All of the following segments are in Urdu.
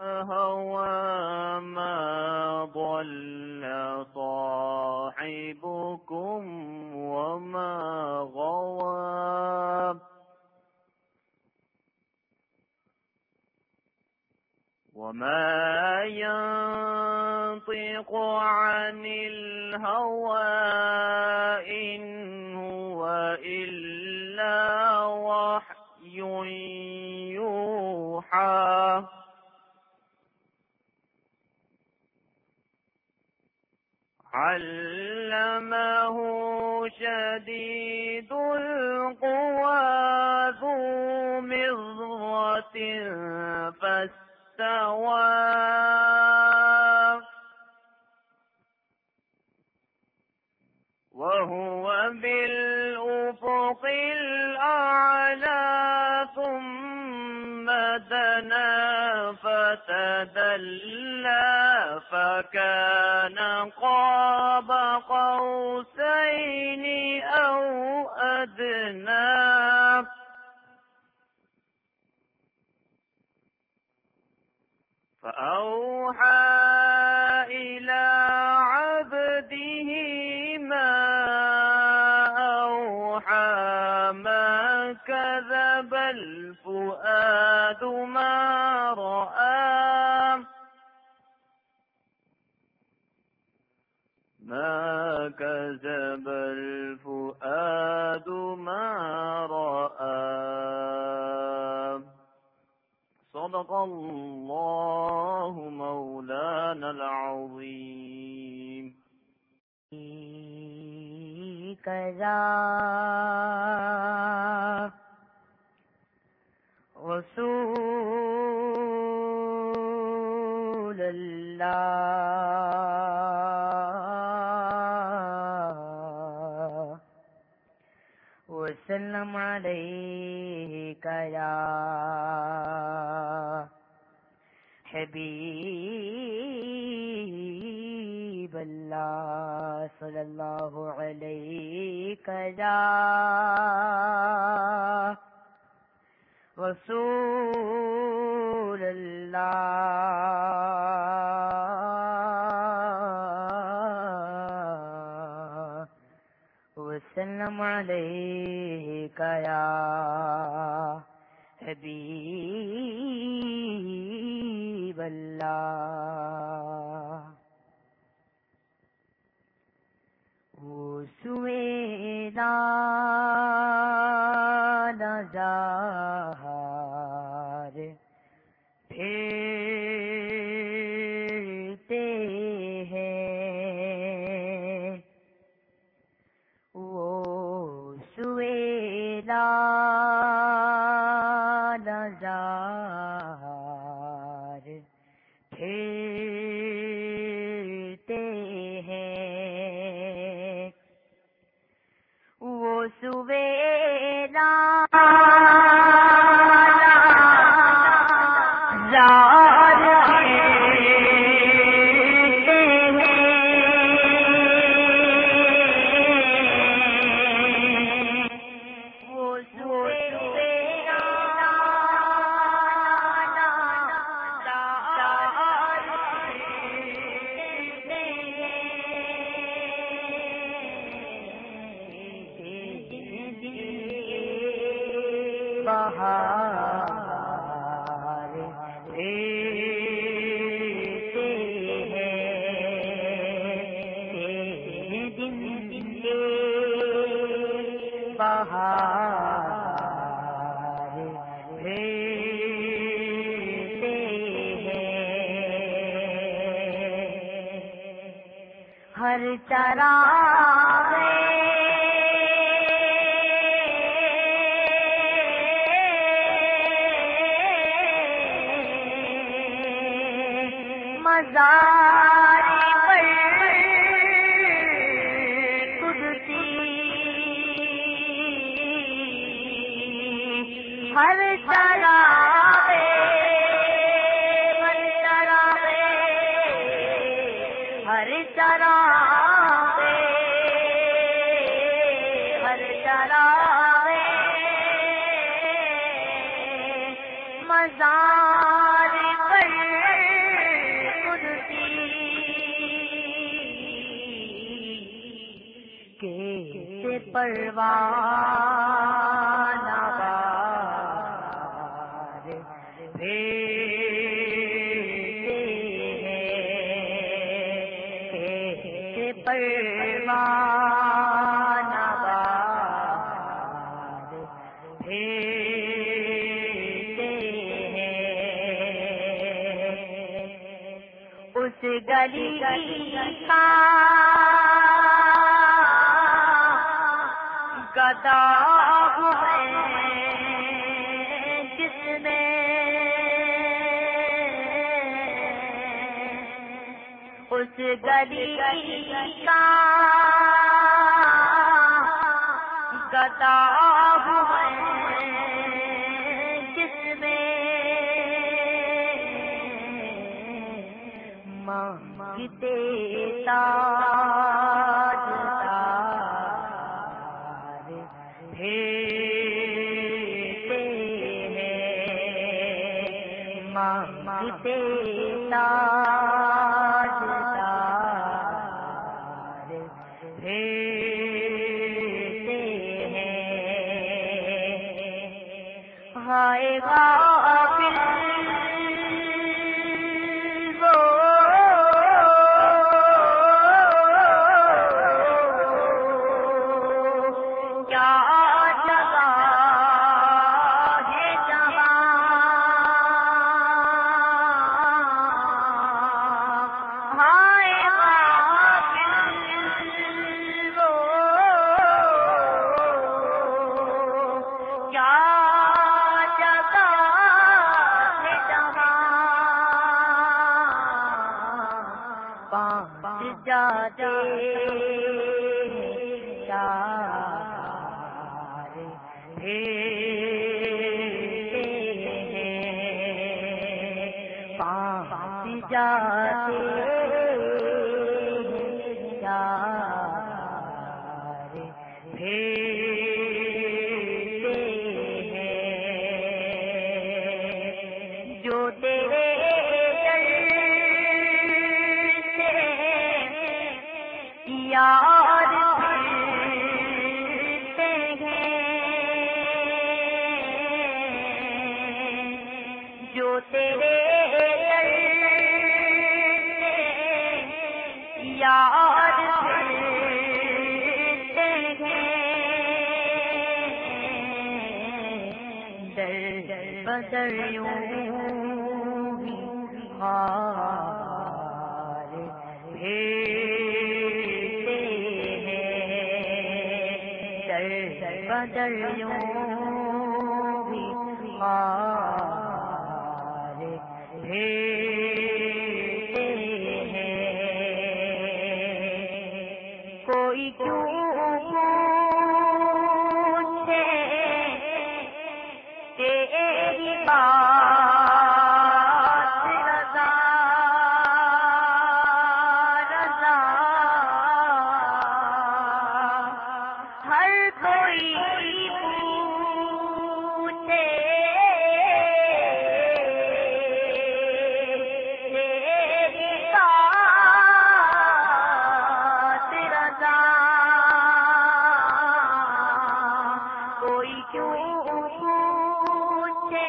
هوى ما ضل صاحبكم وما غوى وما ينطق عن الهوى إن هو إلا وحي يوحى علمه شديد القوى ذو مرة فاستوى. وهو بالأفق الأعلى دنا فتدلى فكان قاب قوسين أو أدنى. فأوحى إلى ما رأى. ما كذب الفؤاد ما رأى. صدق الله مولانا العظيم. كذا. رسول الله وسلم عليك يا حبيب الله صلى الله عليك يا رسول الله وسلم عليك يا حبيب الله وسوينا نظار مزار پر قدسی۔ ہر چرا خطا ہے جس میں؟ اس گلی کا گدا کیوں سوچے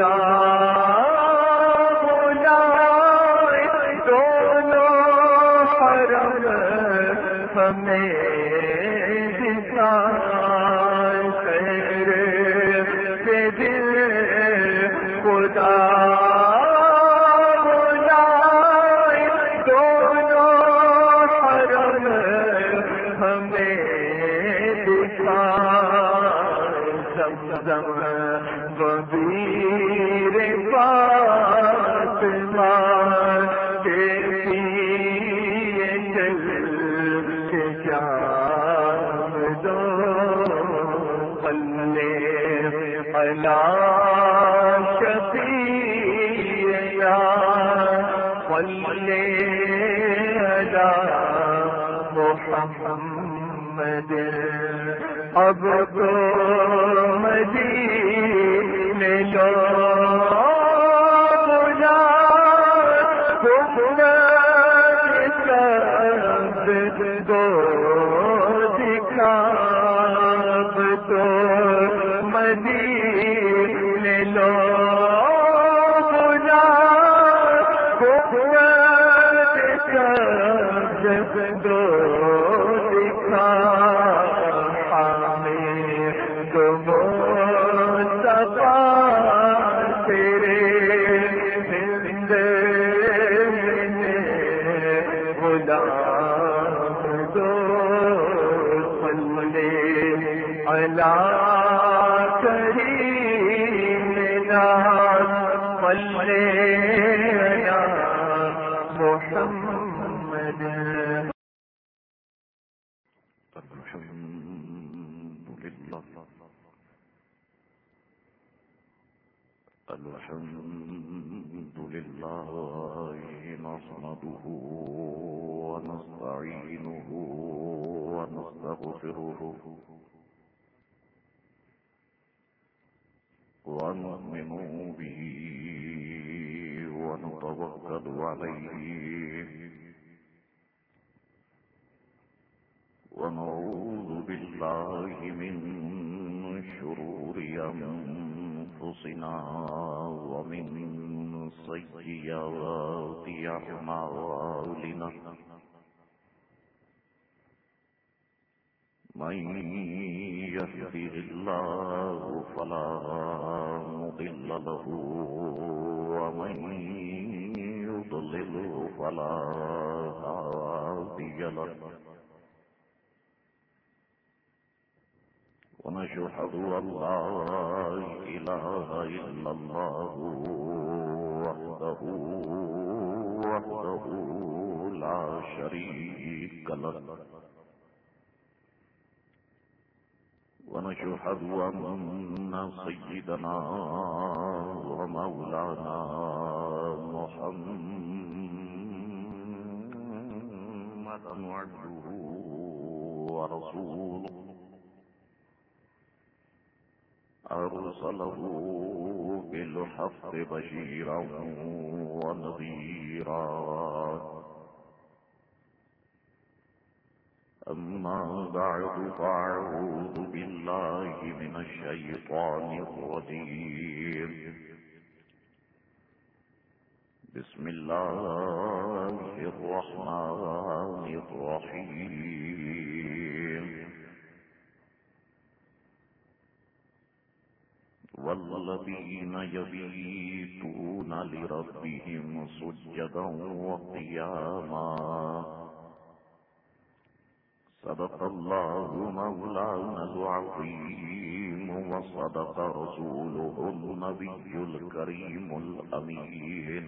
کا محمد اب تو مدینے کا أشهد أن لا إله إلا الله وحده وحده لا شريك لك ونشهد أن سيدنا ومولانا محمد عبده ورسوله. أرسله بالحق بشيرا ونظيرا أما بعد، فأعوذ بالله من الشيطان الرجيم. بسم الله الرحمن الرحيم. والذين يبيتون لربهم سجدا وقياما. صدق الله مولانا العظيم وصدق رسوله النبي الكريم الأمين.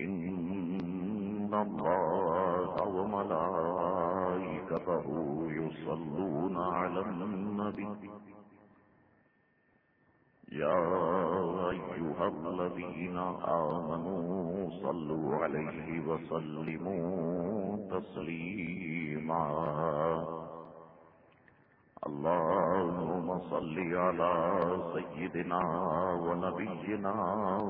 إن الله وملائه كفروا يصلون على النبي. يا أيها الذين آمنوا صلوا عليه وسلموا تسليما. اللهم صل على سيدنا ونبينا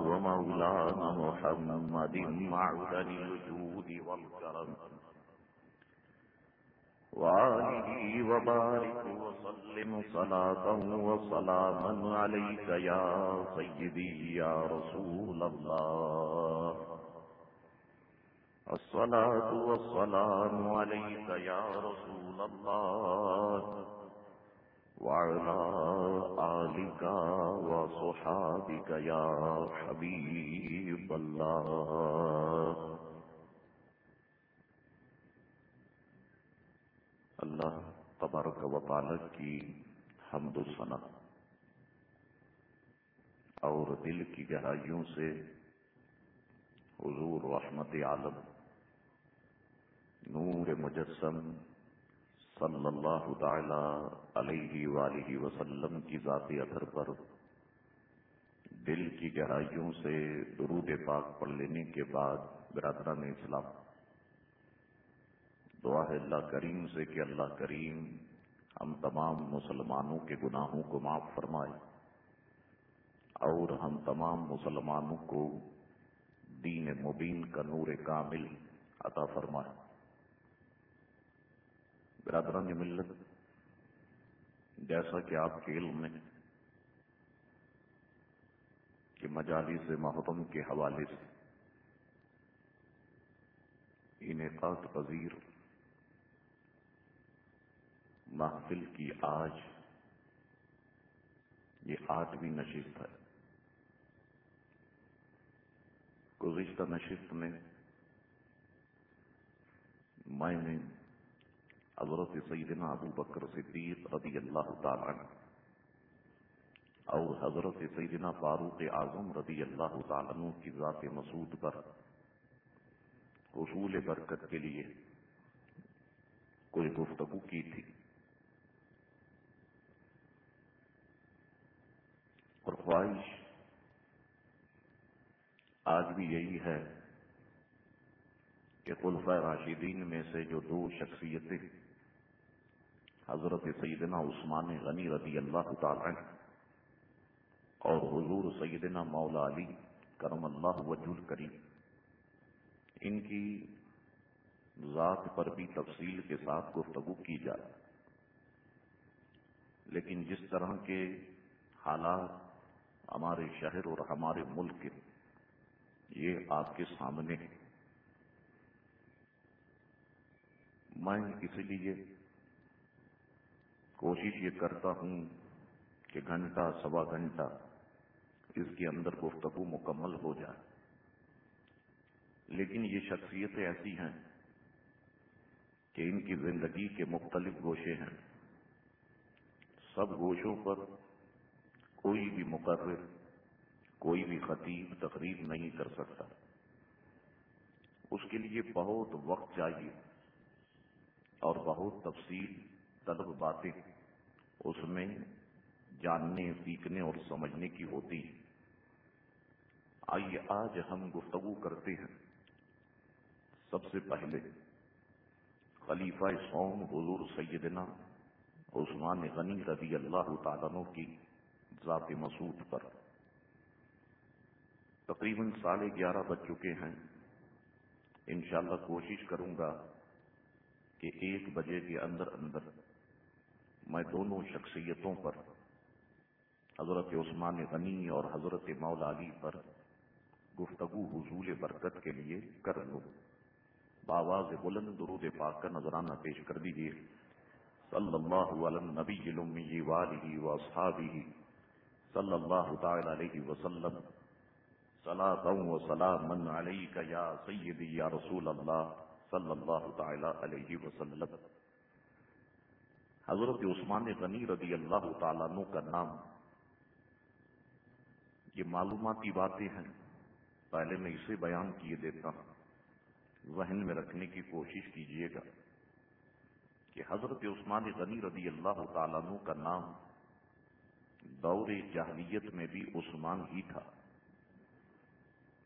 ومولانا محمد معدن الجود والكرم. وآله وبارك وسلم صلاة وسلاما عليك يا سيدي يا رسول الله. الصلاة والسلام عليك يا رسول الله. وعلى آلك وصحابك يا حبيب الله اللہ تبارک و تعالی کی حمد و ثنا اور دل کی گہرائیوں سے حضور رحمت عالم نور مجسم صلی اللہ تعالی علیہ وآلہ وسلم کی ذات اثر پر دل کی گہرائیوں سے درود پاک پڑھ لینے کے بعد برادران اسلام، دعا ہے اللہ کریم سے کہ اللہ کریم ہم تمام مسلمانوں کے گناہوں کو معاف فرمائے اور ہم تمام مسلمانوں کو دین مبین کا نور کامل عطا فرمائے۔ برادران جی ملت، جیسا کہ آپ کے علم میں کہ مجالی سے محرم کے حوالے سے انعقاد پذیر محفل کی آج یہ آٹھویں نشست ہے۔ گزشتہ نشست میں میں نے حضرت سیدنا ابو بکر صدیق رضی اللہ تعالی عنہ اور حضرت سیدنا فاروق اعظم رضی اللہ تعالیٰ کی ذات مسعود پر حصول برکت کے لیے کوئی گفتگو کی تھی۔ اور خواہش آج بھی یہی ہے کہ خلفۂ راشدین میں سے جو دو شخصیتیں حضرت سیدنا عثمان غنی رضی اللہ تعالی اور حضور سیدنا مولا علی کرم اللہ وجہ کریم ان کی ذات پر بھی تفصیل کے ساتھ گفتگو کی جائے۔ لیکن جس طرح کے حالات ہمارے شہر اور ہمارے ملک کے یہ آپ کے سامنے ہے۔ میں اسی لیے کوشش یہ کرتا ہوں کہ گھنٹہ سوا گھنٹہ اس کے اندر گفتگو مکمل ہو جائے۔ لیکن یہ شخصیتیں ایسی ہیں کہ ان کی زندگی کے مختلف گوشے ہیں۔ سب گوشوں پر کوئی بھی مقرر، کوئی بھی خطیب تقریر نہیں کر سکتا۔ اس کے لیے بہت وقت چاہیے اور بہت تفصیل، طلب باتیں اس میں جاننے، سیکھنے اور سمجھنے کی ہوتی ہیں۔ آئیے آج ہم گفتگو کرتے ہیں۔ سب سے پہلے، خلیفہ سوم حضور سیدنا عثمان غنی رضی اللہ تعالیٰ کی ذات مسعود پر۔ تقریباً ساڑھے گیارہ بج چکے ہیں۔ انشاءاللہ کوشش کروں گا کہ ایک بجے کے اندر اندر میں دونوں شخصیتوں پر، حضرت عثمان غنی اور حضرت مولا علی پر گفتگو حضول برکت کے لیے کر لوں۔ باواز بلند درود پاک کا نذرانہ پیش کر دیجیے۔ صلى الله على النبي الأمي وآله وأصحابه صلى الله تعالى عليه وسلم، صلاة وسلاما عليك يا سيدي يا رسول الله صلى الله تعالى عليه وسلم۔ حضرت عثمان غنی رضی اللہ تعالیٰ عنہ کا نام، یہ معلوماتی باتیں ہیں، پہلے میں اسے بیان کیے دیتا ہوں۔ ذہن میں رکھنے کی کوشش کیجیے گا کہ حضرت عثمان غنی رضی اللہ تعالیٰ عنہ کا نام دور جاہلیت میں بھی عثمان ہی تھا۔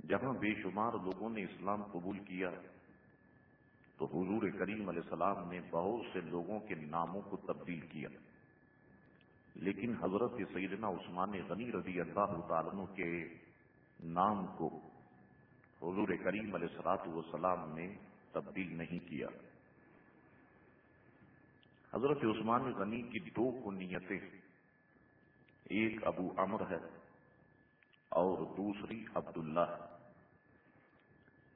جہاں بے شمار لوگوں نے اسلام قبول کیا، تو حضور کریم علیہ السلام نے بہت سے لوگوں کے ناموں کو تبدیل کیا۔ لیکن حضرت سیدنا عثمان غنی رضی اللہ تعالیٰ کے نام کو حضور کریم علیہ السلاط والسلام نے تبدیل نہیں کیا۔ حضرت عثمان غنی کی دو کنیتیں ایک ابو امر ہے اور دوسری عبداللہ۔ ہے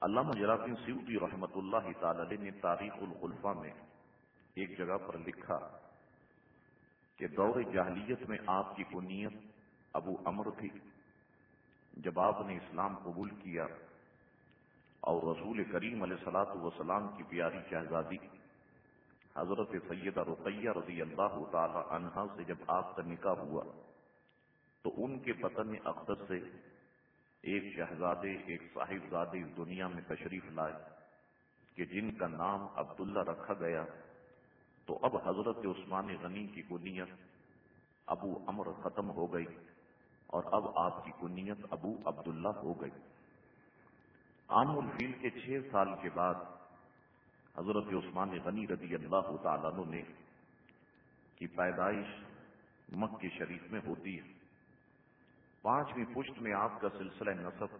علامہ جراثیم سیوٹی رحمت اللہ تعالی نے تاریخ الخلفہ میں ایک جگہ پر لکھا کہ دور جاہلیت میں آپ کی کنیت ابو امر تھی۔ جب آپ نے اسلام قبول کیا اور رسول کریم علیہ سلاۃ وسلام کی پیاری شہزادی حضرت سیدہ رقیہ رضی اللہ تعالی عنہا سے جب آپ کا نکاح ہوا تو ان کے پتن اقدس سے ایک شہزادے، ایک صاحبزادے اس دنیا میں تشریف لائے کہ جن کا نام عبداللہ رکھا گیا۔ تو اب حضرت عثمان غنی کی کنیت ابو امر ختم ہو گئی اور اب آپ کی کنیت ابو عبداللہ ہو گئی۔ عام الفیل کے چھ سال کے بعد حضرت عثمان غنی رضی اللہ تعالیٰ نے کی پیدائش مکہ شریف میں ہوتی ہے۔ پانچویں پشت میں آپ کا سلسلہ نصب۔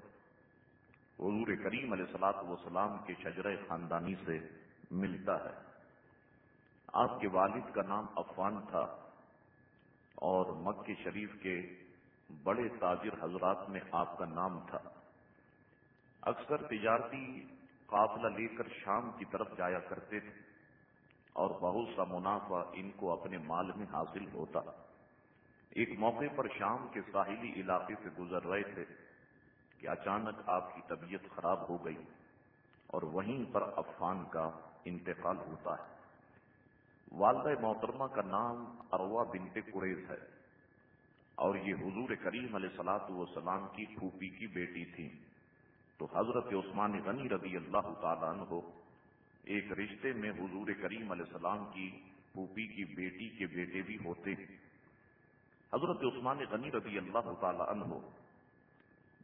حضور کریم علیہ سلاط وسلام کے شجر خاندانی سے ملتا ہے۔ آپ کے والد کا نام عفان تھا اور مکہ شریف کے بڑے تاجر حضرات میں آپ کا نام تھا۔ اکثر تجارتی قافلہ لے کر شام کی طرف جایا کرتے تھے اور بہت سا منافع ان کو اپنے مال میں حاصل ہوتا۔ ایک موقع پر شام کے ساحلی علاقے سے گزر رہے تھے کہ اچانک آپ کی طبیعت خراب ہو گئی اور وہیں پر عفان کا انتقال ہوتا ہے۔ والدہ محترمہ کا نام اروا بنت قریض ہے اور یہ حضور کریم علیہ سلاۃ والسلام کی پھوپھی کی بیٹی تھی تو حضرت عثمان غنی رضی اللہ تعالیٰ عنہ ایک رشتے میں حضور کریم علیہ السلام کی پھوپھی کی بیٹی کے بیٹے بھی ہوتے۔ ہیں حضرت عثمان غنی رضی اللہ تعالی عنہ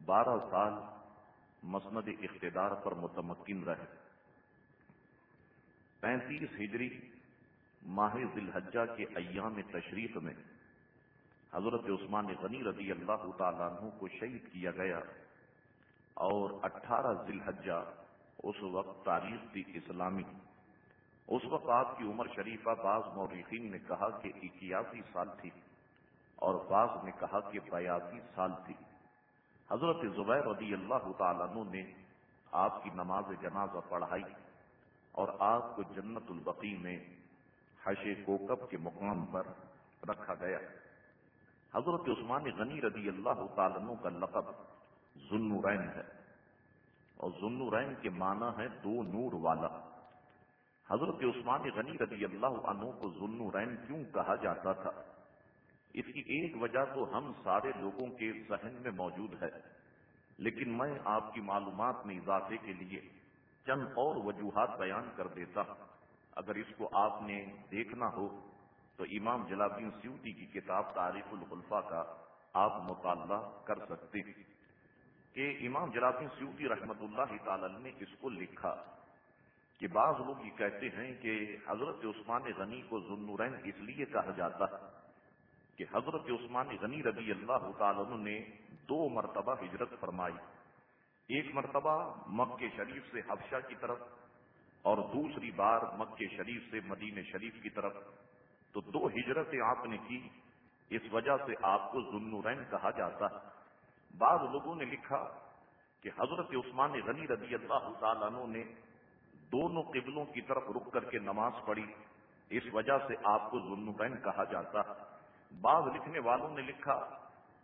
بارہ سال مسند اقتدار پر متمکن رہے۔ پینتیس ہجری ماہ ذلحجہ کے ایام تشریف میں حضرت عثمان غنی رضی اللہ تعالیٰ عنہ کو شہید کیا گیا اور اٹھارہ ذلحجہ اس وقت تاریخ تھی اسلامی۔ اس وقت آپ کی عمر شریفہ بعض مورخین نے کہا کہ اکیاسی سال تھی۔ اور بعض نے کہا کہ بیاسی سال تھی۔ حضرت زبیر رضی اللہ تعالیٰ عنہ نے آپ کی نماز جنازہ پڑھائی اور آپ کو جنت البقی میں حش کوکب کے مقام پر رکھا گیا۔ حضرت عثمان غنی رضی اللہ تعالیٰ عنہ کا لقب ذنورین ہے۔ اور ذنورین کے معنی ہے دو نور والا۔ حضرت عثمان غنی رضی اللہ عنہ کو ذنورین کیوں کہا جاتا تھا؟ اس کی ایک وجہ تو ہم سارے لوگوں کے ذہن میں موجود ہے، لیکن میں آپ کی معلومات میں اضافے کے لیے چند اور وجوہات بیان کر دیتا اگر اس کو آپ نے دیکھنا ہو تو امام جلابین سیوٹی کی کتاب تاریخ الخلفا کا آپ مطالعہ کر سکتے کہ امام جلابین سیوٹی رحمت اللہ تعالی نے اس کو لکھا کہ بعض لوگ یہ کہتے ہیں کہ حضرت عثمان غنی کو ذنورین اس لیے کہا جاتا ہے کہ حضرت عثمان غنی رضی اللہ تعالی نے دو مرتبہ ہجرت فرمائی۔ ایک مرتبہ مکہ شریف سے حفشہ کی طرف اور دوسری بار مکہ شریف سے مدین شریف کی طرف۔ تو دو ہجرتیں آپ نے کی، اس وجہ سے آپ کو ذنورین کہا جاتا ہے۔ بعض لوگوں نے لکھا کہ حضرت عثمان غنی رضی اللہ تعالیٰ نے دونوں قبلوں کی طرف رک کر کے نماز پڑھی، اس وجہ سے آپ کو ذنوبین کہا جاتا ہے۔ بعض لکھنے والوں نے لکھا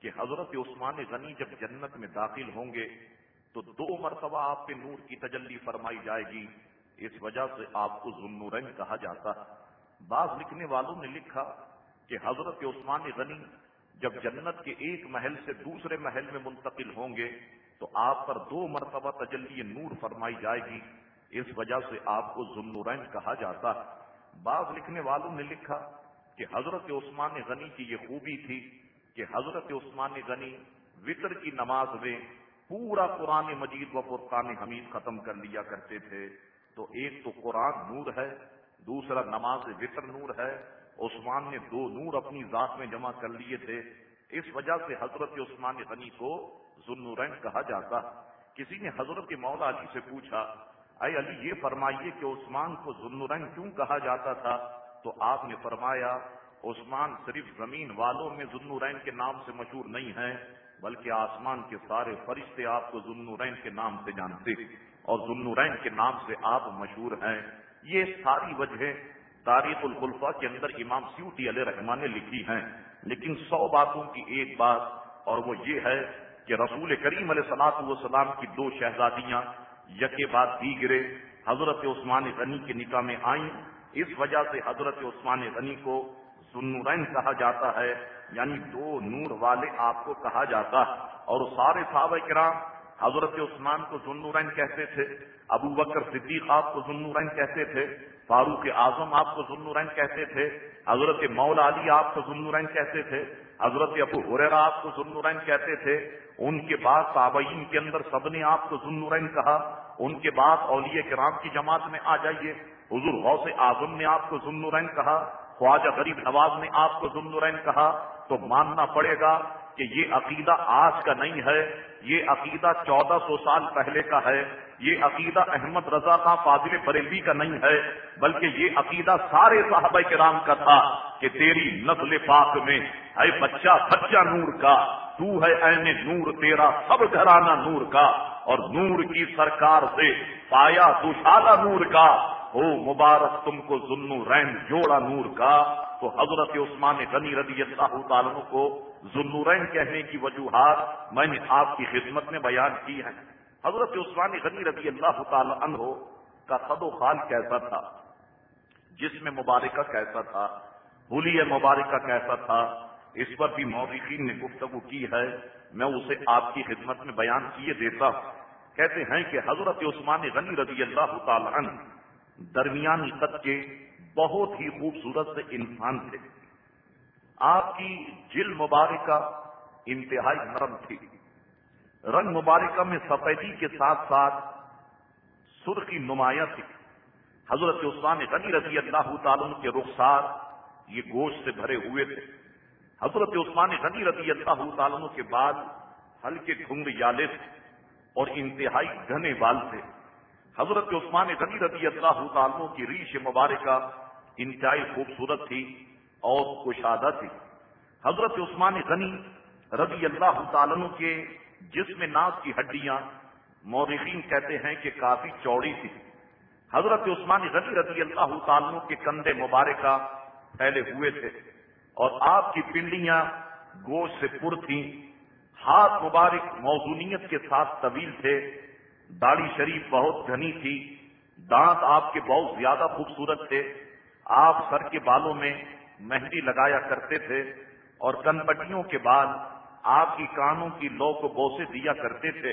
کہ حضرت عثمان غنی جب جنت میں داخل ہوں گے تو دو مرتبہ آپ پہ نور کی تجلی فرمائی جائے گی۔ اس وجہ سے آپ کو ذنورین کہا جاتا۔ بعض لکھنے والوں نے لکھا کہ حضرت عثمان غنی جب جنت کے ایک محل سے دوسرے محل میں منتقل ہوں گے تو آپ پر دو مرتبہ تجلی نور فرمائی جائے گی۔ اس وجہ سے آپ کو ذنورین کہا جاتا۔ ہے بعض لکھنے والوں نے لکھا کہ حضرت عثمان غنی کی یہ خوبی تھی کہ حضرت عثمان غنی وطر کی نماز میں پورا قرآن مجید و فرقان حمید ختم کر لیا کرتے تھے۔ تو ایک تو قرآن نور ہے، دوسرا نماز وطر نور ہے۔ عثمان نے دو نور اپنی ذات میں جمع کر لیے تھے۔ اس وجہ سے حضرت عثمان غنی کو ذنورین کہا جاتا۔ کسی نے حضرت کے مولا علی سے پوچھا، اے علی یہ فرمائیے کہ عثمان کو ذنورین کیوں کہا جاتا تھا؟ تو آپ نے فرمایا، عثمان صرف زمین والوں میں ذنورین کے نام سے مشہور نہیں ہے بلکہ آسمان کے سارے فرشتے آپ کو ذنورین کے نام سے جانتے اور ذنورین کے نام سے آپ مشہور ہیں۔ یہ ساری وجہ تاریخ الخلفا کے اندر امام سیوٹی علیہ رحمان نے لکھی ہیں۔ لیکن سو باتوں کی ایک بات اور وہ یہ ہے کہ رسول کریم علیہ سلاط والسلام کی دو شہزادیاں یکے بعد دیگرے حضرت عثمان غنی کے نکاح میں آئیں اس وجہ سے حضرت عثمان غنی کو سنورین کہا جاتا ہے یعنی دو نور والے آپ کو کہا جاتا۔ ہے اور سارے صحابہ کرام حضرت عثمان کو ذنورین کہتے تھے، ابو بکر صدیق آپ کو ذنورین کہتے تھے، فاروق اعظم آپ کو ذنورین کہتے تھے، حضرت مولا علی آپ کو ذنورین کہتے تھے، حضرت ابو حریرا آپ کو ذنورین کہتے تھے۔ ان کے بعد تابعین کے اندر سب نے آپ کو ذنورین کہا۔ ان کے بعد اولیاء کرام کی جماعت میں آ جائیے۔ حضور غوث اعظم نے آپ کو ذنورین کہا، خواجہ غریب نواز نے آپ کو ذنورین کہا، تو ماننا پڑے گا کہ یہ عقیدہ آج کا نہیں ہے، یہ عقیدہ چودہ سو سال پہلے کا ہے، یہ عقیدہ احمد رضا کا فاضل بریلوی کا نہیں ہے، بلکہ یہ عقیدہ سارے صحابہ کرام کا تھا کہ تیری نسل پاک میں ہے بچہ بچہ نور کا، تو ہے این نور تیرا سب گھرانہ نور کا، اور نور کی سرکار سے پایا دشالہ نور کا۔ ہو مبارک تم کو ظلم رین جوڑا نور کا، تو حضرت عثمان غنی رضی اللہ تعالیٰ کو ذنورین کہنے کی وجوہات میں نے آپ کی خدمت میں بیان کی ہیں۔ حضرت عثمان غنی رضی اللہ تعالی عنہ کا خد و خال کیسا تھا، جس میں مبارکہ کیسا تھا، ہولی مبارکہ کیسا تھا، اس پر بھی مورخین نے گفتگو کی ہے۔ میں اسے آپ کی خدمت میں بیان کیے دیتا ہوں۔ کہتے ہیں کہ حضرت عثمان غنی رضی اللہ تعالی عنہ درمیانی قد کے بہت ہی خوبصورت سے انسان تھے۔ آپ کی جل مبارکہ انتہائی نرم تھی۔ رنگ مبارکہ میں سفیدی کے ساتھ ساتھ سرخی نمایاں تھی۔ حضرت عثمان غنی رضی اللہ تعالیٰ کے رخسار یہ گوشت سے بھرے ہوئے تھے۔ حضرت عثمان غنی رضی اللہ تعالیٰ کے بعد ہلکے گھنگ یالے تھے اور انتہائی گھنے بال تھے۔ حضرت عثمان غنی رضی اللہ تعالیٰ کی ریش مبارکہ انتہائی خوبصورت تھی اور کشادہ تھی۔ حضرت عثمان غنی رضی اللہ تعالیٰ کے جسم ناز کی ہڈیاں مورخین کہتے ہیں کہ کافی چوڑی تھی۔ حضرت عثمان غنی رضی اللہ تعالیٰ کے کندھے مبارکہ پھیلے ہوئے تھے اور آپ کی پنڈیاں گوشت سے پر تھیں۔ ہاتھ مبارک موزونیت کے ساتھ طویل تھے۔ داڑھی شریف بہت گھنی تھی، دانت آپ کے بہت زیادہ خوبصورت تھے۔ آپ سر کے بالوں میں مہندی لگایا کرتے تھے اور کنپٹیوں کے بعد آپ کی کانوں کی لو کو بوسے دیا کرتے تھے۔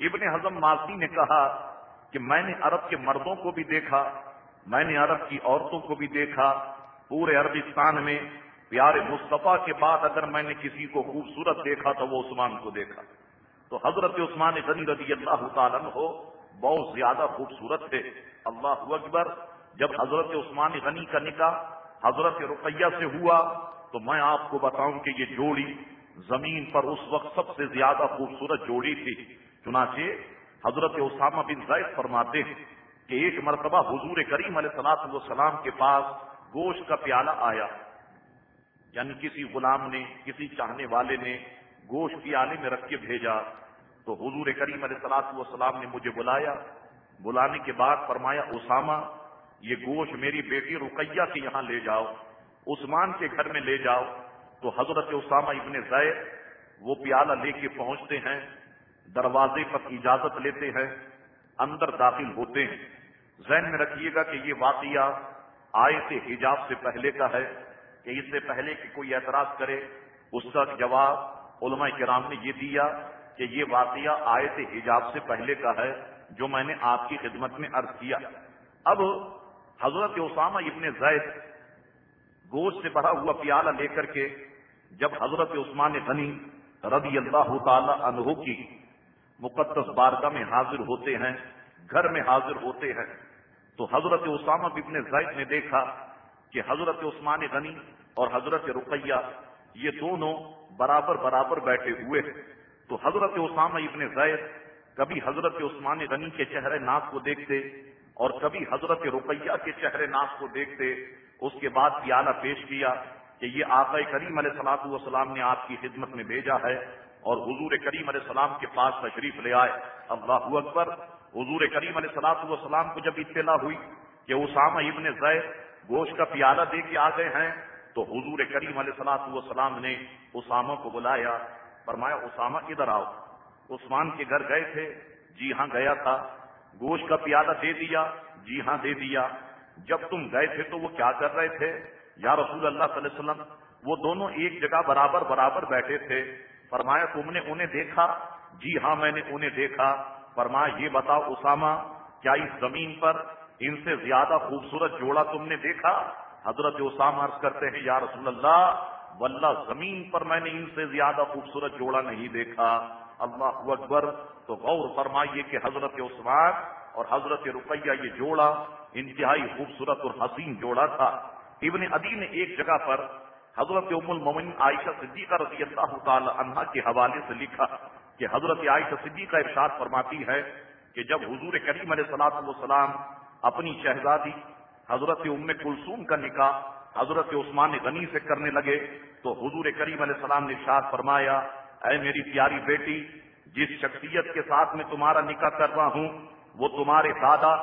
ابن ہزم مالتی نے کہا کہ میں نے عرب کے مردوں کو بھی دیکھا، میں نے عرب کی عورتوں کو بھی دیکھا۔ پورے عربستان میں پیارے مصطفیٰ کے بعد اگر میں نے کسی کو خوبصورت دیکھا تو وہ عثمان کو دیکھا۔ تو حضرت عثمان غنی رضی اللہ تعالیٰ ہو بہت زیادہ خوبصورت تھے۔ اللہ اکبر، جب حضرت عثمان غنی کا نکاح حضرت رقیہ سے ہوا، تو میں آپ کو بتاؤں کہ یہ جوڑی زمین پر اس وقت سب سے زیادہ خوبصورت جوڑی تھی۔ چنانچہ حضرت اسامہ بن زید فرماتے ہیں کہ ایک مرتبہ حضور کریم علیہ صلاح والسلام کے پاس گوشت کا پیالہ آیا۔ یعنی کسی غلام نے، کسی چاہنے والے نے گوشت پیالے میں رکھ کے بھیجا۔ تو حضور کریم علیہ صلاح والسلام نے مجھے بلایا۔ بلانے کے بعد فرمایا اسامہ یہ گوشت میری بیٹی رقیہ کے یہاں لے جاؤ، عثمان کے گھر میں لے جاؤ۔ تو حضرت اسامہ ابن زید وہ پیالہ لے کے پہنچتے ہیں، دروازے پر اجازت لیتے ہیں، اندر داخل ہوتے ہیں۔ ذہن میں رکھیے گا کہ یہ واقعہ آئے سے حجاب سے پہلے کا ہے کہ اس سے پہلے کہ کوئی اعتراض کرے۔ اس کا جواب علماء کرام نے یہ دیا کہ یہ واقعہ آئے سے حجاب سے پہلے کا ہے جو میں نے آپ کی خدمت میں عرض کیا۔ اب حضرت اسامہ ابن زید گوشت سے بھرا ہوا پیالہ لے کر کے جب حضرت عثمان غنی رضی اللہ تعالی عنہ کی مقدس بارگاہ میں حاضر ہوتے ہیں، گھر میں حاضر ہوتے ہیں، تو حضرت اسامہ ابن زید نے دیکھا کہ حضرت عثمان غنی اور حضرت رقیہ یہ دونوں برابر برابر بیٹھے ہوئے ہیں۔ تو حضرت اسامہ ابن زید کبھی حضرت عثمان غنی کے چہرے ناز کو دیکھتے اور کبھی حضرت رقیہ کے چہرے ناز کو دیکھتے، اس کے بعد پیالہ پیش کیا کہ یہ آقا کریم علیہ سلاط والسلام نے آپ کی خدمت میں بھیجا ہے اور حضور کریم علیہ السلام کے پاس تشریف لے آئے۔ اللہ اکبر۔ حضور کریم علیہ سلاط والسلام کو جب اطلاع ہوئی کہ اسامہ ابن زید گوشت کا پیالہ دے کے آ گئے ہیں، تو حضور کریم علیہ سلاط والسلام نے اسامہ کو بلایا۔ فرمایا، اسامہ ادھر آؤ. عثمان کے گھر گئے تھے جی ہاں گیا تھا۔ گوشت کا پیالہ دے دیا جی ہاں دے دیا۔ جب تم گئے تھے تو وہ کیا کر رہے تھے؟ یا رسول اللہ صلی اللہ علیہ وسلم، وہ دونوں ایک جگہ برابر برابر بیٹھے تھے۔ فرمایا، تم نے انہیں دیکھا؟ جی ہاں میں نے انہیں دیکھا۔ فرمایا، یہ بتاؤ اسامہ، کیا اس زمین پر ان سے زیادہ خوبصورت جوڑا تم نے دیکھا؟ حضرت اسامہ عرض کرتے ہیں، یا رسول اللہ واللہ زمین پر میں نے ان سے زیادہ خوبصورت جوڑا نہیں دیکھا۔ اللہ اکبر۔ تو غور فرمائیے کہ حضرت عثمان اور حضرت رقیہ یہ جوڑا انتہائی خوبصورت اور حسین جوڑا تھا۔ ابن ادی نے ایک جگہ پر حضرت ام المومن عائشہ صدیقہ رضی اللہ تعالی عنہ کے حوالے سے لکھا کہ حضرت عائشہ صدیقہ ارشاد فرماتی ہے کہ جب حضور کریم علیہ صلاح والسلام اپنی شہزادی حضرت ام کلثوم کا نکاح حضرت عثمان غنی سے کرنے لگے تو حضور کریم علیہ السلام نے ارشاد فرمایا، اے میری پیاری بیٹی، جس شخصیت کے ساتھ میں تمہارا نکاح کر رہا ہوں، وہ تمہارے دادا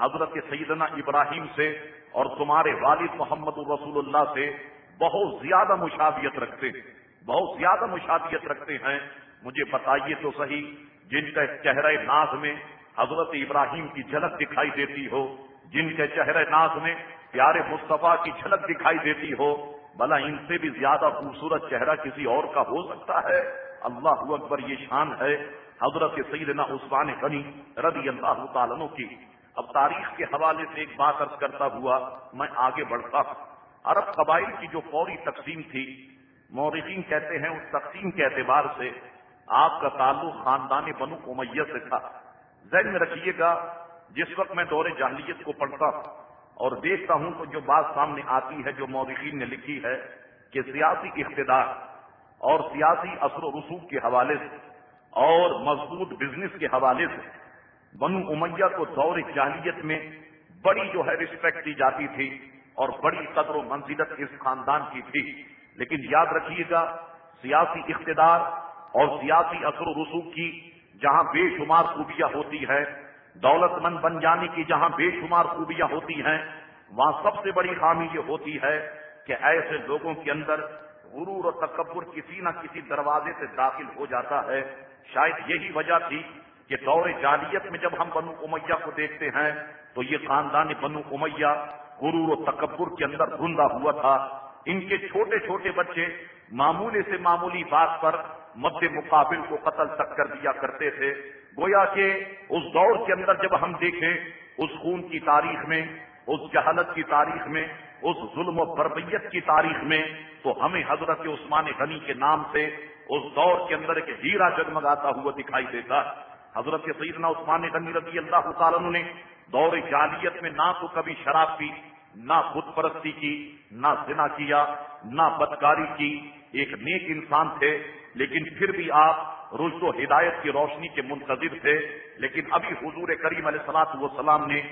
حضرت سیدنا ابراہیم سے اور تمہارے والد محمد الرسول اللہ سے بہت زیادہ مشابیت رکھتے ہیں۔ بہت زیادہ مشابیت رکھتے ہیں۔ مجھے بتائیے تو صحیح، جن کا چہرہ ناز میں حضرت ابراہیم کی جھلک دکھائی دیتی ہو، جن کے چہرے ناز میں پیارے مصطفیٰ کی جھلک دکھائی دیتی ہو بلا ان سے بھی زیادہ خوبصورت چہرہ کسی اور کا ہو سکتا ہے؟ اللہ اکبر، یہ شان ہے حضرت سیدنا عثمان غنی رضی اللہ تعالیٰ کی۔ اب تاریخ کے حوالے سے ایک بات ارض کرتا ہوا میں آگے بڑھتا ہوں۔ عرب قبائل کی جو فوری تقسیم تھی، مورخین کہتے ہیں اس تقسیم کے اعتبار سے آپ کا تعلق خاندان بنو امیہ سے تھا۔ ذہن میں رکھیے گا، جس وقت میں دور جاہلیت کو پڑھتا ہوں اور دیکھتا ہوں تو جو بات سامنے آتی ہے جو مورخین نے لکھی ہے کہ سیاسی اقتدار اور سیاسی اثر و رسوخ کے حوالے سے اور مضبوط بزنس کے حوالے سے بنو امیہ کو دور جاہلیت میں بڑی جو ہے رسپیکٹ دی جاتی تھی اور بڑی قدر و منزلت اس خاندان کی تھی۔ لیکن یاد رکھیے گا، سیاسی اقتدار اور سیاسی اثر و رسوخ کی جہاں بے شمار خوبیاں ہوتی ہے دولت مند بن جانے کی جہاں بے شمار خوبیاں ہوتی ہیں، وہاں سب سے بڑی خامی یہ ہوتی ہے کہ ایسے لوگوں کے اندر غرور اور تکبر کسی نہ کسی دروازے سے داخل ہو جاتا ہے۔ شاید یہی وجہ تھی کہ دور جالیت میں جب ہم بنو امیہ کو دیکھتے ہیں، تو یہ خاندان بنو امیہ غرور و تکبر کے اندر گندا ہوا تھا۔ ان کے چھوٹے چھوٹے بچے معمولی سے معمولی بات پر مد مقابل کو قتل تک کر دیا کرتے تھے۔ گویا کہ اس دور کے اندر جب ہم دیکھیں اس خون کی تاریخ میں، اس جہالت کی تاریخ میں، اس ظلم و بربیت کی تاریخ میں، تو ہمیں حضرت عثمان غنی کے نام سے اس دور کے اندر ایک ہیرا جگمگاتا ہوا دکھائی دیتا۔ حضرت سیدنا عثمان غنی رضی اللہ تعالیٰ نے دور جالیت میں نہ تو کبھی شراب پی نہ خود پرستی کی، نہ زنا کیا، نہ بدکاری کی۔ ایک نیک انسان تھے، لیکن پھر بھی آپ رشد و ہدایت کی روشنی کے منتظر تھے۔ لیکن ابھی حضور کریم علیہ سلاط وسلام نے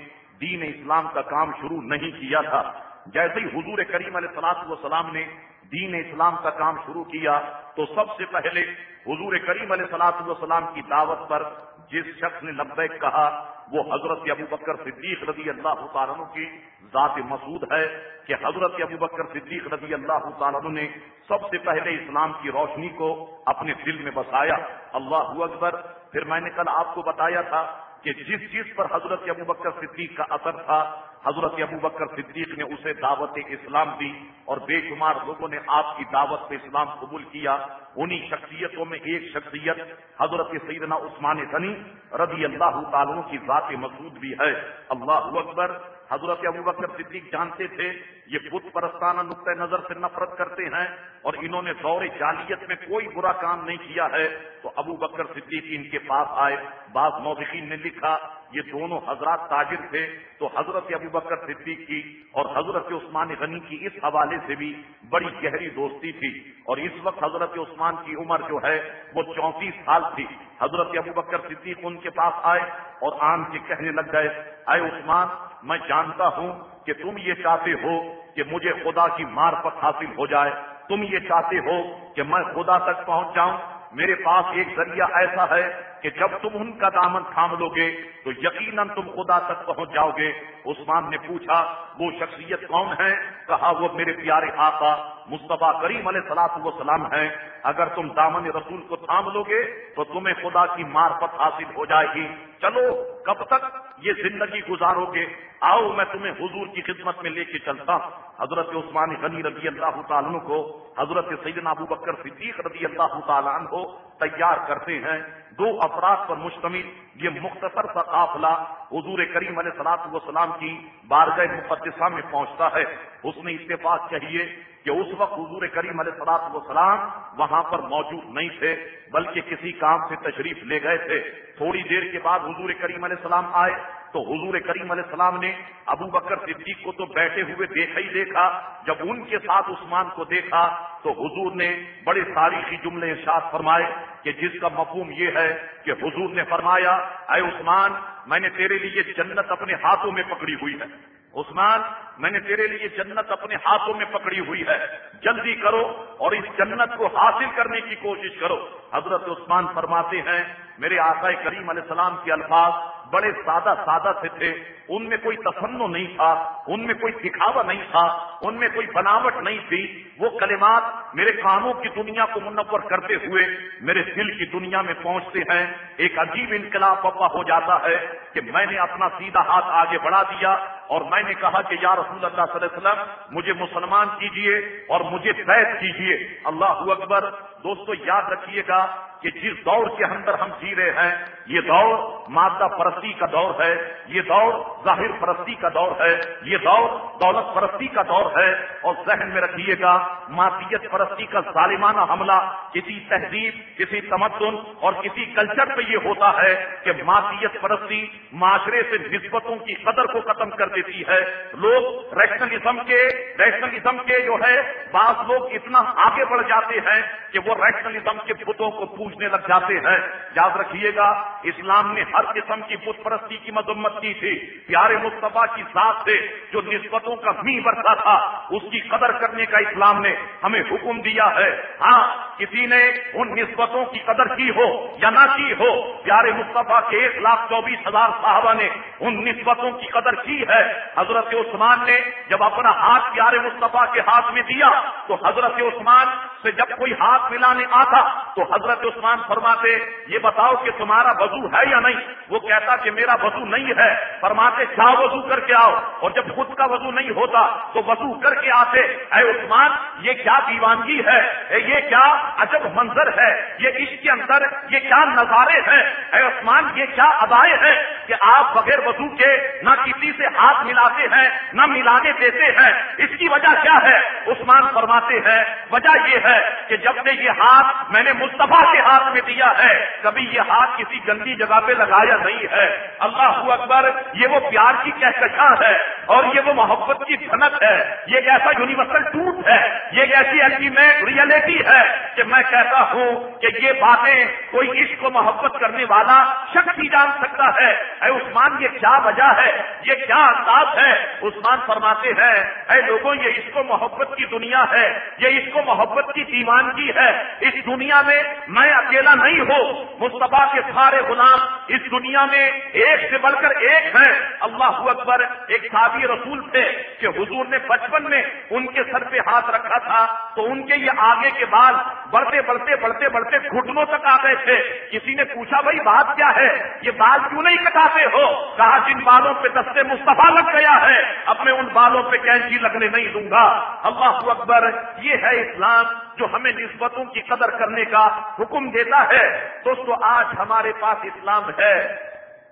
دین اسلام کا کام شروع نہیں کیا تھا۔ جیسے ہی حضور کریم علیہ سلاط وسلام نے دین اسلام کا کام شروع کیا، تو سب سے پہلے حضور کریم علیہ سلاۃ والسلام کی دعوت پر جس شخص نے لبیک کہا وہ حضرت ابو بکر صدیق رضی اللہ تعالیٰ کی ذات مسعود ہے کہ حضرت ابو بکر صدیق رضی اللہ تعالیٰ نے سب سے پہلے اسلام کی روشنی کو اپنے دل میں بسایا۔ اللہ اکبر۔ پھر میں نے کل آپ کو بتایا تھا کہ جس چیز پر حضرت ابو بکر صدیق کا اثر تھا حضرت ابو بکر صدیق نے اسے دعوت اسلام دی اور بے شمار لوگوں نے آپ کی دعوت پہ اسلام قبول کیا۔ انہی شخصیتوں میں ایک شخصیت حضرت سیدنا عثمان غنی رضی اللہ تعالیٰ کی ذات مسعود بھی ہے۔ اللہ اکبر۔ حضرت ابو بکر صدیق جانتے تھے، یہ بت پرستانہ نقطۂ نظر سے نفرت کرتے ہیں اور انہوں نے دور جالیت میں کوئی برا کام نہیں کیا ہے۔ تو ابو بکر صدیق ان کے پاس آئے، بعض موبقین نے لکھا یہ دونوں حضرات تاجر تھے تو حضرت ابو بکر صدیق کی اور حضرت عثمان غنی کی اس حوالے سے بھی بڑی گہری دوستی تھی اور اس وقت حضرت عثمان کی عمر جو ہے وہ چونتیس سال تھی۔ حضرت ابو بکر صدیق ان کے پاس آئے اور آم کے کہنے لگ گئے، اے عثمان، میں جانتا ہوں کہ تم یہ چاہتے ہو کہ مجھے خدا کی مارفت حاصل ہو جائے۔ تم یہ چاہتے ہو کہ میں خدا تک پہنچ جاؤں میرے پاس ایک ذریعہ ایسا ہے کہ جب تم ان کا دامن تھام لو گے تو یقیناً تم خدا تک پہنچ جاؤ گے عثمان نے پوچھا، وہ شخصیت کون ہے؟ کہا، وہ میرے پیارے آقا مصطفیٰ کریم علیہ سلاط و سلام ہے اگر تم دامن رسول کو تھام لو گے تو تمہیں خدا کی مارفت حاصل ہو جائے گی۔ چلو، کب تک یہ زندگی گزارو گے آؤ، میں تمہیں حضور کی خدمت میں لے کے چلتا ہوں۔ حضرت عثمان غنی رضی اللہ تعالیٰ کو، حضرت سیدنا ابو بکر صدیق رضی اللہ تعالیٰ کو تیار کرتے ہیں۔ دو افراد پر مشتمل یہ مختصر سا قافلہ حضور کریم علیہ سلاط وسلام کی بارگاہ مقدسہ میں پہنچتا ہے۔ اس نے اتفاق چاہیے کہ اس وقت حضور کریم علیہ سلاط وسلام وہاں پر موجود نہیں تھے، بلکہ کسی کام سے تشریف لے گئے تھے۔ تھوڑی دیر کے بعد حضور کریم علیہ السلام آئے۔ تو حضور کریم علیہ السلام نے ابو بکر صدیق کو تو بیٹھے ہوئے دیکھا ہی دیکھا، جب ان کے ساتھ عثمان کو دیکھا تو حضور نے بڑے تاریخی جملے ارشاد فرمائے کہ جس کا مفہوم یہ ہے کہ حضور نے فرمایا، اے عثمان، میں نے تیرے لیے جنت اپنے ہاتھوں میں پکڑی ہوئی ہے۔ عثمان، میں نے تیرے لیے جنت اپنے ہاتھوں میں پکڑی ہوئی ہے۔ جلدی کرو اور اس جنت کو حاصل کرنے کی کوشش کرو۔ حضرت عثمان فرماتے ہیں میرے آقا کریم علیہ السلام کے الفاظ بڑے سادہ سادہ سے تھے۔ ان میں کوئی تفنو نہیں تھا، ان میں کوئی دکھاوا نہیں تھا، ان میں کوئی بناوٹ نہیں تھی۔ وہ کلمات میرے کانوں کی دنیا کو منور کرتے ہوئے میرے دل کی دنیا میں پہنچتے ہیں۔ ایک عجیب انقلاب پپا ہو جاتا ہے کہ میں نے اپنا سیدھا ہاتھ آگے بڑھا دیا اور میں نے کہا کہ یا رسول اللہ صلی اللہ علیہ وسلم، مجھے مسلمان کیجیے اور مجھے بیت کیجیے۔ اللہ اکبر، دوستو، یاد رکھیے گا کہ جس دور کے اندر ہم جی رہے ہیں، یہ دور مادہ پرستی کا دور ہے، یہ دور ظاہر پرستی کا دور ہے، یہ دور دولت پرستی کا دور ہے۔ اور ذہن میں رکھیے گا مادیت پرستی کا ظالمانہ حملہ کسی تہذیب، کسی تمدن اور کسی کلچر پہ یہ ہوتا ہے کہ مادیت پرستی معاشرے سے نسبتوں کی قدر کو ختم کر دیتی ہے۔ لوگ ریشنلزم کے ریشنلزم کے جو ہے، بعض لوگ اتنا آگے بڑھ جاتے ہیں کہ وہ ریشنلزم کے بتوں کو پوچھنے لگ جاتے ہیں۔ یاد رکھیے گا، اسلام نے ہر قسم کی بت پرستی کی مذمت کی تھی۔ پیارے مصطفیٰ کی ذات سے جو نسبتوں کا می برتا تھا، اس کی قدر کرنے کا اسلام نے ہمیں حکم دیا ہے۔ ہاں کسی نے ان نسبتوں کی قدر کی ہو یا نہ کی ہو، پیارے مصطفیٰ کے ایک لاکھ چوبیس ہزار صحابہ نے ان نسبتوں کی قدر کی ہے۔ حضرت عثمان نے جب اپنا ہاتھ پیارے مصطفیٰ کے ہاتھ میں دیا، تو حضرت عثمان سے جب کوئی ہاتھ ملانے آتا، تو حضرت عثمان فرماتے، یہ بتاؤ کہ تمہارا وضو ہے یا نہیں؟ وہ کہتا کہ میرا وضو نہیں ہے۔ فرماتے کیا وضو کر کے آؤ۔ اور جب خود کا وضو نہیں ہوتا تو وضو کر کے آتے۔ اے عثمان، یہ کیا دیوانگی ہے؟ یہ کیا عجب منظر ہے؟ یہ اس کے اندر یہ کیا نظارے ہیں؟ اے عثمان، یہ کیا ادائے ہیں کہ آپ بغیر وضو کے نہ کسی سے ہاتھ ملاتے ہیں، نہ ملانے دیتے ہیں؟ اس کی وجہ کیا ہے؟ عثمان فرماتے ہیں، وجہ یہ ہے کہ جب سے یہ ہاتھ میں نے مصطفیٰ کے ہاتھ میں دیا ہے، کبھی یہ ہاتھ کسی گندی جگہ پہ لگایا نہیں ہے۔ اللہ اکبر، یہ وہ پیار کی کہکشاں ہے اور یہ وہ محبت کی صنعت ہے۔ یہ ایک ایسا یونیورسل ٹوٹ ہے۔ یہ ایک ایسی الٹیمیٹ ریئلٹی ہے کہ میں کہتا ہوں کہ یہ باتیں کوئی عشق و محبت کرنے والا شخص ہی جان سکتا ہے۔ اے عثمان، یہ کیا وجہ ہے؟ یہ کیا انداز ہے؟ عثمان فرماتے ہیں، اے لوگوں، یہ عشق و محبت کی دنیا ہے۔ یہ عشق و محبت کی دیوانگی ہے۔ اس دنیا میں میں اکیلا نہیں ہوں مصطفیٰ کے سارے غلام اس دنیا میں ایک سے بڑھ کر ایک ہے اللہ اکبر ایک صحابی رسول تھے کہ حضور نے بچپن میں ان کے سر پہ ہاتھ رکھا تھا، تو ان کے یہ آگے کے بال بڑھتے بڑھتے بڑھتے بڑھتے گھٹنوں تک آ گئے تھے۔ کسی نے پوچھا، بھائی، بات کیا ہے؟ یہ بال کیوں نہیں کٹاتے ہو؟ کہا، جن بالوں پہ دستے مصطفیٰ لگ گیا ہے، اب میں ان بالوں پہ کینچی لگنے نہیں دوں گا۔ اللہ اکبر، یہ ہے اسلام۔ جو ہمیں نسبتوں کی قدر کرنے کا حکم دیتا ہے، دوستو، آج ہمارے پاس اسلام ہے،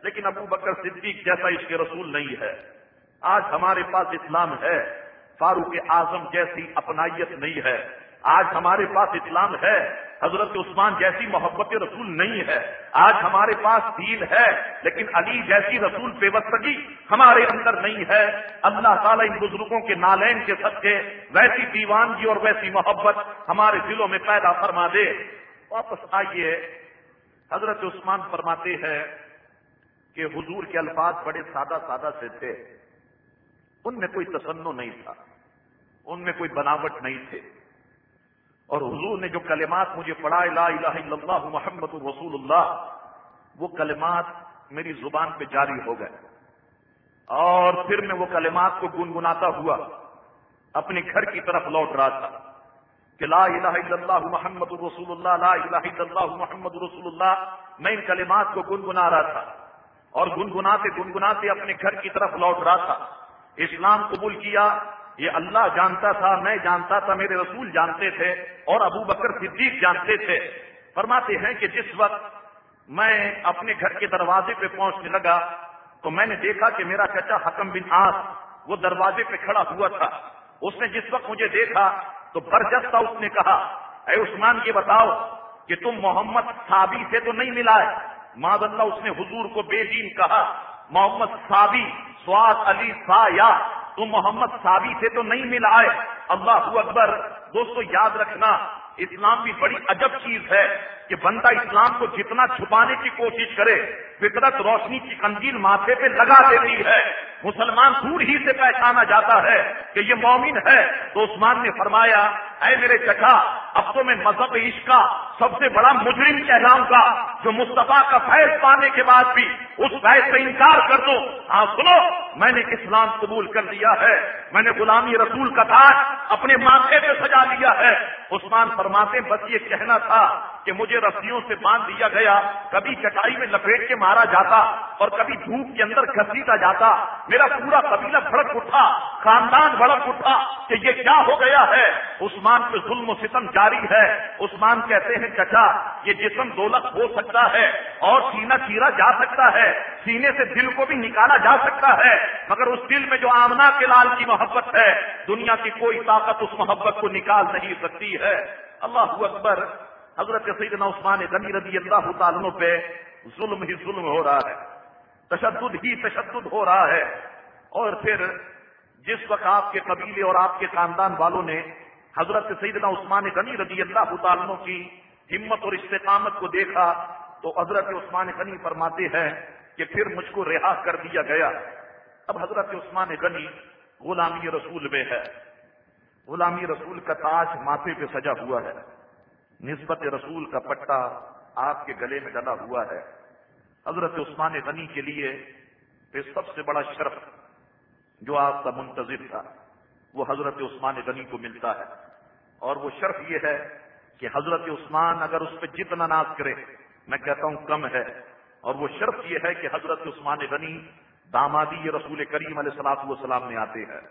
لیکن ابو بکر صدیق جیسا اس کے رسول نہیں ہے۔ آج ہمارے پاس اسلام ہے، فاروق اعظم جیسی اپنائیت نہیں ہے۔ آج ہمارے پاس اسلام ہے حضرت عثمان جیسی محبت رسول نہیں ہے۔ آج ہمارے پاس دین ہے، لیکن علی جیسی رسول پیوستگی ہمارے اندر نہیں ہے۔ اللہ تعالیٰ ان بزرگوں کے نالین کے سب کے ویسی دیوانگی اور ویسی محبت ہمارے دلوں میں پیدا فرما دے۔ واپس آئیے۔ حضرت عثمان فرماتے ہیں کہ حضور کے الفاظ بڑے سادہ سادہ سے تھے۔ ان میں کوئی تسنو نہیں تھا، ان میں کوئی بناوٹ نہیں تھے۔ اور حضور نے جو کلمات مجھے پڑھا لا الہ الا اللہ محمد رسول اللہ، وہ کلمات میری زبان پہ جاری ہو گئے۔ اور پھر میں وہ کلمات کو گنگناتا ہوا، اپنے گھر کی طرف لوٹ رہا تھا کہ لا الہ الا اللہ محمد رسول اللہ، لا الہ الا اللہ محمد رسول اللہ، میں ان کلمات کو گنگنا رہا تھا۔ اور گنگناتے گنگناتے اپنے گھر کی طرف لوٹ رہا تھا۔ اسلام قبول کیا یہ اللہ جانتا تھا، میں جانتا تھا، میرے رسول جانتے تھے اور ابو بکر صدیق جانتے تھے۔ فرماتے ہیں کہ جس وقت میں اپنے گھر کے دروازے پہ پہنچنے لگا تو میں نے دیکھا کہ میرا چچا حکم بن آس وہ دروازے پہ کھڑا ہوا تھا۔ اس نے جس وقت مجھے دیکھا تو برجستہ اس نے کہا، اے عثمان، یہ بتاؤ کہ تم محمد صابی سے تو نہیں ملا ہے ماد اللہ اس نے حضور کو بے دین کہا، محمد صابی سواد علی سا تو محمد صابی سے تو نہیں ملا ہے. اللہ اکبر. دوستو یاد رکھنا، اسلام بھی بڑی عجب چیز ہے کہ بندہ اسلام کو جتنا چھپانے کی کوشش کرے فطرت روشنی کی کنجیل ماتھے پہ لگا دیتی ہے۔ مسلمان دور ہی سے پہچانا جاتا ہے کہ یہ مومن ہے۔ تو عثمان نے فرمایا، اے میرے چچا، اب تو میں مذہب عشق کا سب سے بڑا مجرم کہلاؤں گا، جو مصطفیٰ کا فیض پانے کے بعد بھی اس فیض سے انکار کر دو۔ ہاں سنو، میں نے اسلام قبول کر لیا ہے۔ میں نے غلامی رسول کا تاج اپنے ماتھے پہ سجا لیا ہے۔ عثمان فرماتے بس یہ کہنا تھا کہ مجھے رسیوں سے باندھ دیا گیا۔ کبھی چٹائی میں لپیٹ کے مارا جاتا اور کبھی دھوپ کے اندر گھسیٹا جاتا۔ میرا پورا قبیلہ بھڑک اٹھا، خاندان بھڑک اٹھا کہ یہ کیا ہو گیا ہے؟ عثمان پہ ظلم و ستم جاری ہے۔ عثمان کہتے ہیں، چچا، یہ جسم دولت ہو سکتا ہے اور سینہ چیرا جا سکتا ہے۔ سینے سے دل کو بھی نکالا جا سکتا ہے، مگر اس دل میں جو آمنا کے لال کی محبت ہے، دنیا کی کوئی طاقت اس محبت کو نکال نہیں سکتی ہے۔ اللہ اکبر، حضرت سیدنا عثمان غنی رضی اللہ تعالیٰ پہ ظلم ہی ظلم ہو رہا ہے، تشدد ہی تشدد ہو رہا ہے۔ اور پھر جس وقت آپ کے قبیلے اور آپ کے خاندان والوں نے حضرت سیدنا عثمان غنی رضی اللہ تعالیٰ کی ہمت اور استقامت کو دیکھا، تو حضرت عثمان غنی فرماتے ہیں کہ پھر مجھ کو رہا کر دیا گیا۔ اب حضرت عثمان غنی غلامی رسول میں ہے۔ غلامی رسول کا تاج ماتھے پہ سجا ہوا ہے۔ نسبت رسول کا پٹا آپ کے گلے میں ڈلا ہوا ہے۔ حضرت عثمان غنی کے لیے یہ سب سے بڑا شرف جو آپ کا منتظر تھا، وہ حضرت عثمان غنی کو ملتا ہے۔ اور وہ شرف یہ ہے کہ حضرت عثمان اگر اس پہ جتنا ناز کرے، میں کہتا ہوں کم ہے۔ اور وہ شرط یہ ہے کہ حضرت عثمان غنی دامادی رسول کریم علیہ سلاط وسلام میں آتے ہیں۔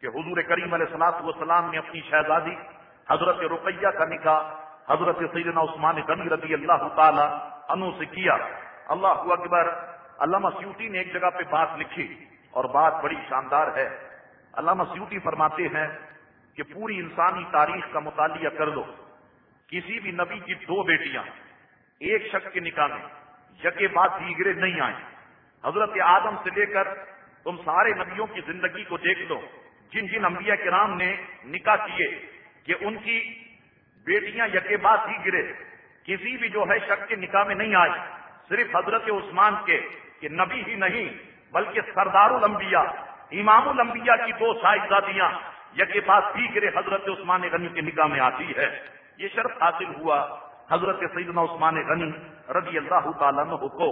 کہ حضور کریم علیہ سلاط وسلام نے اپنی شہزادی حضرت رقیہ کا نکاح حضرت سیدنا عثمان غنی رضی اللہ تعالی انو سے کیا، اللہ اکبر، علامہ سیوٹی نے ایک جگہ پہ بات لکھی اور بات بڑی شاندار ہے۔ علامہ سیوٹی فرماتے ہیں کہ پوری انسانی تاریخ کا مطالعہ کر لو۔ کسی بھی نبی کی دو بیٹیاں ایک شخص کے نکاح میں یکے بعد دیگرے نہیں آئے حضرت آدم سے لے کر تم سارے نبیوں کی زندگی کو دیکھ لو۔ جن جن انبیاء کرام نے نکاح کیے کہ ان کی بیٹیاں یکے بعد دیگرے کسی بھی جو ہے شخص کے نکاح میں نہیں آئی صرف حضرت عثمان کے کہ نبی ہی نہیں، بلکہ سردار الانبیاء، امام الانبیاء کی دو صاحبزادیاں یکے بعد دیگرے حضرت عثمان غنی کے نکاح میں آتی ہے۔ یہ شرط حاصل ہوا حضرت سیدنا عثمان غنی رضی اللہ تعالیٰ عنہ کو۔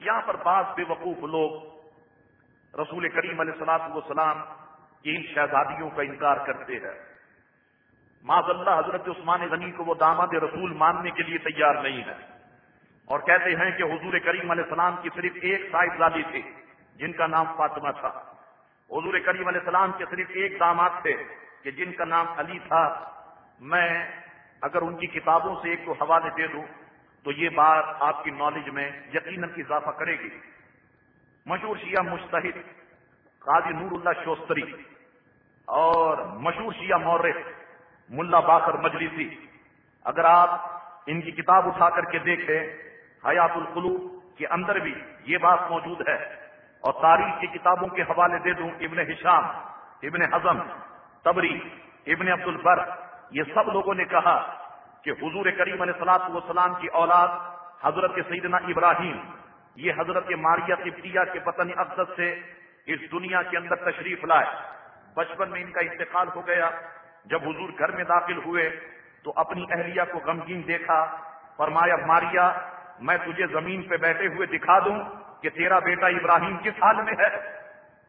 یہاں پر بعض بے وقوف لوگ رسول کریم علیہ السلاط والسلام کی ان شہزادیوں کا انکار کرتے ہیں۔ معذ اللہ حضرت عثمان غنی کو وہ داماد رسول ماننے کے لیے تیار نہیں ہے۔ اور کہتے ہیں کہ حضور کریم علیہ السلام کی صرف ایک صاحبزادی تھی جن کا نام فاطمہ تھا۔ حضور کریم علیہ السلام کے صرف ایک داماد تھے کہ جن کا نام علی تھا۔ میں اگر ان کی کتابوں سے ایک تو حوالے دے دوں تو یہ بات آپ کی نالج میں یقیناً اضافہ کرے گی۔ مشہور شیعہ مستحد قاضی نور اللہ شوستری اور مشہور شیعہ مورخ ملا باخر مجلسی، اگر آپ ان کی کتاب اٹھا کر کے دیکھیں حیات القلوب کے اندر بھی یہ بات موجود ہے۔ اور تاریخ کی کتابوں کے حوالے دے دوں، ابن ہشام، ابن ہزم تبری، ابن عبد البر یہ سب لوگوں نے کہا کہ حضور کریم علیہ سلاط وسلام کی اولاد حضرت سیدنا ابراہیم، یہ حضرت ماریہ طبیہ کے پتن اقدس سے اس دنیا کے اندر تشریف لائے۔ بچپن میں ان کا انتقال ہو گیا۔ جب حضور گھر میں داخل ہوئے تو اپنی اہلیہ کو غمگین دیکھا، فرمایا، ماریا، میں تجھے زمین پہ بیٹھے ہوئے دکھا دوں کہ تیرا بیٹا ابراہیم کس حال میں ہے۔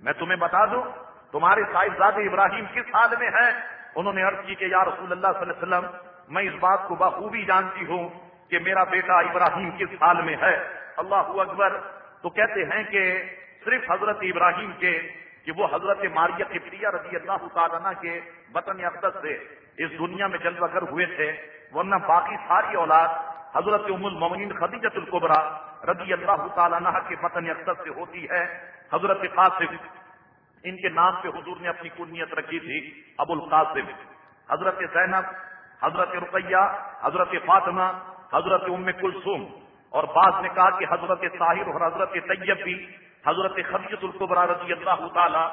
میں تمہیں بتا دوں، تمہارے صاحبزاد ابراہیم کس حال میں ہے انہوں نے عرض کی کہ یا رسول اللہ صلی اللہ علیہ وسلم، میں اس بات کو بخوبی جانتی ہوں کہ میرا بیٹا ابراہیم کس حال میں ہے۔ اللہ اکبر، تو کہتے ہیں کہ صرف حضرت ابراہیم کے کہ وہ حضرت ماریہ قبطیہ رضی اللہ تعالیٰ کے وطن اقدس سے اس دنیا میں جلوہ گر ہوئے تھے، ورنہ باقی ساری اولاد حضرت ام المومنین خدیجت القبرا رضی اللہ تعالیٰ کے وطن اقدس سے ہوتی ہے۔ حضرت قاسم ان کے نام پہ حضور نے اپنی کنیت رکھی تھی، ابو القاسم۔ حضرت زینب، حضرت رقیہ، حضرت فاطمہ، حضرت ام کلثوم۔ اور بعض نے کہا کہ حضرت طاہر اور حضرت طیب بھی حضرت خدیت القبرا رضی اللہ تعالی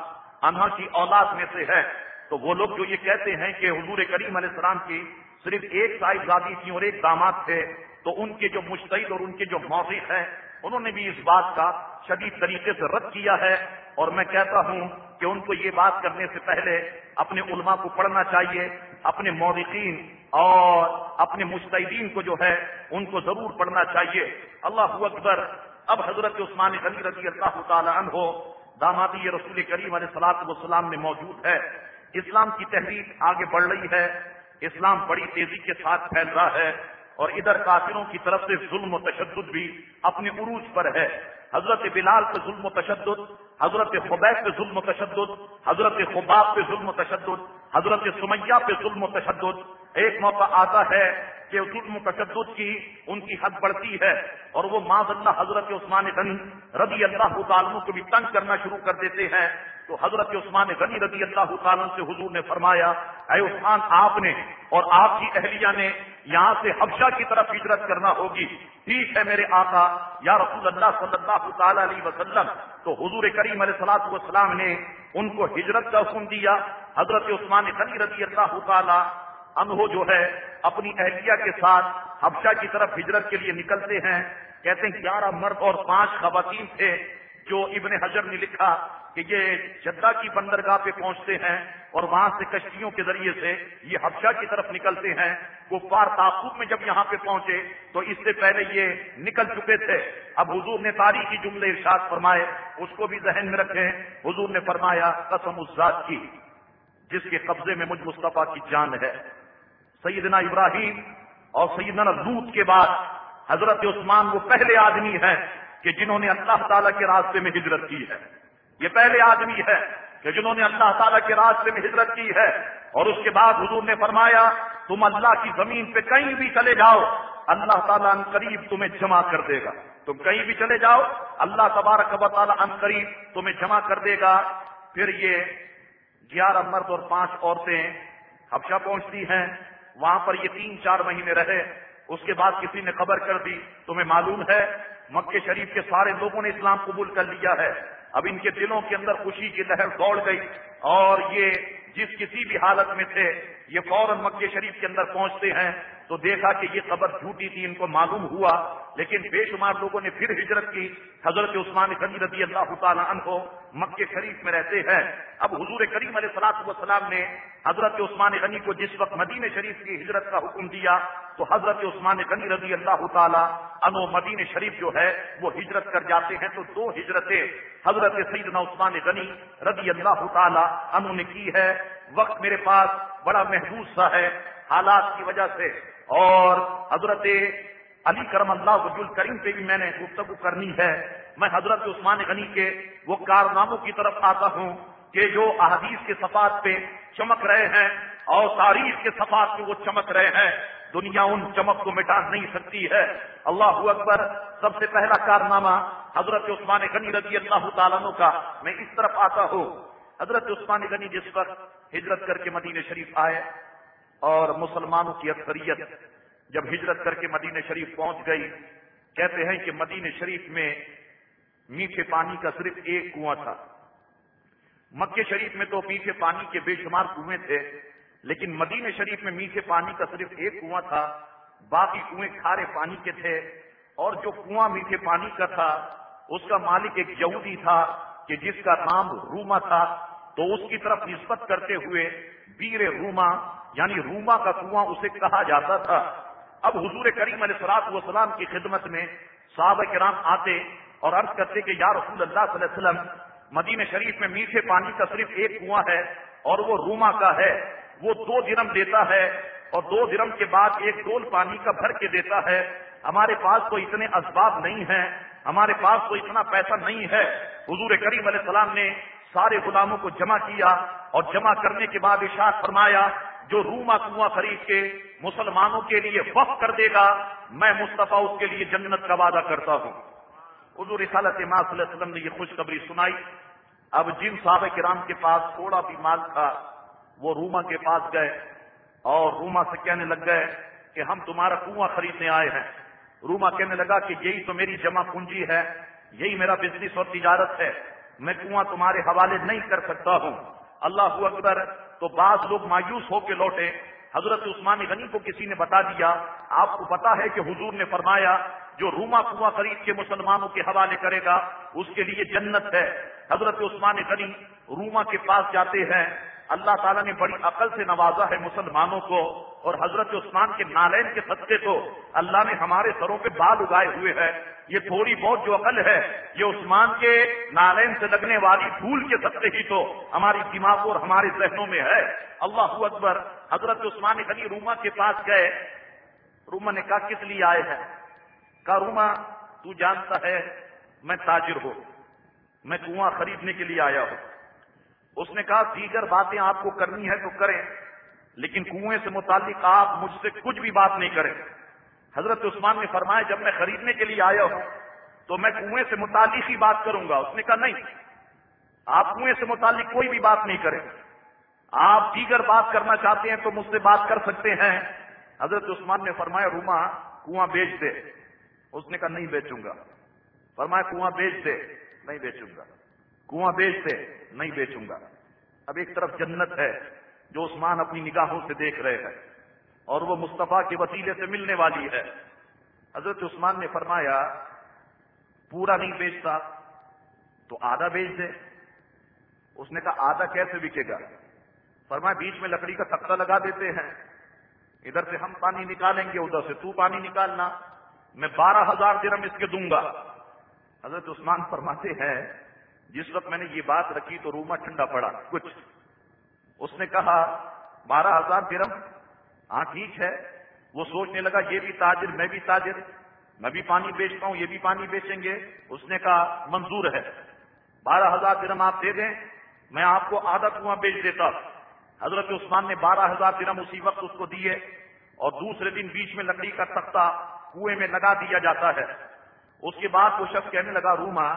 عنہ کی اولاد میں سے ہے۔ تو وہ لوگ جو یہ کہتے ہیں کہ حضور کریم علیہ السلام کی صرف ایک صاحبزادی تھی اور ایک داماد تھے، تو ان کے جو مشتعد اور ان کے جو موفق ہیں، انہوں نے بھی اس بات کا شدید طریقے سے رد کیا ہے۔ اور میں کہتا ہوں کہ ان کو یہ بات کرنے سے پہلے اپنے علماء کو پڑھنا چاہیے، اپنے مورقین اور اپنے مستعدین کو جو ہے، ان کو ضرور پڑھنا چاہیے۔ اللہ اکبر اب حضرت عثمان غنی رضی اللہ تعالی عنہ دامادی رسول کریم علیہ سلاط وسلام میں موجود ہے۔ اسلام کی تحریر آگے بڑھ رہی ہے۔ اسلام بڑی تیزی کے ساتھ پھیل رہا ہے اور ادھر کافروں کی طرف سے ظلم و تشدد بھی اپنے عروج پر ہے۔ حضرت بلال پہ ظلم و تشدد، حضرت خبیب پہ ظلم و تشدد، حضرت خباب پہ ظلم و تشدد، حضرت سمیہ پہ ظلم و تشدد۔ ایک موقع آتا ہے کہ ظلم و تشدد کی ان کی حد بڑھتی ہے اور وہ ماض اللہ حضرت عثمان غنی رضی اللہ تعالیٰ کو بھی تنگ کرنا شروع کر دیتے ہیں، تو حضرت عثمان غنی رضی اللہ تعالیٰ سے حضور نے فرمایا، اے عثمان، آپ نے اور آپ کی اہلیہ نے یہاں سے حبشہ کی طرف ہجرت کرنا ہوگی۔ ٹھیک ہے میرے آقا، یا رسول اللہ صلی اللہ تعالی علیہ وسلم، تو حضور کریم علیہ صلاح والسلام نے ان کو ہجرت کا حکم دیا۔ حضرت عثمان غنی رضی اللہ تعالی انہو جو ہے اپنی اہلیہ کے ساتھ حبشہ کی طرف ہجرت کے لیے نکلتے ہیں۔ کہتے ہیں گیارہ مرد اور پانچ خواتین تھے جو ابن حجر نے لکھا کہ یہ جدہ کی بندرگاہ پہ پہنچتے ہیں اور وہاں سے کشتیوں کے ذریعے سے یہ حبشہ کی طرف نکلتے ہیں۔ وہ پار تعقب میں جب یہاں پہ پہنچے تو اس سے پہلے یہ نکل چکے تھے۔ اب حضور نے تاریخی جملے ارشاد فرمائے، اس کو بھی ذہن میں رکھیں۔ حضور نے فرمایا، قسم اس ذات کی، جس کے قبضے میں مجھ مصطفیٰ کی جان ہے۔ سیدنا ابراہیم اور سیدنا لوت کے بعد حضرت عثمان وہ پہلے آدمی ہیں کہ جنہوں نے اللہ تعالیٰ کے راستے میں ہجرت کی ہے۔ یہ پہلے آدمی ہے کہ جنہوں نے اللہ تعالیٰ کے راستے میں ہجرت کی ہے۔ اور اس کے بعد حضور نے فرمایا، تم اللہ کی زمین پہ کہیں بھی چلے جاؤ، اللہ تعالیٰ ان قریب تمہیں جمع کر دے گا۔ تم کہیں بھی چلے جاؤ، اللہ تبارک و تعالیٰ ان قریب تمہیں جمع کر دے گا۔ پھر یہ گیارہ مرد اور پانچ عورتیں حبشہ پہنچتی ہیں۔ وہاں پر یہ تین چار مہینے رہے، اس کے بعد کسی نے خبر کر دی، تمہیں معلوم ہے مکے شریف کے سارے لوگوں نے اسلام قبول کر لیا ہے۔ اب ان کے دلوں کے اندر خوشی کی لہر دوڑ گئی، اور یہ جس کسی بھی حالت میں تھے، یہ فوراً مکے شریف کے اندر پہنچتے ہیں۔ تو دیکھا کہ یہ خبر جھوٹی تھی، ان کو معلوم ہوا۔ لیکن بے شمار لوگوں نے پھر ہجرت کی۔ حضرت عثمان غنی رضی اللہ تعالیٰ عنہ مکے شریف میں رہتے ہیں۔ اب حضور کریم علیہ سلاط والسلام نے حضرت عثمان غنی کو جس وقت مدین شریف کی ہجرت کا حکم دیا، تو حضرت عثمان غنی رضی اللہ تعالیٰ عنہ مدین شریف جو ہے، وہ ہجرت کر جاتے ہیں۔ تو دو ہجرتیں حضرت سیدنا عثمان غنی رضی اللہ تعالیٰ عنہ نے کی ہے وقت میرے پاس بڑا محدود سا ہے۔ حالات کی وجہ سے اور حضرت علی کرم اللہ وجول کریم پہ بھی میں نے گفتگو کرنی ہے۔ میں حضرت عثمان غنی کے وہ کارناموں کی طرف آتا ہوں کہ جو احادیث کے صفات پہ چمک رہے ہیں اور تاریخ کے صفات پہ وہ چمک رہے ہیں۔ دنیا ان چمک کو مٹا نہیں سکتی ہے۔ اللہ اکبر۔ سب سے پہلا کارنامہ حضرت عثمان غنی رضی اللہ تعالیٰ کا۔ میں اس طرف آتا ہوں۔ حضرت عثمان غنی جس وقت ہجرت کر کے مدینہ شریف آئے اور مسلمانوں کی اکثریت۔ جب ہجرت کر کے مدینہ شریف پہنچ گئی، کہتے ہیں کہ مدینہ شریف میں میٹھے پانی کا صرف ایک کنواں تھا۔ مکے شریف میں تو میٹھے پانی کے بے شمار کنویں تھے، لیکن مدینہ شریف میں میٹھے پانی کا صرف ایک کنواں تھا، باقی کنویں کھارے پانی کے تھے۔ اور جو کنواں میٹھے پانی کا تھا، اس کا مالک ایک یہودی تھا کہ جس کا نام روما تھا۔ تو اس کی طرف نسبت کرتے ہوئے، بیر روما یعنی روما کا کنواں اسے کہا جاتا تھا۔ اب حضور کریم علیہ سلاط وسلام کی خدمت میں صحابہ کرام آتے اور عرض کرتے کہ یا رسول اللہ صلی اللہ علیہ وسلم، مدینہ شریف میں میٹھے پانی کا صرف ایک کنواں ہے اور وہ روما کا ہے۔ وہ دو درم دیتا ہے اور دو درم کے بعد ایک ڈول پانی کا بھر کے دیتا ہے۔ ہمارے پاس تو اتنے اسباب نہیں ہیں، ہمارے پاس تو اتنا پیسہ نہیں ہے۔ حضور کریم علیہ السلام نے سارے غلاموں کو جمع کیا اور جمع کرنے کے بعد اشاد فرمایا جو روما کنواں خرید کے مسلمانوں کے لیے وقف کر دے گا، میں مصطفیٰ اس کے لیے جنت کا وعدہ کرتا ہوں۔ حضور رسالت صلی اللہ علیہ وسلم نے یہ خوشخبری سنائی۔ اب جن صحابہ کرام کے پاس تھوڑا بھی مال تھا، وہ روما کے پاس گئے اور روما سے کہنے لگ گئے کہ ہم تمہارا کنواں خریدنے آئے ہیں۔ روما کہنے لگا کہ یہی تو میری جمع پونجی ہے، یہی میرا بزنس اور تجارت ہے۔ میں کنواں تمہارے حوالے نہیں کر سکتا ہوں۔ اللہ اکبر، تو بعض لوگ مایوس ہو کے لوٹے۔ حضرت عثمان غنی کو کسی نے بتا دیا۔ آپ کو پتا ہے کہ حضور نے فرمایا، جو روما کنواں خرید کے مسلمانوں کے حوالے کرے گا، اس کے لیے جنت ہے۔ حضرت عثمان غنی روما کے پاس جاتے ہیں۔ اللہ تعالیٰ نے بڑی عقل سے نوازا ہے مسلمانوں کو۔ اور حضرت عثمان کے نالین کے صدقے تو اللہ نے ہمارے سروں پہ بال اگائے ہوئے ہیں۔ یہ تھوڑی بہت جو عقل ہے، یہ عثمان کے نالین سے لگنے والی پھول کے صدقے ہی تو ہماری دماغوں اور ہمارے ذہنوں میں ہے۔ اللہ اکبر، حضرت عثمان غنی روما کے پاس گئے۔ روما نے کہا، کس لیے آئے ہیں؟ کہا روما تو جانتا ہے، میں تاجر ہوں۔ میں کنواں خریدنے کے لیے آیا ہوں۔ اس نے کہا، دیگر باتیں آپ کو کرنی ہے تو کریں، لیکن کنویں سے متعلق آپ مجھ سے کچھ بھی بات نہیں کریں۔ حضرت عثمان نے فرمایا، جب میں خریدنے کے لیے آیا ہوں، تو میں کنویں سے متعلق ہی بات کروں گا۔ اس نے کہا، نہیں، آپ کنویں سے متعلق کوئی بھی بات نہیں کریں۔ آپ دیگر بات کرنا چاہتے ہیں تو مجھ سے بات کر سکتے ہیں۔ حضرت عثمان نے فرمایا، روما، کنواں بیچ دے۔ اس نے کہا، نہیں بیچوں گا۔ فرمایا، کنواں بیچ دے، نہیں بیچوں گا۔ کنواں بیچ دے، نہیں بیچوں گا۔ اب ایک طرف جنت ہے، جو عثمان اپنی نگاہوں سے دیکھ رہے ہیں۔ اور وہ مصطفیٰ کے وسیلے سے ملنے والی ہے۔ حضرت عثمان نے فرمایا، پورا نہیں بیچتا، تو آدھا بیچ دے۔ اس نے کہا، آدھا کیسے بکے گا؟ فرمایا، بیچ میں لکڑی کا تختہ لگا دیتے ہیں۔ ادھر سے ہم پانی نکالیں گے، ادھر سے تو پانی نکالنا۔ میں بارہ ہزار درم اس کے دوں گا۔ حضرت عثمان فرماتے ہیں، جس وقت میں نے یہ بات رکھی تو روما ٹھنڈا پڑا، کچھ۔ اس نے کہا، بارہ ہزار درم ہاں ٹھیک ہے۔ وہ سوچنے لگا، یہ بھی تاجر، میں بھی تاجر، میں بھی پانی بیچتا ہوں، یہ بھی پانی بیچیں گے۔ اس نے کہا، منظور ہے۔ بارہ ہزار درم آپ دے دیں، میں آپ کو آدھا کنواں بیچ دیتا۔ حضرت عثمان نے بارہ ہزار درم اسی وقت اس کو دیے اور دوسرے دن بیچ میں لکڑی کا تختہ کنویں میں لگا دیا جاتا ہے۔ اس کے بعد وہ شخص کہنے لگا، روما،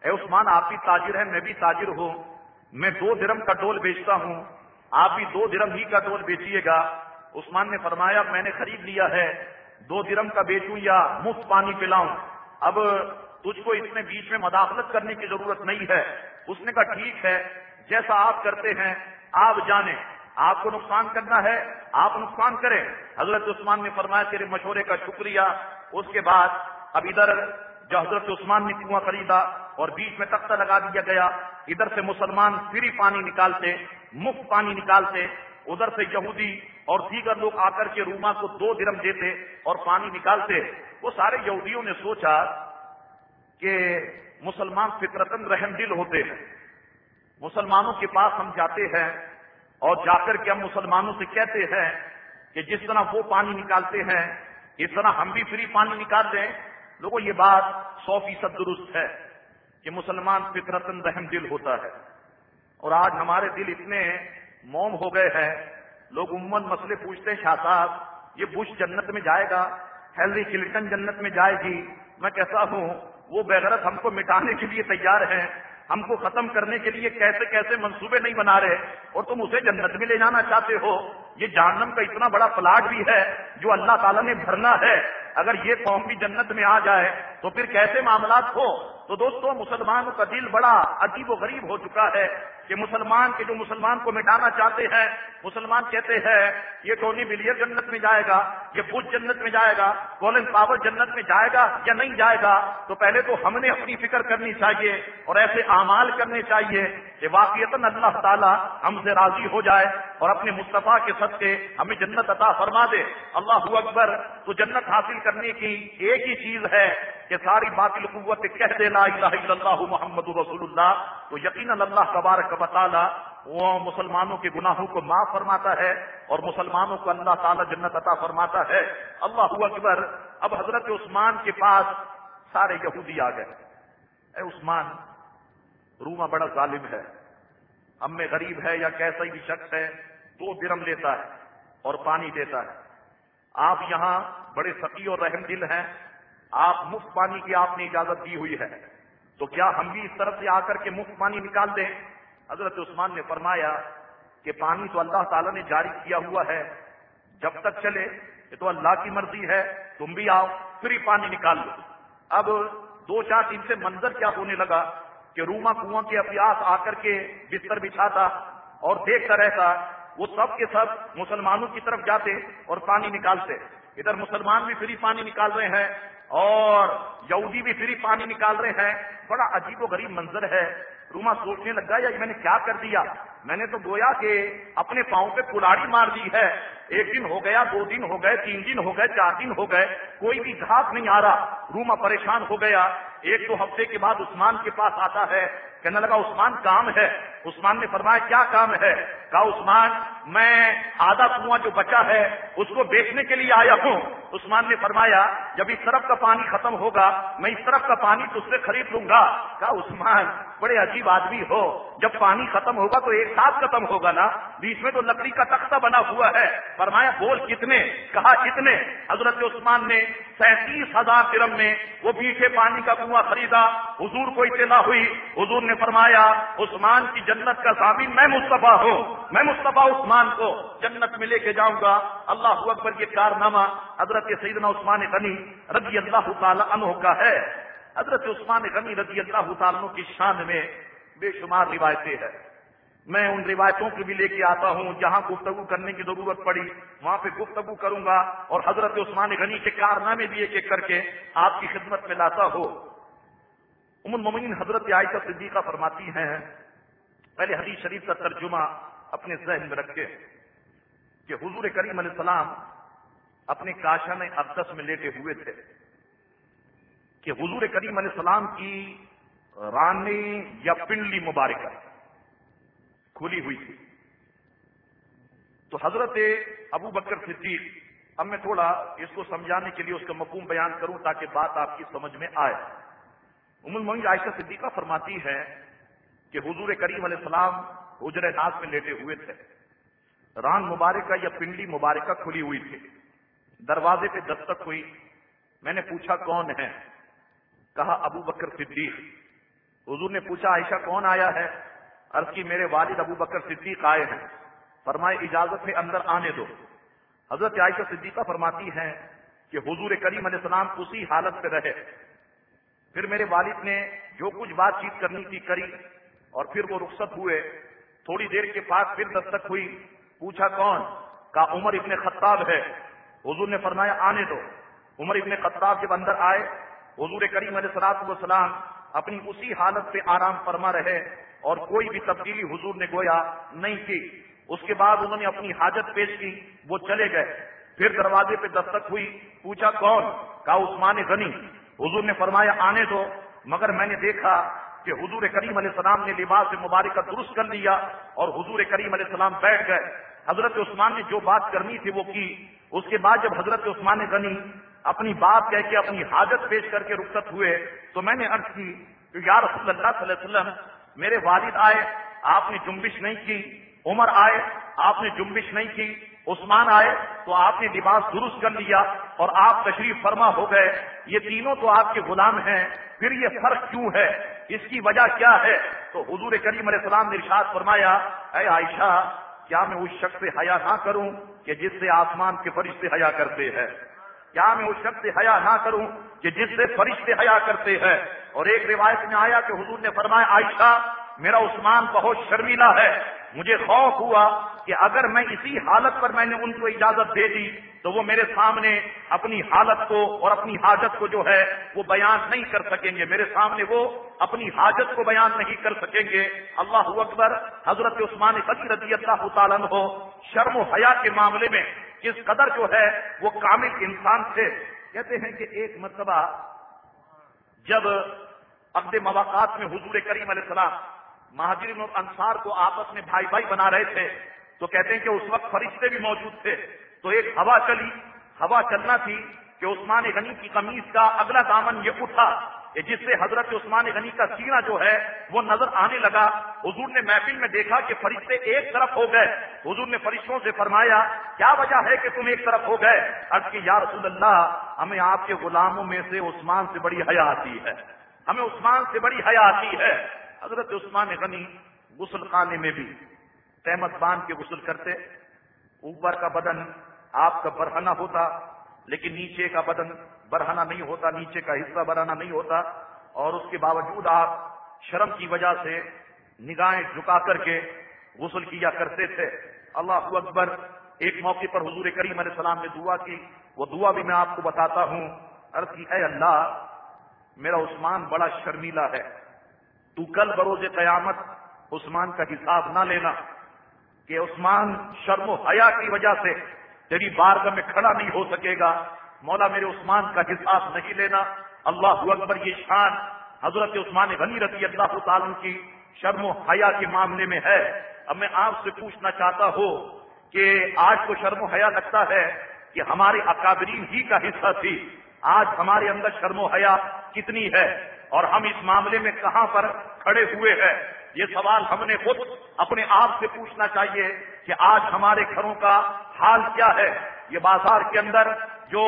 اے عثمان، آپ بھی تاجر ہیں، میں بھی تاجر ہوں۔ میں دو درم کا ڈول بیچتا ہوں، آپ بھی دو درم ہی کا ڈول بیچیے گا۔ عثمان نے فرمایا، میں نے خرید لیا ہے، دو درم کا بیچوں یا مفت پانی پلاؤں۔ اب تجھ کو اس میں بیچ میں مداخلت کرنے کی ضرورت نہیں ہے۔ اس نے کہا، ٹھیک ہے، جیسا آپ کرتے ہیں، آپ جانیں۔ آپ کو نقصان کرنا ہے، آپ نقصان کریں۔ حضرت عثمان نے فرمایا، تیرے مشورے کا شکریہ۔ اس کے بعد اب ادھر جو حضرت عثمان نے کنواں خریدا اور بیچ میں تختہ لگا دیا گیا، ادھر سے مسلمان فری پانی نکالتے، مفت پانی نکالتے، ادھر سے یہودی اور دیگر لوگ آ کر کے روما کو دو درم دیتے اور پانی نکالتے، وہ سارے یہودیوں نے سوچا کہ مسلمان فطرتن رحم دل ہوتے ہیں۔ مسلمانوں کے پاس ہم جاتے ہیں اور جا کر کے ہم مسلمانوں سے کہتے ہیں کہ جس طرح وہ پانی نکالتے ہیں، اس طرح ہم بھی فری پانی نکال دیں۔ لوگوں، یہ بات سو فیصد درست ہے کہ مسلمان فطرتن رحم دل ہوتا ہے۔ اور آج ہمارے دل اتنے موم ہو گئے ہیں لوگ عموماً مسئلے پوچھتے ہیں، شاہ صاحب، یہ بش جنت میں جائے گا؟ ہیلری کلٹن جنت میں جائے گی؟ میں کہتا ہوں، وہ بغیرت ہم کو مٹانے کے لیے تیار ہیں۔ ہم کو ختم کرنے کے لیے کیسے کیسے منصوبے نہیں بنا رہے۔ اور تم اسے جنت میں لے جانا چاہتے ہو۔ یہ جہنم کا اتنا بڑا پلاٹ بھی ہے جو اللہ تعالیٰ نے بھرنا ہے۔ اگر یہ قوم بھی جنت میں آ جائے تو پھر کیسے معاملات ہو تو دوستوں مسلمانوں کا دل بڑا عجیب و غریب ہو چکا ہے کہ مسلمان کے جو مسلمان کو مٹانا چاہتے ہیں، مسلمان کہتے ہیں، یہ ٹونی بلیئر جنت میں جائے گا، یہ بج جنت میں جائے گا کولن پاور جنت میں جائے گا یا نہیں جائے گا، تو پہلے تو ہم نے اپنی فکر کرنی چاہیے اور ایسے اعمال کرنے چاہیے کہ واقعیت اللہ تعالیٰ ہم سے راضی ہو جائے اور اپنے مصطفیٰ کے سب سے ہمیں جنت عطا فرما دے. اللہ اکبر، تو جنت حاصل کرنے کی ایک ہی چیز ہے کہ ساری باطل قوت کہہ دے لا الہ الا اللہ محمد رسول اللہ تو یقینا اللہ تبارک و تعالی وہ مسلمانوں کے گناہوں کو معاف فرماتا ہے اور مسلمانوں کو اللہ تعالی جنت عطا فرماتا ہے۔ اللہ اکبر، اب حضرت عثمان کے پاس سارے یہودی آ گئے۔ اے عثمان روما بڑا ظالم ہے۔ ہم میں غریب ہے یا کیسا بھی شخص ہے دو درم لیتا ہے اور پانی دیتا ہے۔ آپ یہاں بڑے سقی اور رحم دل ہیں۔ آپ مفت پانی کی آپ نے اجازت دی ہوئی ہے۔ تو کیا ہم بھی اس طرف سے آ کر کے مفت پانی نکال دیں؟ حضرت عثمان نے فرمایا کہ پانی تو اللہ تعالیٰ نے جاری کیا ہوا ہے۔ جب تک چلے، یہ تو اللہ کی مرضی ہے۔ تم بھی آؤ، فری پانی نکال لو۔ اب دو چار دن سے منظر کیا ہونے لگا کہ روما کنواں کے ابیاس آ کر کے بستر بچھاتا اور دیکھتا رہتا، وہ سب کے سب مسلمانوں کی طرف جاتے اور پانی نکالتے۔ ادھر مسلمان بھی فری پانی نکال رہے ہیں اور یہودی بھی فری پانی نکال رہے ہیں۔ بڑا عجیب و غریب منظر ہے۔ روما سوچنے لگا یا میں نے کیا کر دیا؟ میں نے تو گویا کہ اپنے پاؤں پہ کلاڑی مار دی ہے۔ ایک دن ہو گیا، دو دن ہو گئے، تین دن ہو گئے، چار دن ہو گئے، کوئی بھی گھاس نہیں آ رہا۔ روما پریشان ہو گیا۔ ایک دو ہفتے کے بعد عثمان کے پاس آتا ہے۔ کہنے لگا، عثمان کام ہے. عثمان نے فرمایا، کیا کام ہے؟ کہا، عثمان، میں آدھا کنواں جو بچا ہے، اس کو بیچنے کے لیے آیا ہوں. عثمان نے فرمایا، جب اس طرف کا پانی ختم ہوگا، میں اس طرف کا پانی تو سے خرید لوں گا. کہا، عثمان، بڑے عجیب آدمی ہو، جب پانی ختم ہوگا تو ایک ساتھ ختم ہوگا نا؟ بیچ میں تو لکڑی کا تختہ بنا ہوا ہے. فرمایا، بول کتنے؟ کہا کتنے حضرت عثمان نے سینتیس ہزار درم میں وہ بیٹھے پانی کا کنواں خریدا۔ حضور کو اطلاع ہوئی۔ حضور نے فرمایا، عثمان کی جنت کا ضامین میں مصطفیٰ ہوں، میں مصطفیٰ عثمان کو جنت میں لے کے جاؤں گا۔ اللہ اکبر، یہ کارنامہ حضرت سیدنا عثمان غنی رضی اللہ تعالی عنہ کا ہے۔ حضرت عثمان غنی رضی اللہ تعالیٰ کی شان میں بے شمار روایتیں ہیں۔ میں ان روایتوں کو بھی لے کے آتا ہوں، جہاں گفتگو کرنے کی ضرورت پڑی، وہاں پہ گفتگو کروں گا۔ اور حضرت عثمان غنی کے کارنامے بھی ایک ایک کر کے آپ کی خدمت میں لاتا ہو ام المومنین حضرت عائشہ صدیقہ فرماتی ہیں پہلے حدیث شریف کا ترجمہ اپنے ذہن میں رکھے کہ حضور کریم علیہ السلام اپنے کاشان اقدس میں لیٹے ہوئے تھے کہ حضور کریم علیہ السلام کی رانی یا پنڈلی مبارکہ کھلی ہوئی تھی۔ تو حضرت ابو بکر صدیق، اب میں تھوڑا اس کو سمجھانے کے لیے اس کا مفہوم بیان کروں تاکہ بات آپ کی سمجھ میں آئے۔ ام المنگ عائشہ صدیقہ فرماتی ہے کہ حضور کریم علیہ السلام حجر ناز میں لیٹے ہوئے تھے۔ ران مبارکہ یا پنڈلی مبارکہ کھلی ہوئی تھی۔ دروازے پہ دستک ہوئی۔ میں نے پوچھا کون ہے؟ کہا ابو بکر صدیق۔ حضور نے پوچھا عائشہ کون آیا ہے؟ عرض کی میرے والد ابو بکر صدیق آئے ہیں۔ فرمائے اجازت ہے اندر آنے دو۔ حضرت عائشہ صدیقہ فرماتی ہیں کہ حضور کریم علیہ السلام اسی حالت پہ رہے۔ پھر میرے والد نے جو کچھ بات چیت کرنی تھی کری اور پھر وہ رخصت ہوئے۔ تھوڑی دیر کے بعد پھر دستک ہوئی۔ پوچھا کون؟ کا عمر ابن خطاب ہے۔ حضور نے فرمایا، آنے دو۔ عمر ابن خطاب جب اندر آئے، حضور کریم علیہ سلاط والسلام اپنی اسی حالت پہ آرام فرما رہے اور کوئی بھی تبدیلی حضور نے گویا نہیں کی۔ اس کے بعد انہوں نے اپنی حاجت پیش کی، وہ چلے گئے۔ پھر دروازے پہ دستک ہوئی۔ پوچھا کون؟ کا عثمان غنی۔ حضور نے فرمایا آنے دو، مگر میں نے دیکھا کہ حضور کریم علیہ السلام نے لباس مبارکہ درست کر لیا اور حضور کریم علیہ السلام بیٹھ گئے۔ حضرت عثمان نے جو بات کرنی تھی وہ کی۔ اس کے بعد جب حضرت عثمان غنی اپنی بات کہہ کے اپنی حاجت پیش کر کے رخصت ہوئے تو میں نے عرض کی کہ یا رسول اللہ صلی اللہ علیہ وسلم، میرے والد آئے، آپ نے جنبش نہیں کی۔ عمر آئے، آپ نے جنبش نہیں کی۔ عثمان آئے تو آپ نے لباس درست کر لیا اور آپ تشریف فرما ہو گئے۔ یہ تینوں تو آپ کے غلام ہیں، پھر یہ فرق کیوں ہے؟ اس کی وجہ کیا ہے؟ تو حضور کریم علیہ السلام نے ارشاد فرمایا، اے عائشہ، کیا میں اس شخص سے حیا نہ کروں کہ جس سے آسمان کے فرشتے حیا کرتے ہیں؟ کیا میں اس شخص سے حیا نہ کروں کہ جس سے فرشتے حیا کرتے ہیں؟ اور ایک روایت میں آیا کہ حضور نے فرمایا، عائشہ میرا عثمان بہت شرمیلا ہے۔ مجھے خوف ہوا کہ اگر میں اسی حالت پر میں نے ان کو اجازت دے دی، تو وہ میرے سامنے اپنی حالت کو اور اپنی حاجت کو جو ہے، وہ بیان نہیں کر سکیں گے۔ میرے سامنے وہ اپنی حاجت کو بیان نہیں کر سکیں گے۔ اللہ اکبر، حضرت عثمان فصی رضی اللہ تعالیٰ ہو شرم و حیا کے معاملے میں کس قدر جو ہے، وہ کامل انسان تھے۔ کہتے ہیں کہ ایک مرتبہ جب عقد مواقع میں حضور کریم علیہ السلام مہاجرین اور انصار کو آپس میں بھائی بھائی بنا رہے تھے۔ تو کہتے ہیں کہ اس وقت فرشتے بھی موجود تھے۔ تو ایک ہوا چلی۔ ہوا چلنا تھی کہ عثمان غنی کی قمیض کا اگلا دامن یہ اٹھا جس سے حضرت عثمان غنی کا سینہ جو ہے وہ نظر آنے لگا۔ حضور نے محفل میں دیکھا کہ فرشتے ایک طرف ہو گئے۔ حضور نے فرشتوں سے فرمایا، کیا وجہ ہے کہ تم ایک طرف ہو گئے؟ اب کہ یا رسول اللہ، ہمیں آپ کے غلاموں میں سے عثمان سے بڑی حیا آتی ہے۔ ہمیں عثمان سے بڑی حیا آتی ہے۔ حضرت عثمان غنی غسل خانے میں بھی تحمد باندھ کے غسل کرتے، اوپر کا بدن آپ کا برہنا ہوتا، لیکن نیچے کا بدن برہنا نہیں ہوتا، نیچے کا حصہ برہنا نہیں ہوتا، اور اس کے باوجود آپ شرم کی وجہ سے نگاہیں جھکا کر کے غسل کیا کرتے تھے۔ اللہ اکبر، ایک موقع پر حضور کریم علیہ السلام نے دعا کی۔ وہ دعا بھی میں آپ کو بتاتا ہوں۔ عرض کی، اے اللہ، میرا عثمان بڑا شرمیلا ہے۔ تو کل بروز قیامت عثمان کا حساب نہ لینا کہ عثمان شرم و حیا کی وجہ سے تیری بارگاہ میں کھڑا نہیں ہو سکے گا۔ مولا میرے عثمان کا حساب نہیں لینا۔ اللہ اکبر یہ شان حضرت عثمان غنی رضی اللہ تعالیٰ کی شرم و حیا کے معاملے میں ہے۔ اب میں آپ سے پوچھنا چاہتا ہوں کہ آج کو شرم و حیا لگتا ہے کہ ہمارے اکابرین ہی کا حصہ تھی۔ آج ہمارے اندر شرم و حیا کتنی ہے؟ اور ہم اس معاملے میں کہاں پر کھڑے ہوئے ہیں؟ یہ سوال ہم نے خود اپنے آپ سے پوچھنا چاہیے کہ آج ہمارے گھروں کا حال کیا ہے؟ یہ بازار کے اندر جو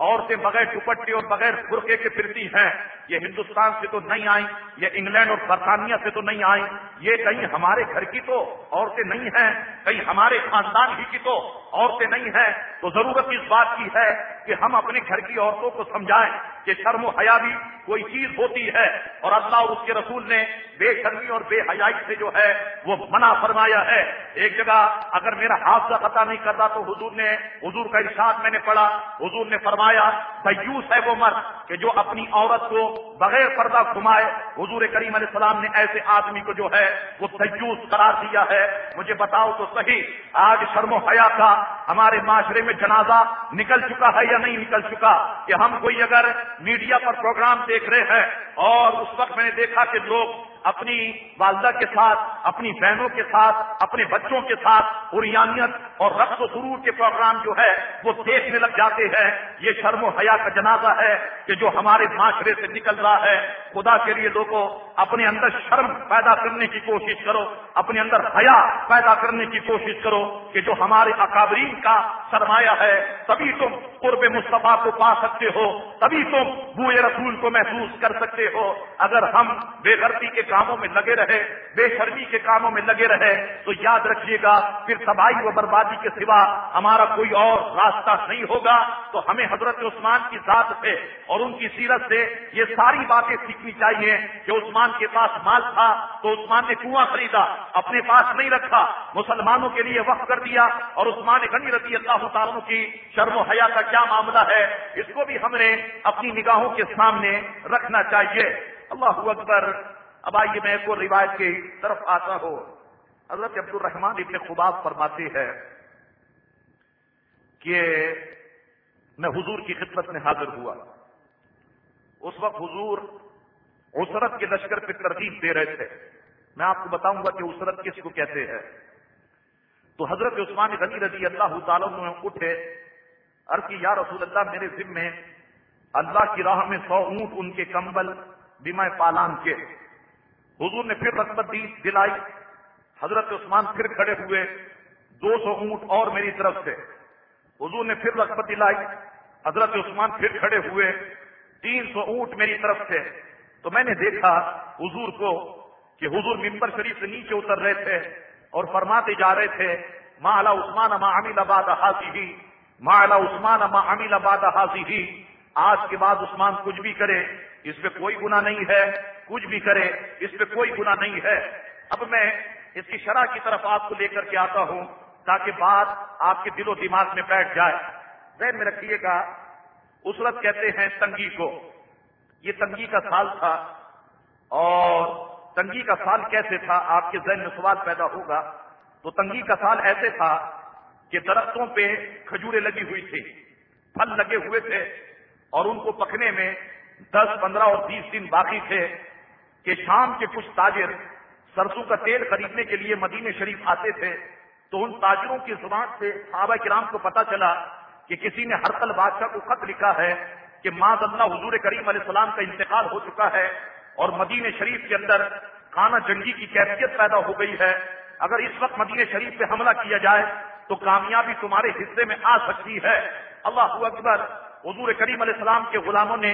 عورتیں بغیر دوپٹے اور بغیر برقے کے پھرتی ہیں، یہ ہندوستان سے تو نہیں آئیں، یہ انگلینڈ اور برطانیہ سے تو نہیں آئیں، یہ کہیں ہمارے گھر کی تو عورتیں نہیں ہیں، کہیں ہمارے خاندان ہی کی تو عورتیں نہیں ہیں۔ تو ضرورت اس بات کی ہے کہ ہم اپنے گھر کی عورتوں کو سمجھائیں کہ شرم و حیا بھی کوئی چیز ہوتی ہے۔ اور اللہ اور اس کے رسول نے بے شرمی اور بے حیائی سے جو ہے وہ منع فرمایا ہے۔ ایک جگہ اگر میرا حادثہ پتا نہیں کرتا تو حضور نے، حضور کا ارشاد میں نے پڑھا حضور نے فرمایا دیوس ہے وہ مرد کہ جو اپنی عورت کو بغیر پردہ گھمائے، حضور کریم علیہ السلام نے ایسے آدمی کو جو ہے، وہ دیوس قرار دیا ہے۔ مجھے بتاؤ تو صحیح، آج شرم و حیا کا ہمارے معاشرے میں جنازہ نکل چکا ہے یا نہیں نکل چکا؟ کہ ہم کوئی اگر میڈیا پر پروگرام دیکھ رہے ہیں اور اس وقت میں نے دیکھا کہ لوگ اپنی والدہ کے ساتھ، اپنی بہنوں کے ساتھ، اپنے بچوں کے ساتھ اریانیت اور رقص و سرور کے پروگرام جو ہے، وہ دیکھنے لگ جاتے ہیں۔ یہ شرم و حیا کا جنازہ ہے کہ جو ہمارے معاشرے سے نکل رہا ہے۔ خدا کے لیے لوگوں، اپنے اندر شرم پیدا کرنے کی کوشش کرو۔ اپنے اندر حیا پیدا کرنے کی کوشش کرو کہ جو ہمارے اکابرین کا سرمایہ ہے، تبھی تم قرب مصطفیٰ کو پا سکتے ہو، تبھی تم بوئے رسول کو محسوس کر سکتے ہو۔ اگر ہم بے غرضی کے کاموں میں لگے رہے، بے شرمی کے کاموں میں لگے رہے، تو یاد رکھیے گا، پھر تباہی و بربادی کے سوا ہمارا کوئی اور راستہ نہیں ہوگا۔ تو ہمیں حضرت عثمان کی ذات سے اور ان کی سیرت سے یہ ساری باتیں سیکھنی چاہیے کہ عثمان کے پاس مال تھا تو عثمان نے کنواں خریدا، اپنے پاس نہیں رکھا۔ مسلمانوں کے لیے وقف کر دیا اور عثمان غنی رضی اللہ تعالیٰ کی شرم و حیا کا کیا معاملہ ہے، اس کو بھی ہم نے اپنی نگاہوں کے سامنے رکھنا چاہیے۔ اللہ اکبر۔ اب آئیے میں کو روایت کی طرف آتا ہوں۔ حضرت عبد الرحمان ابن خباب فرماتے ہیں کہ میں حضور کی خدمت میں حاضر ہوا۔ اس وقت حضور اسرت کے لشکر پہ ترغیب دے رہے تھے۔ میں آپ کو بتاؤں گا کہ اسرت کس کو کہتے ہیں۔ تو حضرت عثمان غنی رضی اللہ تعالیٰ اٹھے کی، یا رسول اللہ، میرے ذم میں اللہ کی راہ میں سو اونٹ ان کے کمبل بیما پالان کے۔ حضور نے پھر رسمت دی دلائی حضرت عثمان پھر کھڑے ہوئے۔ دو سو اونٹ اور میری طرف سے۔ حضور نے پھر رسمت دلائی۔ حضرت عثمان پھر کھڑے ہوئے۔ تین سو اونٹ میری طرف سے۔ تو میں نے دیکھا حضور کو کہ حضور ممبر شریف سے نیچے اتر رہے تھے اور فرماتے جا رہے تھے ما علا عثمان ما عمل بعد حاضی ما علا عثمان ما عمل بعد حاضی آج کے بعد عثمان کچھ بھی کرے، اس پہ کوئی گنا نہیں ہے، کچھ بھی کرے، اس پہ کوئی گنا نہیں ہے۔ اب میں اس کی شرح کی طرف آپ کو لے کر کے آتا ہوں، تاکہ بات آپ کے دل و دماغ میں بیٹھ جائے۔ ذہن میں رکھیے گا، اسرت کہتے ہیں تنگی کو۔ یہ تنگی کا سال تھا۔ اور تنگی کا سال کیسے تھا؟ آپ کے ذہن میں سوال پیدا ہوگا۔ تو تنگی کا سال ایسے تھا کہ درختوں پہ کھجورے لگی ہوئی تھی پھل لگے ہوئے تھے۔ اور ان کو پکنے میں دس، پندرہ اور بیس دن باقی تھے کہ شام کے کچھ تاجر سرسوں کا تیل خریدنے کے لیے مدینہ شریف آتے تھے تو ان تاجروں کی زبان سے صحابہ کرام کو پتا چلا کہ کسی نے ہر بادشاہ کو خط لکھا ہے کہ ماض اللہ حضور کریم علیہ السلام کا انتقال ہو چکا ہے اور مدینہ شریف کے اندر کانا جنگی کی کیفیت پیدا ہو گئی ہے۔ اگر اس وقت مدینہ شریف پہ حملہ کیا جائے تو کامیابی تمہارے حصے میں آ سکتی ہے۔ اللہ اکبر۔ حضور کریم علیہ السلام کے غلاموں نے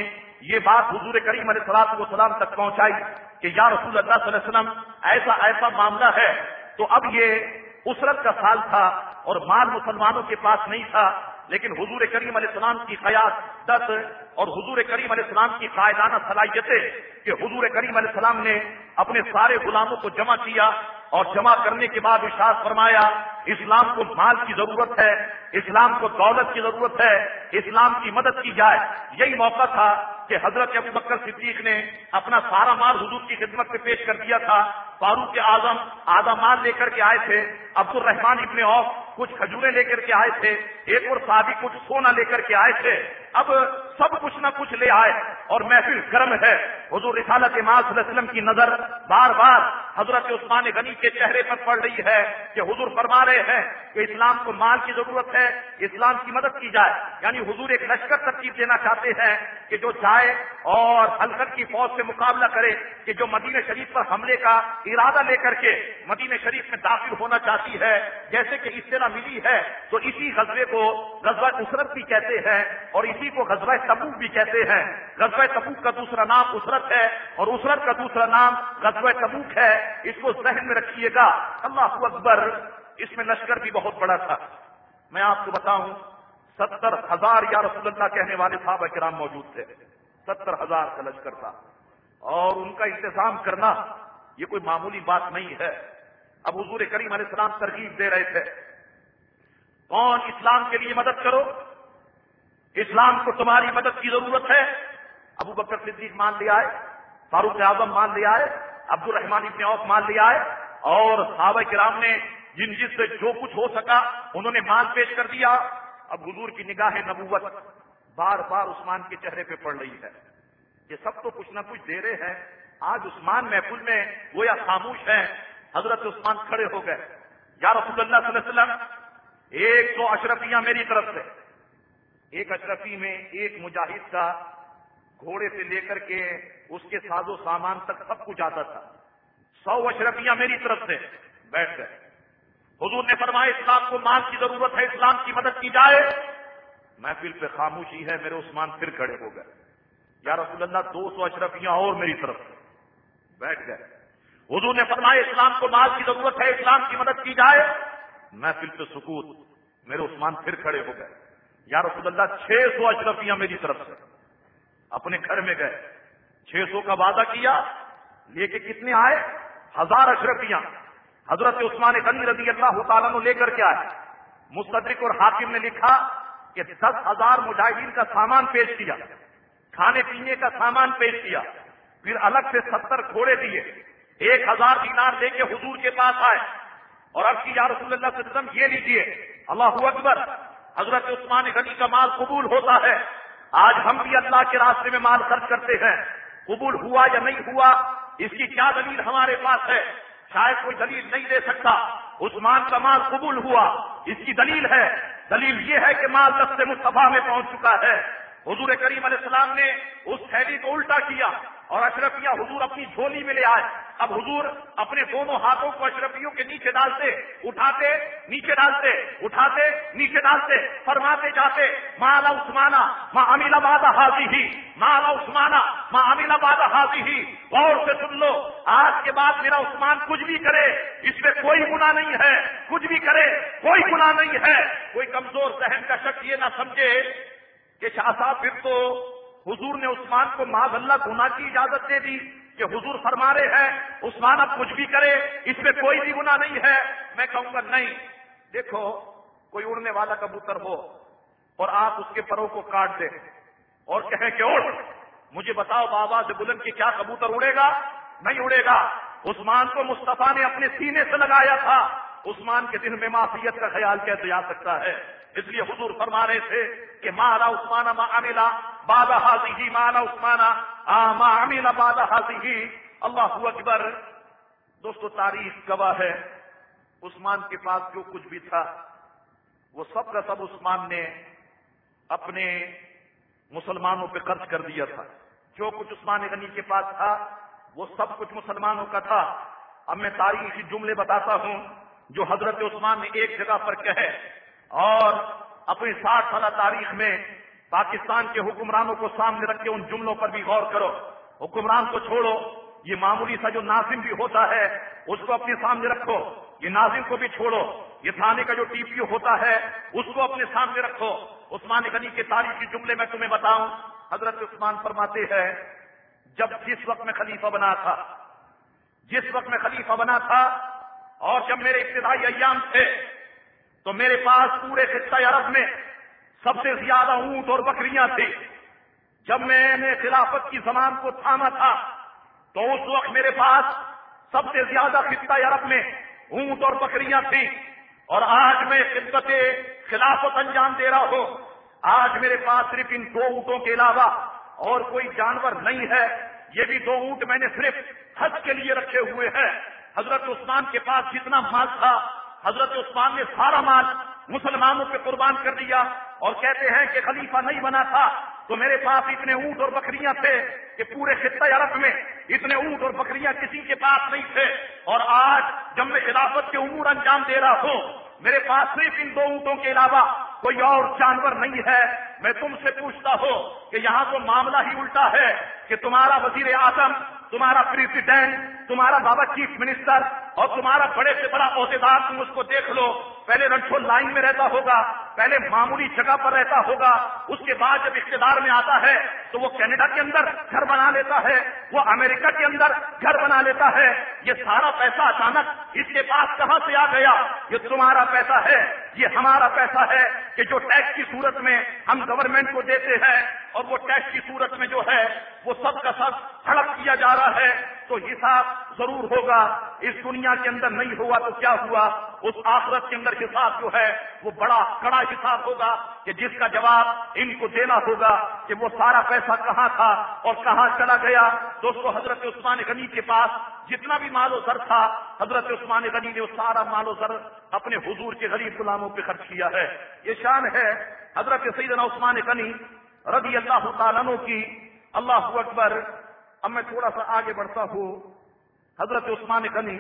یہ بات حضور کریم علیہ السلام کو سلام تک پہنچائی کہ یا رسول اللہ صلی اللہ علیہ وسلم، ایسا ایسا معاملہ ہے تو اب یہ اسرت کا سال تھا اور مال مسلمانوں کے پاس نہیں تھا، لیکن حضور کریم علیہ السلام کی قیاد دت اور حضور کریم علیہ السلام کی قائدانہ صلاحیتیں کہ حضور کریم علیہ السلام نے اپنے سارے غلاموں کو جمع کیا اور جمع کرنے کے بعد اشاعت فرمایا، اسلام کو مال کی ضرورت ہے، اسلام کو دولت کی ضرورت ہے، اسلام کی مدد کی جائے۔ یہی موقع تھا کہ حضرت ابو بکر صدیق نے اپنا سارا مال حضور کی خدمت میں پیش کر دیا تھا۔ فاروق اعظم آدھا مال لے کر کے آئے تھے عبد الرحمان ابن اوف کچھ کھجورے لے کر کے آئے تھے، ایک اور صحابی کچھ سونا لے کر کے آئے تھے۔ اب سب کچھ نہ کچھ لے آئے اور محفل گرم ہے۔ حضور رسالت صلی اللہ علیہ وسلم کی نظر بار بار حضرت عثمان غنی کے چہرے پر پڑ رہی ہے کہ حضور فرما رہے ہیں کہ اسلام کو مال کی ضرورت ہے، اسلام کی مدد کی جائے۔ یعنی حضور ایک لشکر ترتیب دینا چاہتے ہیں کہ جو جائے اور حلقت کی فوج سے مقابلہ کرے کہ جو مدینہ شریف پر حملے کا ارادہ لے کر کے مدینہ شریف میں داخل ہونا چاہتی ہے، جیسے کہ اطلاع ملی ہے، تو اسی غزبے کو غزوہ اسرت بھی کہتے ہیں اور اسی کو غزوہ تبوک بھی کہتے ہیں۔ غزوہ تبوک کا دوسرا نام اسرت ہے اور اسرت کا دوسرا نام غزوہ تبوک ہے، اس کو ذہن میں رکھیے گا۔ اللہ اکبر، اس میں لشکر بھی بہت بڑا تھا۔ میں آپ کو بتاؤں، ستر ہزار یا رسول اللہ کہنے والے صاحب کرام موجود تھے۔ ستر ہزار کا لشکر تھا۔ اور ان کا انتظام کرنا، یہ کوئی معمولی بات نہیں ہے۔ اب حضور کریم علیہ السلام ترغیب دے رہے تھے۔ کون اسلام کے لیے مدد کرو؟ اسلام کو تمہاری مدد کی ضرورت ہے۔ ابو بکر صدیق مان لیا ہے، فاروق اعظم مان لیا ہے عبد الرحمان ابن عوف مان لیا ہے، اور صحابہ کرام نے جن جس سے جو کچھ ہو سکا، انہوں نے مان پیش کر دیا۔ اب حضور کی نگاہ نبوت بار بار عثمان کے چہرے پہ پڑ رہی ہے۔ یہ سب تو کچھ نہ کچھ دے رہے ہیں۔ آج عثمان محفوظ میں وہ یا خاموش ہیں۔ حضرت عثمان کھڑے ہو گئے۔ یا رسول اللہ صلی اللہ علیہ وسلم، ایک سو اشرفیاں میری طرف سے۔ ایک اشرفی میں ایک مجاہد کا گھوڑے سے لے کر کے اس کے ساز و سامان تک سب کچھ آتا تھا۔ سو اشرفیاں میری طرف سے بیٹھ گئے۔ حضور نے فرمایا، اسلام کو مال کی ضرورت ہے، اسلام کی مدد کی جائے۔ محفل پہ خاموشی ہے، میرے عثمان پھر کھڑے ہو گئے۔ یا رسول اللہ، دو سو اشرفیاں اور میری طرف سے بیٹھ گئے۔ حضور نے فرمایا، اسلام کو مال کی ضرورت ہے، اسلام کی مدد کی جائے۔ محفل پہ سکوت، میرے عثمان پھر کھڑے ہو گئے۔ یا رسول اللہ، چھ سو اشرفیاں میری طرف سے۔ اپنے گھر میں گئے۔ چھ سو کا وعدہ کیا، لے کے کتنے آئے؟ ہزار اشرفیاں۔ حضرت عثمان غنی رضی اللہ تعالیٰ نے لے کر کے آئے۔ مستدرک اور حاکم نے لکھا کہ دس ہزار مجاہدین کا سامان پیش کیا، کھانے پینے کا سامان پیش کیا۔ پھر الگ سے ستر گھوڑے دیے۔ ایک ہزار دینار لے کے حضور کے پاس آئے۔ اور اب کی، یا رسول اللہ صلی اللہ علیہ وسلم، یہ لیجیے اللہ اکبر، حضرت عثمان غنی کا مال قبول ہوتا ہے۔ آج ہم بھی اللہ کے راستے میں مال خرچ کرتے ہیں۔ قبول ہوا یا نہیں ہوا، اس کی کیا دلیل ہمارے پاس ہے؟ شاید کوئی دلیل نہیں دے سکتا۔ عثمان کا مال قبول ہوا، اس کی دلیل ہے۔ دلیل یہ ہے کہ مال دست مصطفیٰ میں پہنچ چکا ہے۔ حضور کریم علیہ السلام نے اس تھیلی کو الٹا کیا۔ اور اشرفیاں حضور اپنی جھولی میں لے آئے۔ اب حضور اپنے دونوں ہاتھوں کو اشرفیوں کے نیچے ڈالتے، اٹھاتے، نیچے ڈالتے، اٹھاتے، نیچے ڈالتے، فرماتے جاتے مالا عثمانہ ماں امیل آباد حاضی ہی مالا عثمانہ ماں امیل آباد حاضی ہی غور سے سن لو، آج کے بعد میرا عثمان کچھ بھی کرے، اس میں کوئی گنا نہیں ہے، کچھ بھی کرے، کوئی گنا نہیں ہے۔ کوئی کمزور ذہن کا شک یہ نہ سمجھے کہ شاہ صاحب پھر تو حضور نے عثمان کو معذ اللہ گنا کی اجازت دے دی کہ حضور فرما رہے ہیں، عثمان اب کچھ بھی کرے، اس میں کوئی بھی گنا نہیں ہے۔ میں کہوں گا نہیں۔ دیکھو، کوئی اڑنے والا کبوتر ہو اور آپ اس کے پروں کو کاٹ دیں اور کہیں کہ اڑ، مجھے بتاؤ بابا سے بلند کی کیا کبوتر اڑے گا؟ نہیں اڑے گا۔ عثمان کو مصطفیٰ نے اپنے سینے سے لگایا تھا۔ عثمان کے دن میں معافیت کا خیال کیسے آ سکتا ہے۔ اس لیے حضور فرما رہے تھے کہ مارا عثمان ما عملا بادہ حاضی مالا عثمانہ ما عملا بادہ حاضی اللہ اکبر، دوستو تاریخ گواہ ہے۔ عثمان کے پاس جو کچھ بھی تھا، وہ سب کا سب عثمان نے اپنے مسلمانوں پہ خرچ کر دیا تھا۔ جو کچھ عثمان غنی کے پاس تھا، وہ سب کچھ مسلمانوں کا تھا۔ اب میں تاریخی جملے بتاتا ہوں جو حضرت عثمان نے ایک جگہ پر کہے۔ اور اپنی ساٹھ سالہ تاریخ میں پاکستان کے حکمرانوں کو سامنے رکھ کے ان جملوں پر بھی غور کرو۔ حکمران کو چھوڑو۔ یہ معمولی سا جو ناظم بھی ہوتا ہے، اس کو اپنے سامنے رکھو۔ یہ ناظم کو بھی چھوڑو۔ یہ تھانے کا جو ٹی پی ہوتا ہے، اس کو اپنے سامنے رکھو۔ عثمان غنی کے تاریخی جملے میں تمہیں بتاؤں۔ حضرت عثمان فرماتے ہیں، جب جس وقت میں خلیفہ بنا تھا، جس وقت میں خلیفہ بنا تھا، اور جب میرے ابتدائی ایام تھے تو میرے پاس پورے خطہ عرب میں سب سے زیادہ اونٹ اور بکریاں تھیں۔ جب میں نے خلافت کی زمان کو تھاما تھا، تو اس وقت میرے پاس سب سے زیادہ خطہ عرب میں اونٹ اور بکریاں تھیں۔ اور آج میں خدمت خلافت انجام دے رہا ہوں۔ آج میرے پاس صرف ان دو اونٹوں کے علاوہ اور کوئی جانور نہیں ہے۔ یہ بھی دو اونٹ میں نے صرف حج کے لیے رکھے ہوئے ہیں۔ حضرت عثمان کے پاس جتنا مال تھا حضرت عثمان نے سارا مال مسلمانوں پہ قربان کر دیا اور کہتے ہیں کہ خلیفہ نہیں بنا تھا تو میرے پاس اتنے اونٹ اور بکریاں تھے کہ پورے خطہ عرب میں اتنے اونٹ اور بکریاں کسی کے پاس نہیں تھے اور آج جب میں خلافت کے امور انجام دے رہا ہوں، میرے پاس صرف ان دو اونٹوں کے علاوہ کوئی اور جانور نہیں ہے۔ میں تم سے پوچھتا ہوں کہ یہاں تو معاملہ ہی الٹا ہے کہ تمہارا وزیر اعظم، تمہارا پریسیڈینٹ تمہارا بابا چیف منسٹر اور تمہارا بڑے سے بڑا عہدیدار تم اس کو دیکھ لو۔ پہلے رنچو لائن میں رہتا ہوگا، پہلے معمولی جگہ پر رہتا ہوگا۔ اس کے بعد جب اقتدار میں آتا ہے، تو وہ کینیڈا کے اندر گھر بنا لیتا ہے، وہ امریکہ کے اندر گھر بنا لیتا ہے۔ یہ سارا پیسہ اچانک اس کے پاس کہاں سے آ گیا؟ یہ تمہارا پیسہ ہے، یہ ہمارا پیسہ ہے کہ جو ٹیکس کی صورت میں ہم گورنمنٹ کو دیتے ہیں اور وہ ٹیکس کی صورت میں جو ہے، وہ سب کا سب ہڑپ کیا جا رہا ہے۔ تو حساب ضرور ہوگا۔ اس دنیا کے اندر نہیں ہوا تو کیا ہوا؟ اس آخرت کے اندر حساب جو ہے، وہ بڑا کڑا حساب ہوگا کہ جس کا جواب ان کو دینا ہوگا کہ وہ سارا پیسہ کہاں تھا اور کہاں چلا گیا۔ دوستو، حضرت عثمان غنی کے پاس جتنا بھی مال و زر تھا، حضرت عثمان غنی نے وہ سارا مال و زر اپنے حضور کے غریب غلاموں پہ خرچ کیا ہے۔ یہ شان ہے حضرت سیدنا عثمان غنی رضی اللہ تعالیٰ کی۔ اللہ اکبر، اب میں تھوڑا سا آگے بڑھتا ہوں۔ حضرت عثمان غنی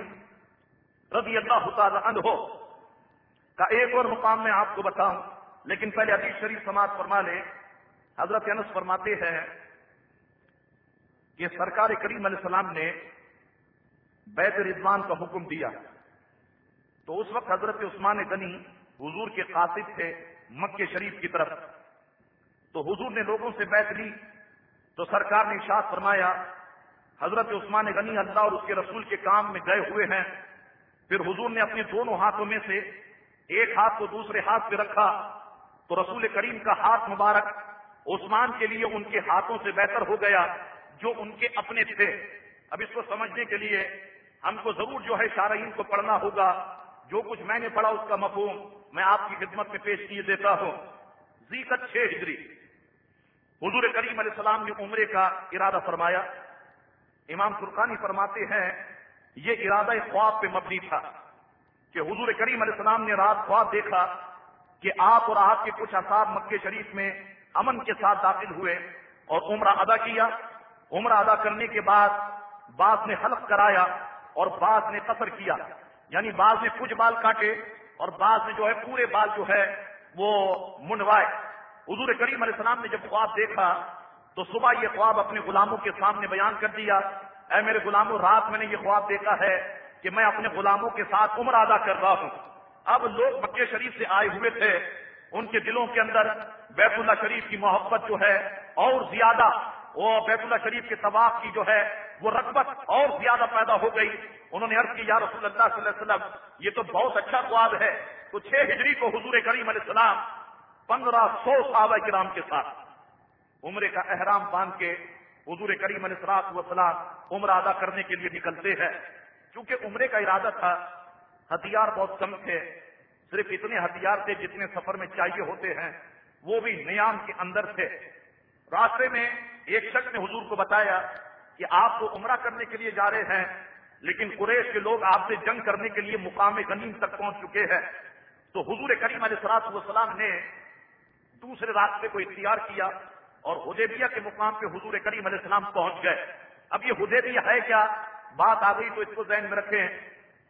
رضی اللہ تعالی عنہ کا ایک اور مقام میں آپ کو بتاؤں۔ لیکن پہلے ابھی شریف سماج فرما لے حضرت انس فرماتے ہیں کہ سرکار کریم علیہ السلام نے بیت رضوان کا حکم دیا۔ تو اس وقت حضرت عثمان غنی حضور کے قاصد تھے مکہ شریف کی طرف۔ تو حضور نے لوگوں سے بیت لی۔ تو سرکار نے ارشاد فرمایا، حضرت عثمان غنی اللہ اور اس کے رسول کے کام میں گئے ہوئے ہیں۔ پھر حضور نے اپنے دونوں ہاتھوں میں سے ایک ہاتھ کو دوسرے ہاتھ پہ رکھا تو رسول کریم کا ہاتھ مبارک عثمان کے لیے ان کے ہاتھوں سے بہتر ہو گیا جو ان کے اپنے تھے۔ اب اس کو سمجھنے کے لیے ہم کو ضرور جو ہے شارعین کو پڑھنا ہوگا۔ جو کچھ میں نے پڑھا اس کا مفہوم میں آپ کی خدمت میں پیش کیے دیتا ہوں۔ زیقت چھ ہجری۔ حضور کریم علیہ السلام نے عمرے کا ارادہ فرمایا۔ امام فرقانی فرماتے ہیں یہ ارادہ خواب پہ مبنی تھا کہ حضور کریم علیہ السلام نے رات خواب دیکھا کہ آپ اور آپ کے کچھ اصاب مکے شریف میں امن کے ساتھ داخل ہوئے اور عمرہ ادا کیا۔ عمرہ ادا کرنے کے بعد بعض نے حلق کرایا اور بعض نے قصر کیا۔ یعنی بعض نے کچھ بال کاٹے اور بعض نے جو ہے پورے بال جو ہے وہ منڈوائے۔ حضور کریم علیہ السلام نے جب خواب دیکھا تو صبح یہ خواب اپنے غلاموں کے سامنے بیان کر دیا اے میرے غلاموں، رات میں نے یہ خواب دیکھا ہے کہ میں اپنے غلاموں کے ساتھ عمر ادا کر رہا ہوں۔ اب لوگ مکے شریف سے آئے ہوئے تھے۔ ان کے دلوں کے اندر بیت اللہ شریف کی محبت جو ہے اور زیادہ، وہ بیت اللہ شریف کے طواف کی جو ہے، وہ رغبت اور زیادہ پیدا ہو گئی۔ انہوں نے عرض کی یا رسول اللہ صلی اللہ علیہ وسلم، یہ تو بہت اچھا خواب ہے۔ تو چھ ہجری کو حضور کریم علیہ السلام پندرہ سو صحابہ کرام کے ساتھ عمرے کا احرام باندھ کے حضور کریم علیہ وسلام عمر ادا کرنے کے لیے نکلتے ہیں۔ چونکہ عمرے کا ارادہ تھا، ہتھیار بہت کم تھے، صرف اتنے ہتھیار تھے جتنے سفر میں چاہیے ہوتے ہیں، وہ بھی نیام کے اندر تھے۔ راستے میں ایک شخص نے حضور کو بتایا کہ آپ تو عمرہ کرنے کے لیے جا رہے ہیں، لیکن قریش کے لوگ آپ سے جنگ کرنے کے لیے مقام غنیم تک پہنچ چکے ہیں۔ تو حضور کریم علیہ سلاط والسلام نے دوسرے راستے کو اختیار کیا۔ اور حدیبیہ کے مقام پہ حضور کریم علیہ السلام پہنچ گئے۔ اب یہ حدیبیہ ہے کیا؟ بات آ گئی تو اس کو ذہن میں رکھیں۔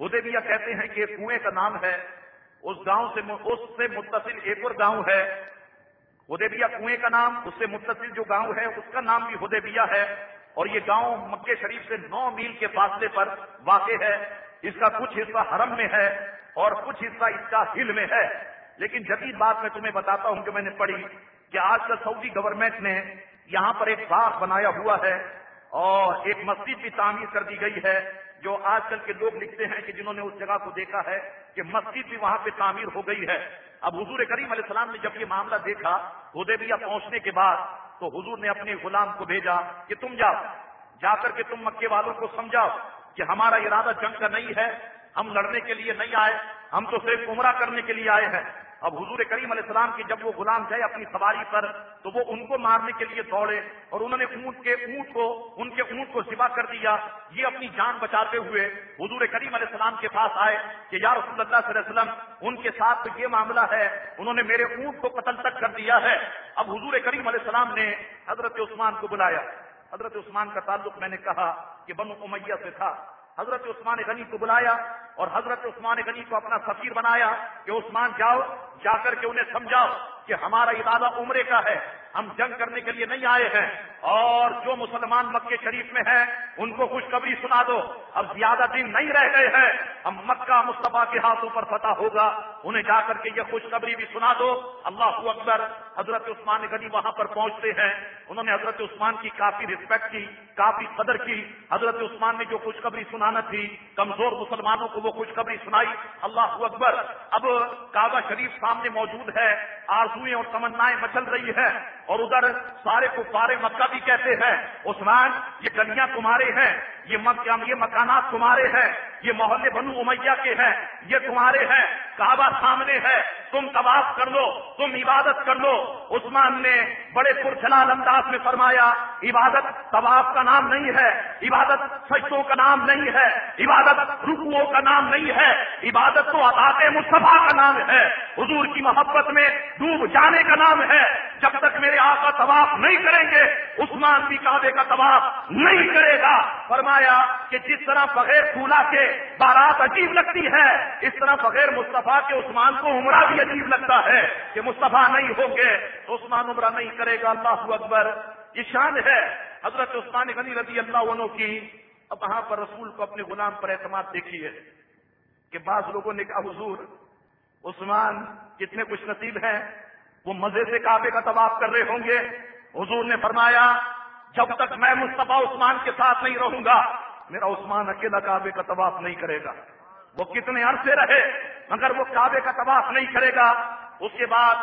حدیبیہ کہتے ہیں کہ کنویں کا نام ہے۔ اس گاؤں سے اس سے متصل ایک اور گاؤں ہے۔ حدیبیہ کنویں کا نام، اس سے متصل جو گاؤں ہے، اس کا نام بھی حدیبیہ ہے۔ اور یہ گاؤں مکے شریف سے نو میل کے فاصلے پر واقع ہے۔ اس کا کچھ حصہ حرم میں ہے اور کچھ حصہ اس کا ہل میں ہے۔ لیکن جدید بات میں تمہیں بتاتا ہوں کہ میں نے پڑھی۔ کہ آج کل سعودی گورنمنٹ نے یہاں پر ایک باغ بنایا ہوا ہے اور ایک مسجد بھی تعمیر کر دی گئی ہے، جو آج کل کے لوگ لکھتے ہیں کہ جنہوں نے اس جگہ کو دیکھا ہے کہ مسجد بھی وہاں پہ تعمیر ہو گئی ہے۔ اب حضور کریم علیہ السلام نے جب یہ معاملہ دیکھا حدیبیہ پہنچنے کے بعد، تو حضور نے اپنے غلام کو بھیجا کہ تم جاؤ، جا کر کے تم مکے والوں کو سمجھاؤ کہ ہمارا ارادہ جنگ کا نہیں ہے، ہم لڑنے کے لیے نہیں آئے، ہم تو صرف عمرہ کرنے کے لیے آئے ہیں۔ اب حضور کریم علیہ السلام کی جب وہ غلام گئے اپنی سواری پر، تو وہ ان کو مارنے کے لیے دوڑے اور انہوں نے اونٹ کے اونٹ کو، ان کے اونٹ کو سوا کر دیا۔ یہ اپنی جان بچاتے ہوئے حضور کریم علیہ السلام کے پاس آئے کہ یا رسول اللہ صلی اللہ علیہ وسلم، ان کے ساتھ تو یہ معاملہ ہے، انہوں نے میرے اونٹ کو قتل تک کر دیا ہے۔ اب حضور کریم علیہ السلام نے حضرت عثمان کو بلایا۔ حضرت عثمان کا تعلق میں نے کہا کہ بنو امیہ سے تھا۔ حضرت عثمان غنی کو بلایا اور حضرت عثمان غنی کو اپنا سفیر بنایا کہ عثمان جاؤ، جا کر کے انہیں سمجھاؤ کہ ہمارا ارادہ عمرے کا ہے، ہم جنگ کرنے کے لیے نہیں آئے ہیں۔ اور جو مسلمان مکے شریف میں ہیں ان کو خوشخبری سنا دو۔ اب زیادہ دن نہیں رہ گئے ہیں۔ ہم مکہ مصطفیٰ کے ہاتھوں پر فتح ہوگا۔ انہیں جا کر کے یہ خوشخبری بھی سنا دو۔ اللہ اکبر حضرت عثمان غنی وہاں پر پہنچتے ہیں۔ انہوں نے حضرت عثمان کی کافی رسپیکٹ کی، کافی قدر کی۔ حضرت عثمان نے جو خوشخبری سنانا تھی، کمزور مسلمانوں کو وہ خوشخبری سنائی۔ اللہ اکبر، اب کعبہ شریف سامنے موجود ہے۔ آرزویں اور تمنائیں مچل رہی ہے اور ادھر سارے کو مکہ بھی کہتے ہیں، عثمان، یہ گلیاں تمہارے ہیں، یہ یہ مکانات تمہارے ہیں، یہ محلے بنو امیہ کے ہیں، یہ تمہارے ہیں، کعبہ سامنے ہے، تم طواف کر لو، تم عبادت کر لو. عثمان نے بڑے پرجلال انداز میں فرمایا، عبادت طواف کا نام نہیں ہے، عبادت سجدوں کا نام نہیں ہے، عبادت رکوؤں کا نام نہیں ہے، عبادت تو عطاق مصطفیٰ کا نام ہے، حضور کی محبت میں ڈوب جانے کا نام ہے جب تک میرے آقا طواف نہیں کریں گے، عثمان بھی کعبے کا طواف نہیں کرے گا۔ فرمایا کہ جس طرح بغیر پھولا کے بارات عجیب لگتی ہے، اس طرح بغیر مصطفیٰ کے عثمان کو عمرہ بھی عجیب لگتا ہے کہ مصطفیٰ نہیں ہوں گے، تو عثمان عمرہ نہیں کرے گا۔ اللہ اکبر۔ یہ شان ہے حضرت عثمان غنی رضی اللہ عنہ کی۔ اب وہاں پر رسول کو اپنے غلام پر اعتماد دیکھیے کہ بعض لوگوں نے کہا، حضور، عثمان کتنے خوش نصیب ہیں۔ وہ مزے سے کعبے کا طواف کر رہے ہوں گے۔ حضور نے فرمایا، جب تک میں مصطفیٰ عثمان کے ساتھ نہیں رہوں گا، میرا عثمان اکیلا کعبے کا طواف نہیں کرے گا۔ وہ کتنے عرصے رہے، مگر وہ کعبے کا طواف نہیں کرے گا۔ اس کے بعد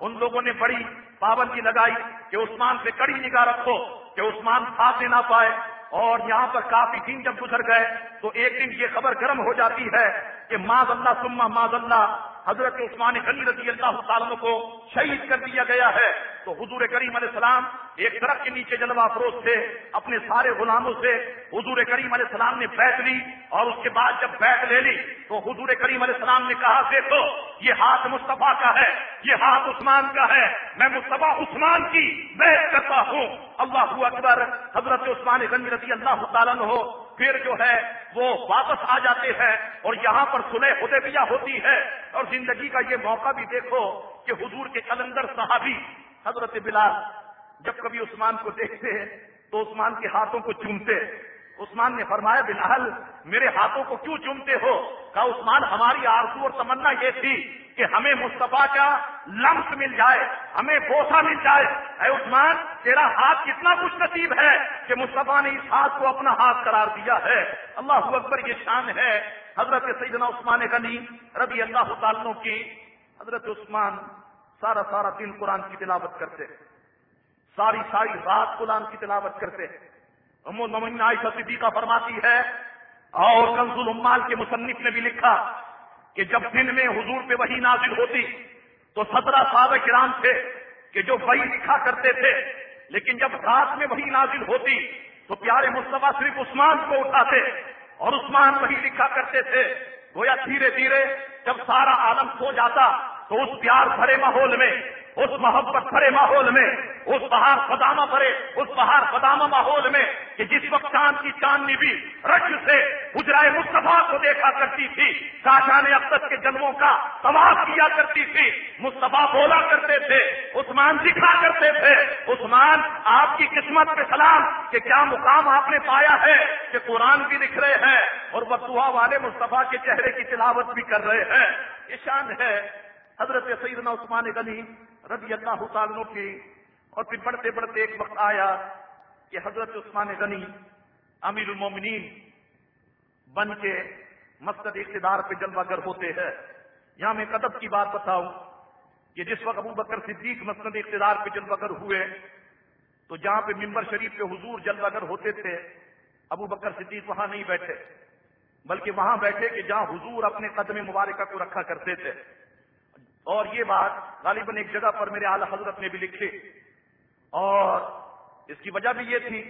ان لوگوں نے بڑی پابندی لگائی کہ عثمان سے کڑی نگاہ رکھو، کہ عثمان ساتھ نہ پائے۔ اور یہاں پر کافی دن جب گزر گئے، تو ایک دن یہ خبر گرم ہو جاتی ہے کہ ماض اللہ سما ماض اللہ حضرت عثمان غنی رضی اللہ تعالیٰ کو شہید کر دیا گیا ہے۔ تو حضور کریم علیہ السلام ایک درخت کے نیچے جلوہ افروز تھے، اپنے سارے غلاموں سے حضور کریم علیہ السلام نے بیٹھ لی اور اس کے بعد جب بیٹھ لے لی تو حضور کریم علیہ السلام نے کہا، دیکھو، یہ ہاتھ مصطفیٰ کا ہے، یہ ہاتھ عثمان کا ہے، میں مصطفیٰ عثمان کی بیٹھ کرتا ہوں۔ اللہ اکبر، حضرت عثمان غنی رضی اللہ تعالیٰ ہو پھر جو ہے وہ واپس آ جاتے ہیں اور یہاں پر سلح حدیبیہ ہوتی ہے اور زندگی کا یہ موقع بھی دیکھو کہ حضور کے کلندر صحابی حضرت بلال جب کبھی عثمان کو دیکھتے تو عثمان کے ہاتھوں کو چومتے عثمان نے فرمایا، بلال، میرے ہاتھوں کو کیوں چومتے ہو؟ کہا، عثمان، ہماری آرزو اور تمنا یہ تھی کہ ہمیں مصطفیٰ کا لمس مل جائے، ہمیں بوسا مل جائے۔ اے عثمان، تیرا ہاتھ کتنا خوش نصیب ہے کہ مصطفیٰ نے اس ہاتھ کو اپنا ہاتھ قرار دیا ہے۔ اللہ اکبر، یہ شان ہے۔ حضرت سیدنا عثمان غنی رضی اللہ تعالیٰ کی حضرت عثمان سارا سارا دن قرآن کی تلاوت کرتے ساری ساری رات قرآن کی تلاوت کرتے ام المؤمنین عائشہ صدیقہ فرماتی ہے، اور کنز العمال کے مصنف نے بھی لکھا کہ جب دن میں حضور پہ وہی نازل ہوتی تو سترہ صحابہ کرام تھے کہ جو وہی لکھا کرتے تھے، لیکن جب رات میں وہی نازل ہوتی تو پیارے مصطفیٰ صرف عثمان کو اٹھاتے اور عثمان وہی لکھا کرتے تھے۔ گویا دھیرے دھیرے جب سارا عالم سو جاتا تو اس پیار بھرے ماحول میں اس محبت بھرے ماحول میں، اس بہار پدامہ بھرے، اس بہار پدامہ ماحول میں کہ جس وقت چاند کی چاندنی بھی رش سے گجرائے مصطفیٰ کو دیکھا کرتی تھی، شاہجہان اختر کے جنموں کا تباہ کیا کرتی تھی، مصطفیٰ بولا کرتے تھے، عثمان دکھا کرتے تھے۔ عثمان، آپ کی قسمت پہ سلام کہ کیا مقام آپ نے پایا ہے کہ قرآن بھی لکھ رہے ہیں اور بدوا والے مصطفیٰ کے چہرے کی تلاوت بھی کر رہے ہیں۔ یہ شان ہے حضرت سیدنا عثمان غنی رضی اللہ تعالیٰ کی اور پھر بڑھتے بڑھتے ایک وقت آیا کہ حضرت عثمان غنی امیر المومنین بن کے مقصد اقتدار پہ جلوہ گر ہوتے ہیں۔ یہاں میں قدب کی بات بتاؤں کہ جس وقت ابو بکر صدیق مسند اقتدار پہ جلوہ گر ہوئے، تو جہاں پہ ممبر شریف پہ حضور جلوہ گر ہوتے تھے، ابو بکر صدیق وہاں نہیں بیٹھے، بلکہ وہاں بیٹھے کہ جہاں حضور اپنے قدم مبارکہ کو رکھا کرتے تھے۔ اور یہ بات غالباً ایک جگہ پر میرے اعلی حضرت نے بھی لکھی۔ اور اس کی وجہ بھی یہ تھی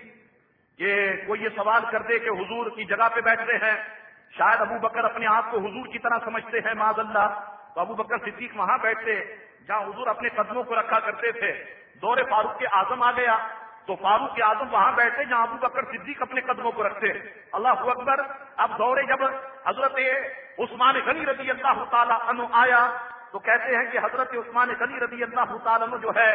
کہ کوئی یہ سوال کر دے کہ حضور کی جگہ پہ بیٹھ رہے ہیں، شاید ابو بکر اپنے آپ کو حضور کی طرح سمجھتے ہیں معذ اللہ تو ابو بکر صدیق وہاں بیٹھتے، جہاں حضور اپنے قدموں کو رکھا کرتے تھے۔ دور فاروق کے اعظم آ گیا۔ تو فاروق کے اعظم وہاں بیٹھے جہاں ابو بکر صدیق اپنے قدموں کو رکھتے۔ اللہ اکبر، اب دورے جب حضرت عثمان غنی رضی اللہ تعالیٰ عنہ آیا تو کہتے ہیں کہ حضرت عثمان غنی رضی اللہ تعالیٰ جو ہے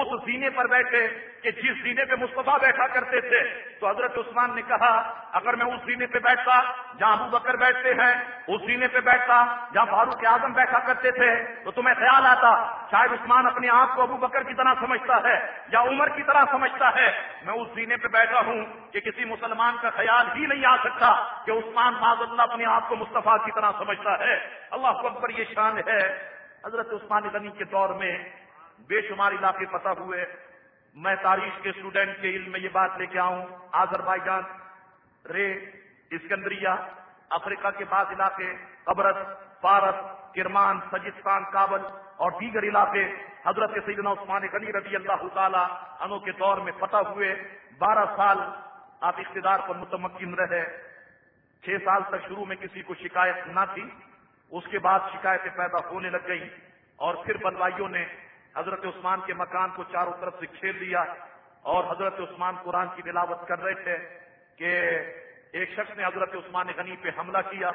اس سینے پر بیٹھے کہ جس سینے پہ مصطفیٰ بیٹھا کرتے تھے، تو حضرت عثمان نے کہا، اگر میں اس سینے پہ بیٹھتا جہاں ابو بکر بیٹھتے ہیں، اس سینے پہ بیٹھتا جہاں فاروق اعظم بیٹھا کرتے تھے، تو تمہیں خیال آتا، شاید عثمان اپنے آپ کو ابو بکر کی طرح سمجھتا ہے یا عمر کی طرح سمجھتا ہے۔ میں اس سینے پہ بیٹھا ہوں کہ کسی مسلمان کا خیال ہی نہیں آ سکتا کہ عثمان معذ اللہ اپنے آپ کو مصطفیٰ کی طرح سمجھتا ہے۔ اللہ اکبر، یہ شان ہے۔ حضرت عثمان غنی کے دور میں بے شمار علاقے پتہ ہوئے میں تاریخ کے اسٹوڈنٹ کے علم میں یہ بات لے کے آؤں۔ آزر جان رے، اسکندریہ، افریقہ کے بعض علاقے قبرت فارس، کرمان، سجستان، کابل اور دیگر علاقے۔ حضرت سیدنا عثمان غنی رضی اللہ تعالی انو کے دور میں پتہ ہوئے۔ بارہ سال آپ اقتدار پر متمکن رہے۔ چھ سال تک شروع میں کسی کو شکایت نہ تھی۔ اس کے بعد شکایتیں پیدا ہونے لگ گئی اور پھر بلوائیوں نے حضرت عثمان کے مکان کو چاروں طرف سے کھیل دیا اور حضرت عثمان قرآن کی تلاوت کر رہے تھے کہ ایک شخص نے حضرت عثمان غنی پہ حملہ کیا۔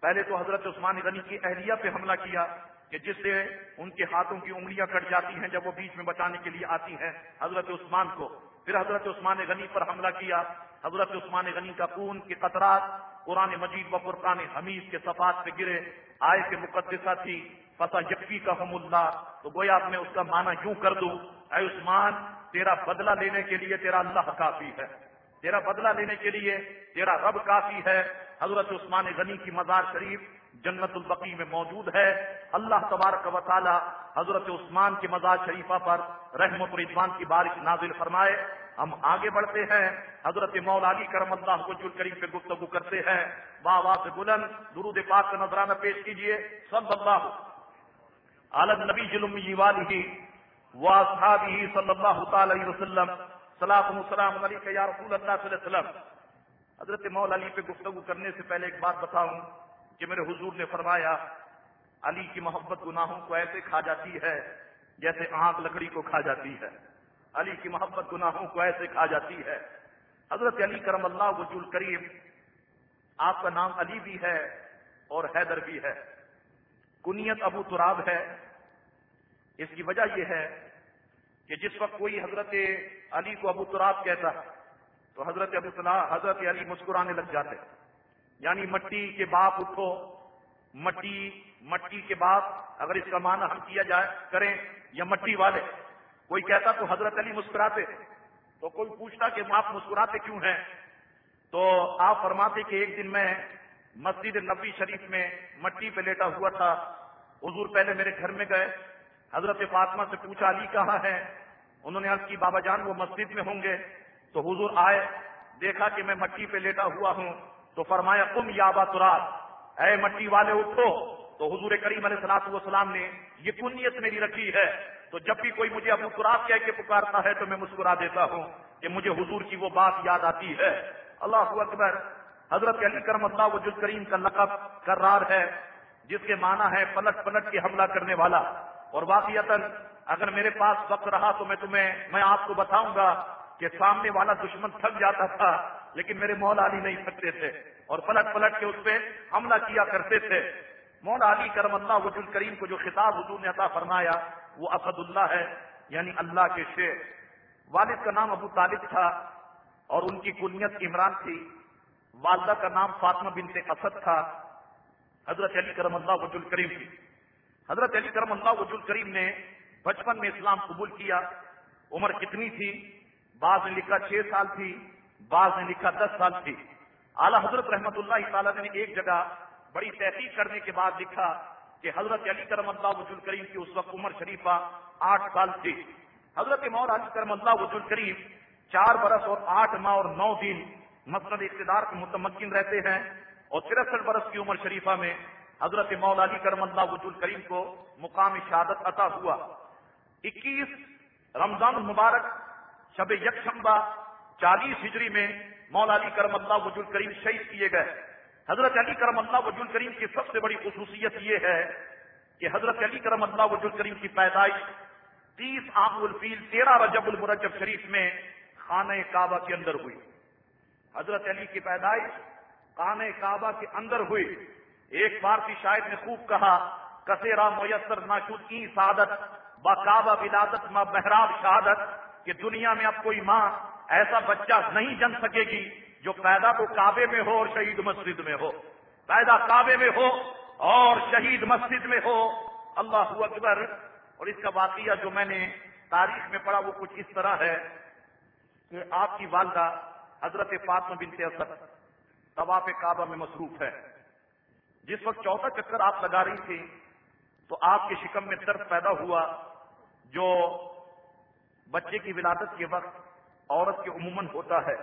پہلے تو حضرت عثمان غنی کی اہلیہ پہ حملہ کیا کہ جس سے ان کے ہاتھوں کی انگلیاں کٹ جاتی ہیں جب وہ بیچ میں بچانے کے لیے آتی ہیں حضرت عثمان کو۔ پھر حضرت عثمان غنی پر حملہ کیا۔ حضرت عثمان غنی کا خون کے قطرات قرآن مجید و فرقان حمید کے صفات پہ گرے۔ آئے کے مقدسہ تھی۔ فصا یقی کا ہم اللہ، تو گویا میں اس کا معنی یوں کر دوں، اے عثمان، تیرا بدلہ لینے کے لیے تیرا اللہ کافی ہے۔ تیرا بدلہ لینے کے لیے تیرا رب کافی ہے۔ حضرت عثمان غنی کی مزار شریف جنت البقی میں موجود ہے۔ اللہ تبارک و تعالی حضرت عثمان کی مزار شریفہ پر رحمت رضوان کی بارش نازل فرمائے۔ ہم آگے بڑھتے ہیں۔ حضرت مولا علی کرم اللہ کو کریم پہ گفتگو کرتے ہیں۔ بابا سے بلند، درود پاک کا نظرانہ پیش کیجیے۔ صلی اللہ عالم نبی جلومی والی واصحابہ صلی اللہ تعالی علیہ وسلم. سلام السلام علیکہ یا رسول اللہ صلی اللہ علیہ وسلم. حضرت مولا علی پہ گفتگو کرنے سے پہلے ایک بات بتاؤں کہ میرے حضور نے فرمایا، علی کی محبت گناہوں کو ایسے کھا جاتی ہے جیسے آنکھ لکڑی کو کھا جاتی ہے۔ علی کی محبت گناہوں کو ایسے کھا جاتی ہے۔ حضرت علی کرم اللہ وجول کریم آپ کا نام علی بھی ہے اور حیدر بھی ہے۔ کنیت ابو تراب ہے۔ اس کی وجہ یہ ہے کہ جس وقت کوئی حضرت علی کو ابو تراب کہتا ہے، تو حضرت ابو صلاح حضرت علی مسکرانے لگ جاتے یعنی مٹی کے باپ اٹھو، مٹی مٹی کے باپ اگر اس کا معنی ہم کیا جائے کریں یا مٹی والے۔ کوئی کہتا تو حضرت علی مسکراتے، تو کوئی پوچھتا کہ آپ مسکراتے کیوں ہیں؟ تو آپ فرماتے کہ ایک دن میں مسجد نبی شریف میں مٹی پہ لیٹا ہوا تھا۔ حضور پہلے میرے گھر میں گئے۔ حضرت فاطمہ سے پوچھا، علی کہاں ہے؟ انہوں نے عرض کی، بابا جان، وہ مسجد میں ہوں گے۔ تو حضور آئے، دیکھا کہ میں مٹی پہ لیٹا ہوا ہوں۔ تو فرمایا، تم یابا تراب اے مٹی والے، اٹھو۔ تو حضور کریم علیہ سلاط والسلام نے، یہ کنیت میری رکھی ہے۔ تو جب بھی کوئی مجھے ابو تراب کہہ کے پکارتا ہے، تو میں مسکرا دیتا ہوں کہ مجھے حضور کی وہ بات یاد آتی ہے۔ اللہ اکبر حضرت علی کرم اللہ وجود کریم کا لقب کرار ہے، جس کے معنی ہے پلٹ پلٹ کے حملہ کرنے والا۔ اور واقعات اگر میرے پاس وقت رہا تو میں تمہیں، میں آپ کو بتاؤں گا کہ سامنے والا دشمن تھک جاتا تھا، لیکن میرے مولا علی نہیں تھکتے تھے۔ اور پلٹ پلٹ کے اس پہ حملہ کیا کرتے تھے۔ مولا علی کرم اللہ وجود کریم کو جو خطاب حضور نے عطا فرمایا، وہ اسد اللہ ہے یعنی اللہ کے شیر والد کا نام ابو طالب تھا اور ان کی کنیت عمران تھی۔ والدہ کا نام فاطمہ بنت اسد تھا، حضرت علی کرم اللہ وجود کریم کی۔ حضرت علی کرم اللہ وجود کریم نے بچپن میں اسلام قبول کیا، عمر کتنی تھی؟ بعض نے لکھا چھ سال تھی، بعض نے لکھا دس سال تھی۔ اعلیٰ حضرت رحمت اللہ تعالیٰ نے ایک جگہ بڑی تحقیق کرنے کے بعد لکھا کہ حضرت علی کرم اللہ وجول کریم کی اس وقت عمر شریفہ آٹھ سال تھی۔ حضرت مور علی کرم اللہ وجول کریم چار برس اور آٹھ ماہ اور نو دن مسند اقتدار کے متمکن رہتے ہیں اور ترسٹھ برس کی عمر شریفہ میں حضرت مول علی کرم اللہ وجول کریم کو مقام شہادت عطا ہوا۔ اکیس رمضان المبارک، شب یکشمبا چالیس ہجری میں مولا علی کرم اللہ وجول کریم شہید کیے گئے۔ حضرت علی کرم اللہ وجول کریم کی سب سے بڑی خصوصیت یہ ہے کہ حضرت علی کرم اللہ وجول کریم کی پیدائش تیس عام الفیل تیرہ رجب المرجب شریف میں خانہ کعبہ کے اندر ہوئی۔ حضرت علی کی پیدائش خانہ کعبہ کے اندر ہوئی۔ ایک فارسی شاعر نے خوب کہا کثیرا میسر ناشود کی سعادت، با کعبہ ولادت ما بہراب شہادت کہ دنیا میں اب کوئی ماں ایسا بچہ نہیں جن سکے گی جو پیدا تو کعبے میں ہو اور شہید مسجد میں ہو۔ پیدا کعبے میں ہو اور شہید مسجد میں ہو۔ اللہ اکبر۔ اور اس کا واقعہ جو میں نے تاریخ میں پڑھا وہ کچھ اس طرح ہے کہ آپ کی والدہ حضرت فاطمہ بنت اسد طواف کعبہ میں مصروف ہے جس وقت چوتھا چکر آپ لگا رہی تھی، تو آپ کے شکم میں درد پیدا ہوا، جو بچے کی ولادت کے وقت عورت کے عموماً ہوتا ہے۔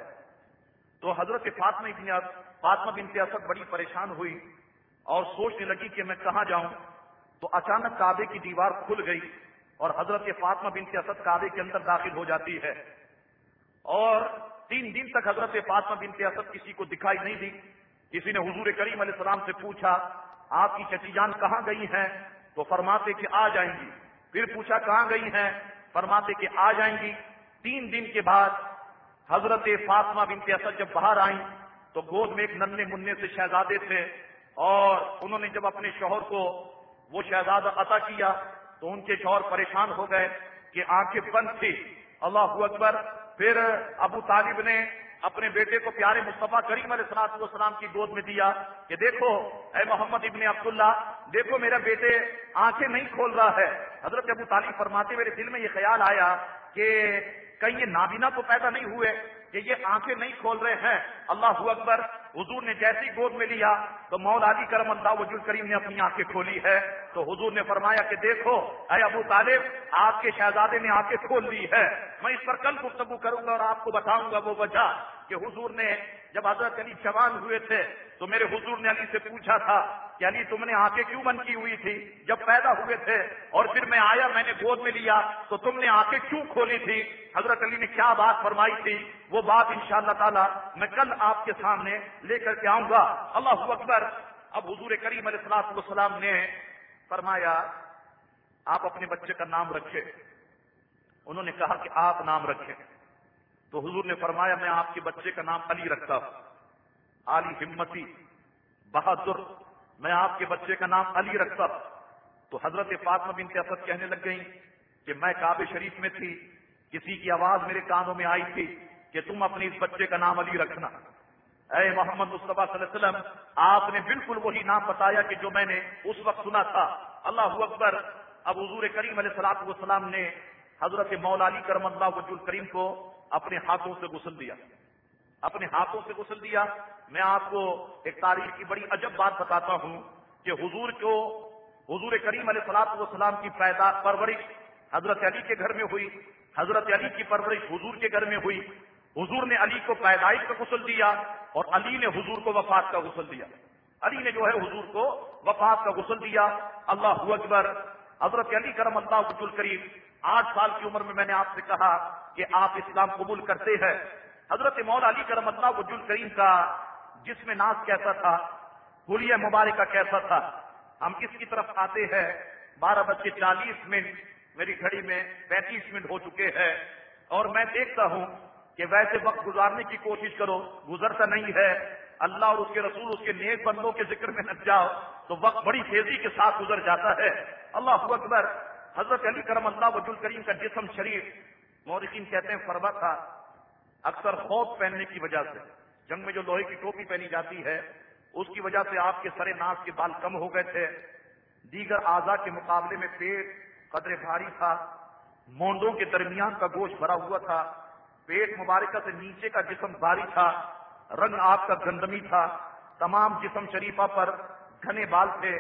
تو حضرت فاطمہ بن فاطمہ بنت اسد بڑی پریشان ہوئی اور سوچنے لگی کہ میں کہاں جاؤں۔ تو اچانک کعبے کی دیوار کھل گئی اور حضرت فاطمہ بنت اسد کعبے کے اندر داخل ہو جاتی ہے۔ اور تین دن تک حضرت فاطمہ بنت اسد کسی کو دکھائی نہیں دی۔ کسی نے حضور کریم علیہ السلام سے پوچھا، آپ کی چچی جان کہاں گئی ہیں؟ تو فرماتے کہ آ جائیں گی۔ پھر پوچھا، کہاں گئی ہیں؟ فرماتے کہ آ جائیں گی۔ تین دن کے بعد حضرت فاطمہ بنت اسد جب باہر آئیں، تو گود میں ایک ننے منع سے شہزادے تھے۔ اور انہوں نے جب اپنے شوہر کو وہ شہزادہ عطا کیا، تو ان کے شوہر پریشان ہو گئے کہ آنکھیں بند تھی اللہ اکبر پھر ابو طالب نے اپنے بیٹے کو پیارے مصطفیٰ کریم علیہ السلاط والسلام کی گود میں دیا کہ دیکھو، اے محمد ابن عبداللہ، دیکھو میرا بیٹے آنکھیں نہیں کھول رہا ہے۔ حضرت ابو طالب فرماتے، میرے دل میں یہ خیال آیا کہ کہیں یہ نابینا تو پیدا نہیں ہوئے۔ کہ یہ آنکھیں نہیں کھول رہے ہیں۔ اللہ اکبر، حضور نے جیسی گود میں لیا تو مولا علی کرم اللہ وجود کریم نے اپنی آنکھیں کھولی ہے تو حضور نے فرمایا کہ دیکھو، اے ابو طالب، آپ کے شہزادے نے آنکھیں کھول لی ہے میں اس پر کل گفتگو کروں گا اور آپ کو بتاؤں گا وہ وجہ کہ حضور نے جب حضرت علی جوان ہوئے تھے تو میرے حضور نے علی سے پوچھا تھا کہ علی تم نے آنکھیں کیوں بند کی ہوئی تھی؟ جب پیدا ہوئے تھے اور پھر میں آیا، میں نے گود میں لیا، تو تم نے آنکھیں کیوں کھولی تھی؟ حضرت علی نے کیا بات فرمائی تھی؟ وہ بات ان شاء اللہ تعالیٰ میں کل آپ کے سامنے لے کر کے آؤں گا۔ اللہ اکبر۔ اب حضور کریم علیہ السلام السلام نے فرمایا، آپ اپنے بچے کا نام رکھے انہوں نے کہا کہ آپ نام رکھیں۔ تو حضور نے فرمایا، میں آپ کے بچے کا نام علی رکھتا ہوں۔ علی ہمتی، بہادر میں آپ کے بچے کا نام علی رکھتا تو حضرت فاطمہ بنت اسد کہنے لگ گئی کہ میں کعبے شریف میں تھی، کسی کی آواز میرے کانوں میں آئی تھی کہ تم اپنے اس بچے کا نام علی رکھنا۔ اے محمد مصطفیٰ صلی اللہ علیہ وسلم، آپ نے بالکل وہی نام بتایا کہ جو میں نے اس وقت سنا تھا۔ اللہ اکبر۔ اب حضور کریم علیہ السلاط والسلام نے حضرت مولا علی کرم اللہ وجول کریم کو اپنے ہاتھوں سے غسل دیا۔ اپنے ہاتھوں سے غسل دیا۔ میں آپ کو ایک تاریخ کی بڑی عجب بات بتاتا ہوں کہ حضور کو حضور کریم علیہ سلاط والسلام کی پیدا پرورش حضرت علی کے گھر میں ہوئی۔ حضرت علی کی پرورش حضور کے گھر میں ہوئی۔ حضور نے علی کو پیدائش کا غسل دیا اور علی نے حضور کو وفات کا غسل دیا۔ علی نے جو ہے حضور کو وفات کا غسل دیا۔ اللہ اکبر۔ حضرت علی کرم اللہ حضول کریم۔ آٹھ سال کی عمر میں میں نے آپ سے کہا کہ آپ اسلام قبول کرتے ہیں۔ حضرت مولا علی کرم اللہ وجول کریم کا جس میں ناز کیسا تھا؟ حلیہ مبارکہ کیسا تھا؟ ہم اس کی طرف آتے ہیں۔ بارہ بج کے چالیس منٹ، میری گھڑی میں پینتیس منٹ ہو چکے ہیں۔ اور میں دیکھتا ہوں کہ ویسے وقت گزارنے کی کوشش کرو، گزرتا نہیں ہے۔ اللہ اور اس کے رسول، اس کے نیک بندوں کے ذکر میں نہ جاؤ تو وقت بڑی تیزی کے ساتھ گزر جاتا ہے۔ اللہ اکبر، حضرت علی کرم اللہ وجول کریم کا جسم شریف مورخین کہتے ہیں فرما تھا۔ اکثر خوف پہننے کی وجہ سے۔ جنگ میں جو لوہے کی ٹوپی پہنی جاتی ہے، اس کی وجہ سے آپ کے سرے ناس کے بال کم ہو گئے تھے۔ دیگر اعضا کے مقابلے میں پیٹ قدرے بھاری تھا۔ مونڈوں کے درمیان کا گوشت بھرا ہوا تھا۔ پیٹ مبارکہ سے نیچے کا جسم بھاری تھا۔ رنگ آپ کا گندمی تھا۔ تمام جسم شریفہ پر گھنے بال تھے۔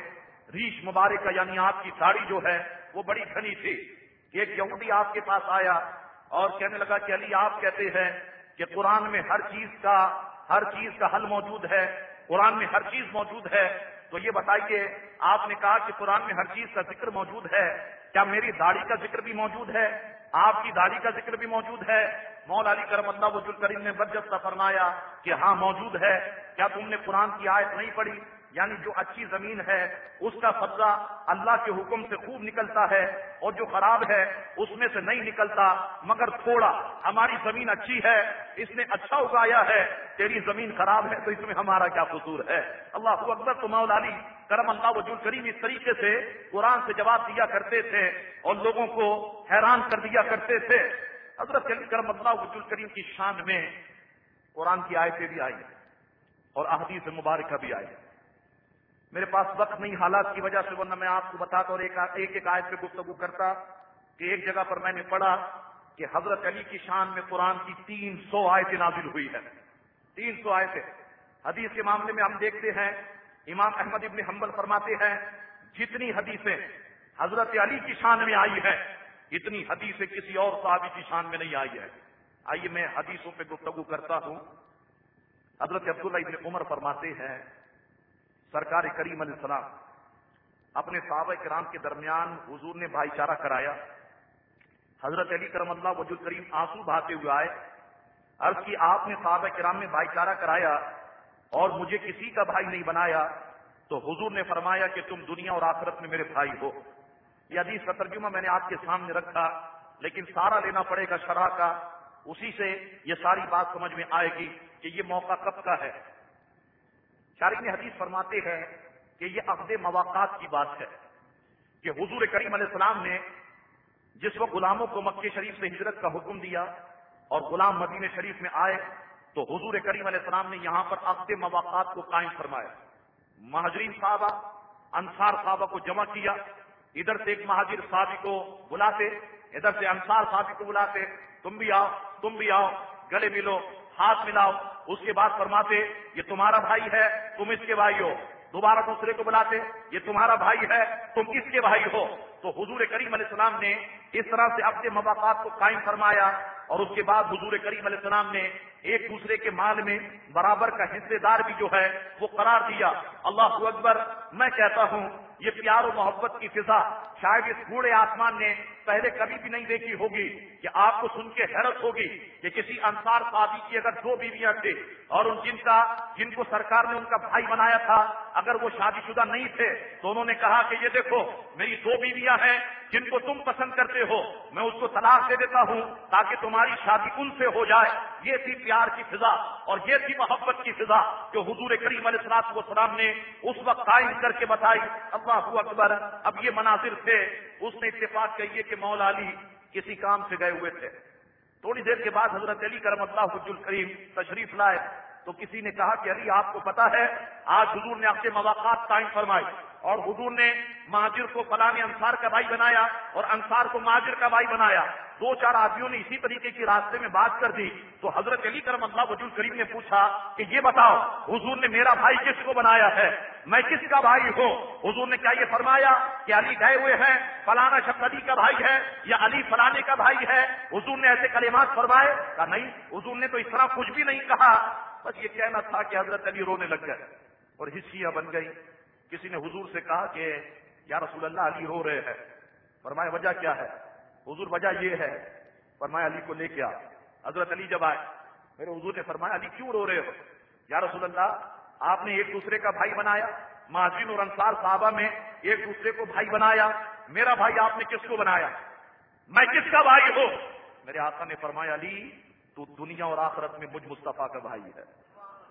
ریش مبارکہ یعنی آپ کی ساڑی جو ہے، وہ بڑی گھنی تھی۔ ایک یہودی آپ کے پاس آیا اور کہنے لگا کہ علی، آپ کہتے ہیں کہ قرآن میں ہر چیز کا، ہر چیز کا حل موجود ہے، قرآن میں ہر چیز موجود ہے۔ تو یہ بتائیے، آپ نے کہا کہ قرآن میں ہر چیز کا ذکر موجود ہے۔ کیا میری داڑھی کا ذکر بھی موجود ہے؟ آپ کی داڑھی کا ذکر بھی موجود ہے۔ مول علی کرم اللہ وجود کریم نے برجستہ فرمایا کہ ہاں موجود ہے۔ کیا تم نے قرآن کی آیت نہیں پڑھی؟ یعنی جو اچھی زمین ہے، اس کا فضلہ اللہ کے حکم سے خوب نکلتا ہے اور جو خراب ہے، اس میں سے نہیں نکلتا۔ مگر تھوڑا، ہماری زمین اچھی ہے، اس نے اچھا اگایا ہے، تیری زمین خراب ہے، تو اس میں ہمارا کیا قصور ہے؟ اللہ اکبر، تو مولا علی کرم اللہ وجود کریم اس طریقے سے قرآن سے جواب دیا کرتے تھے اور لوگوں کو حیران کر دیا کرتے تھے۔ حضرت کرم اللہ وجود کریم کی شان میں قرآن کی آیتیں بھی آئی اور احادیث مبارکہ بھی آئی میرے پاس وقت نہیں، حالات کی وجہ سے، ورنہ میں آپ کو بتاتا اور ایک ایک آیت پہ گفتگو کرتا کہ ایک جگہ پر میں نے پڑھا کہ حضرت علی کی شان میں قرآن کی تین سو آیتیں نازل ہوئی ہے تین سو آیتیں۔ حدیث کے معاملے میں ہم دیکھتے ہیں، امام احمد ابن حنبل فرماتے ہیں، جتنی حدیثیں حضرت علی کی شان میں آئی ہے اتنی حدیثیں کسی اور صحابی کی شان میں نہیں آئی ہے آئیے میں حدیثوں پہ گفتگو کرتا ہوں۔ حضرت عبداللہ ابن عمر فرماتے ہیں سرکار کریم علیہ السلام اپنے صحابہ کرام کے درمیان حضور نے بھائی چارہ کرایا۔ حضرت علی کرم اللہ وجود کریم آنسو بہاتے ہوئے آئے۔ عرض کی آپ نے صحابہ کرام میں بھائی چارہ کرایا اور مجھے کسی کا بھائی نہیں بنایا تو حضور نے فرمایا کہ تم دنیا اور آخرت میں میرے بھائی ہو۔ یہ حدیث کا ترجمہ میں نے آپ کے سامنے رکھا، لیکن سارا لینا پڑے گا شرح کا۔ اسی سے یہ ساری بات سمجھ میں آئے گی کہ یہ موقع کب کا ہے۔ شارق حدیث فرماتے ہیں کہ یہ عقد مواقع کی بات ہے کہ حضور کریم علیہ السلام نے جس وقت غلاموں کو مکہ شریف سے ہجرت کا حکم دیا اور غلام مدینہ شریف میں آئے، تو حضور کریم علیہ السلام نے یہاں پر عقد مواقع کو قائم فرمایا۔ مہاجرین صحابہ، انصار صحابہ کو جمع کیا۔ ادھر سے ایک مہاجر صحابی کو بلاتے، ادھر سے انصار صحابی کو بلاتے، تم بھی آؤ، تم بھی آؤ، گلے ملو، ہاتھ ملاؤ۔ اس کے بعد فرماتے، یہ تمہارا بھائی ہے تم اس کے بھائی ہو دوبارہ دوسرے کو بلاتے یہ تمہارا بھائی ہے، تم کس کے بھائی ہو۔ تو حضور کریم علیہ السلام نے اس طرح سے اپنے مواقع کو قائم فرمایا اور اس کے بعد حضور کریم علیہ السلام نے ایک دوسرے کے مال میں برابر کا حصے دار بھی جو ہے، وہ قرار دیا۔ اللہ اکبر، میں کہتا ہوں، یہ پیار و محبت کی فضا شاید اس بوڑھے آسمان نے پہلے کبھی بھی نہیں دیکھی ہوگی کہ آپ کو سن کے حیرت ہوگی کہ کسی انصار صحابی کی اگر دو بیویاں تھے اور ان جن کا جن کو سرکار نے ان کا بھائی بنایا تھا، اگر وہ شادی شدہ نہیں تھے، تو انہوں نے کہا کہ یہ دیکھو، میری دو بیویاں ہیں، جن کو تم پسند کرتے ہو، میں اس کو طلاق دے دیتا ہوں تاکہ تمہاری شادی ان سے ہو جائے۔ یہ تھی پیار کی فضا اور یہ تھی محبت کی فضا جو حضور کریم علیہ السلاط وسلام نے اس وقت قائم کر کے بتائی۔ اللہ اکبر، اب یہ مناظر تھے۔ اس نے اتفاق کہیے کہ مولا علی کسی کام سے گئے ہوئے تھے۔ تھوڑی دیر کے بعد حضرت علی کرم اللہ حج الکریم تشریف لائے۔ تو کسی نے کہا کہ علی، آپ کو پتا ہے، آج حضور نے اپنے مواقع قائم فرمائی اور حضور نے مہاجر کو فلاں انصار کا بھائی بنایا اور انصار کو مہاجر کا بھائی بنایا۔ دو چار آدمیوں نے اسی طریقے کی راستے میں بات کر دی۔ تو حضرت علی کرم اللہ وجود کریم نے پوچھا کہ یہ بتاؤ، حضور نے میرا بھائی کس کو بنایا ہے؟ میں کس کا بھائی ہوں؟ حضور نے کیا یہ فرمایا کہ علی گئے ہوئے ہیں، فلانا شخص علی کا بھائی ہے یا علی فلانے کا بھائی ہے؟ حضور نے ایسے کلمات فرمائے، کہا نہیں، حضور نے تو اس طرح کچھ بھی نہیں کہا۔ بس یہ کہنا تھا کہ حضرت علی رونے لگ گئے اور ہسیاں بن گئی۔ کسی نے حضور سے کہا کہ یا رسول اللہ علی رو رہے ہیں۔ فرمایا، وجہ کیا ہے؟ حضور، وجہ یہ ہے۔ فرمایا، علی کو لے کے آ حضرت علی جب آئے، میرے حضور نے فرمایا، علی کیوں رو رہے ہو؟ یا رسول اللہ، آپ نے ایک دوسرے کا بھائی بنایا۔ مہاجرین اور انصار صحابہ میں ایک دوسرے کو بھائی بنایا۔ میرا بھائی آپ نے کس کو بنایا؟ میں کس کا بھائی ہوں؟ میرے آقا نے فرمایا، علی تو دنیا اور آخرت میں مجھ مصطفیٰ کا بھائی ہے۔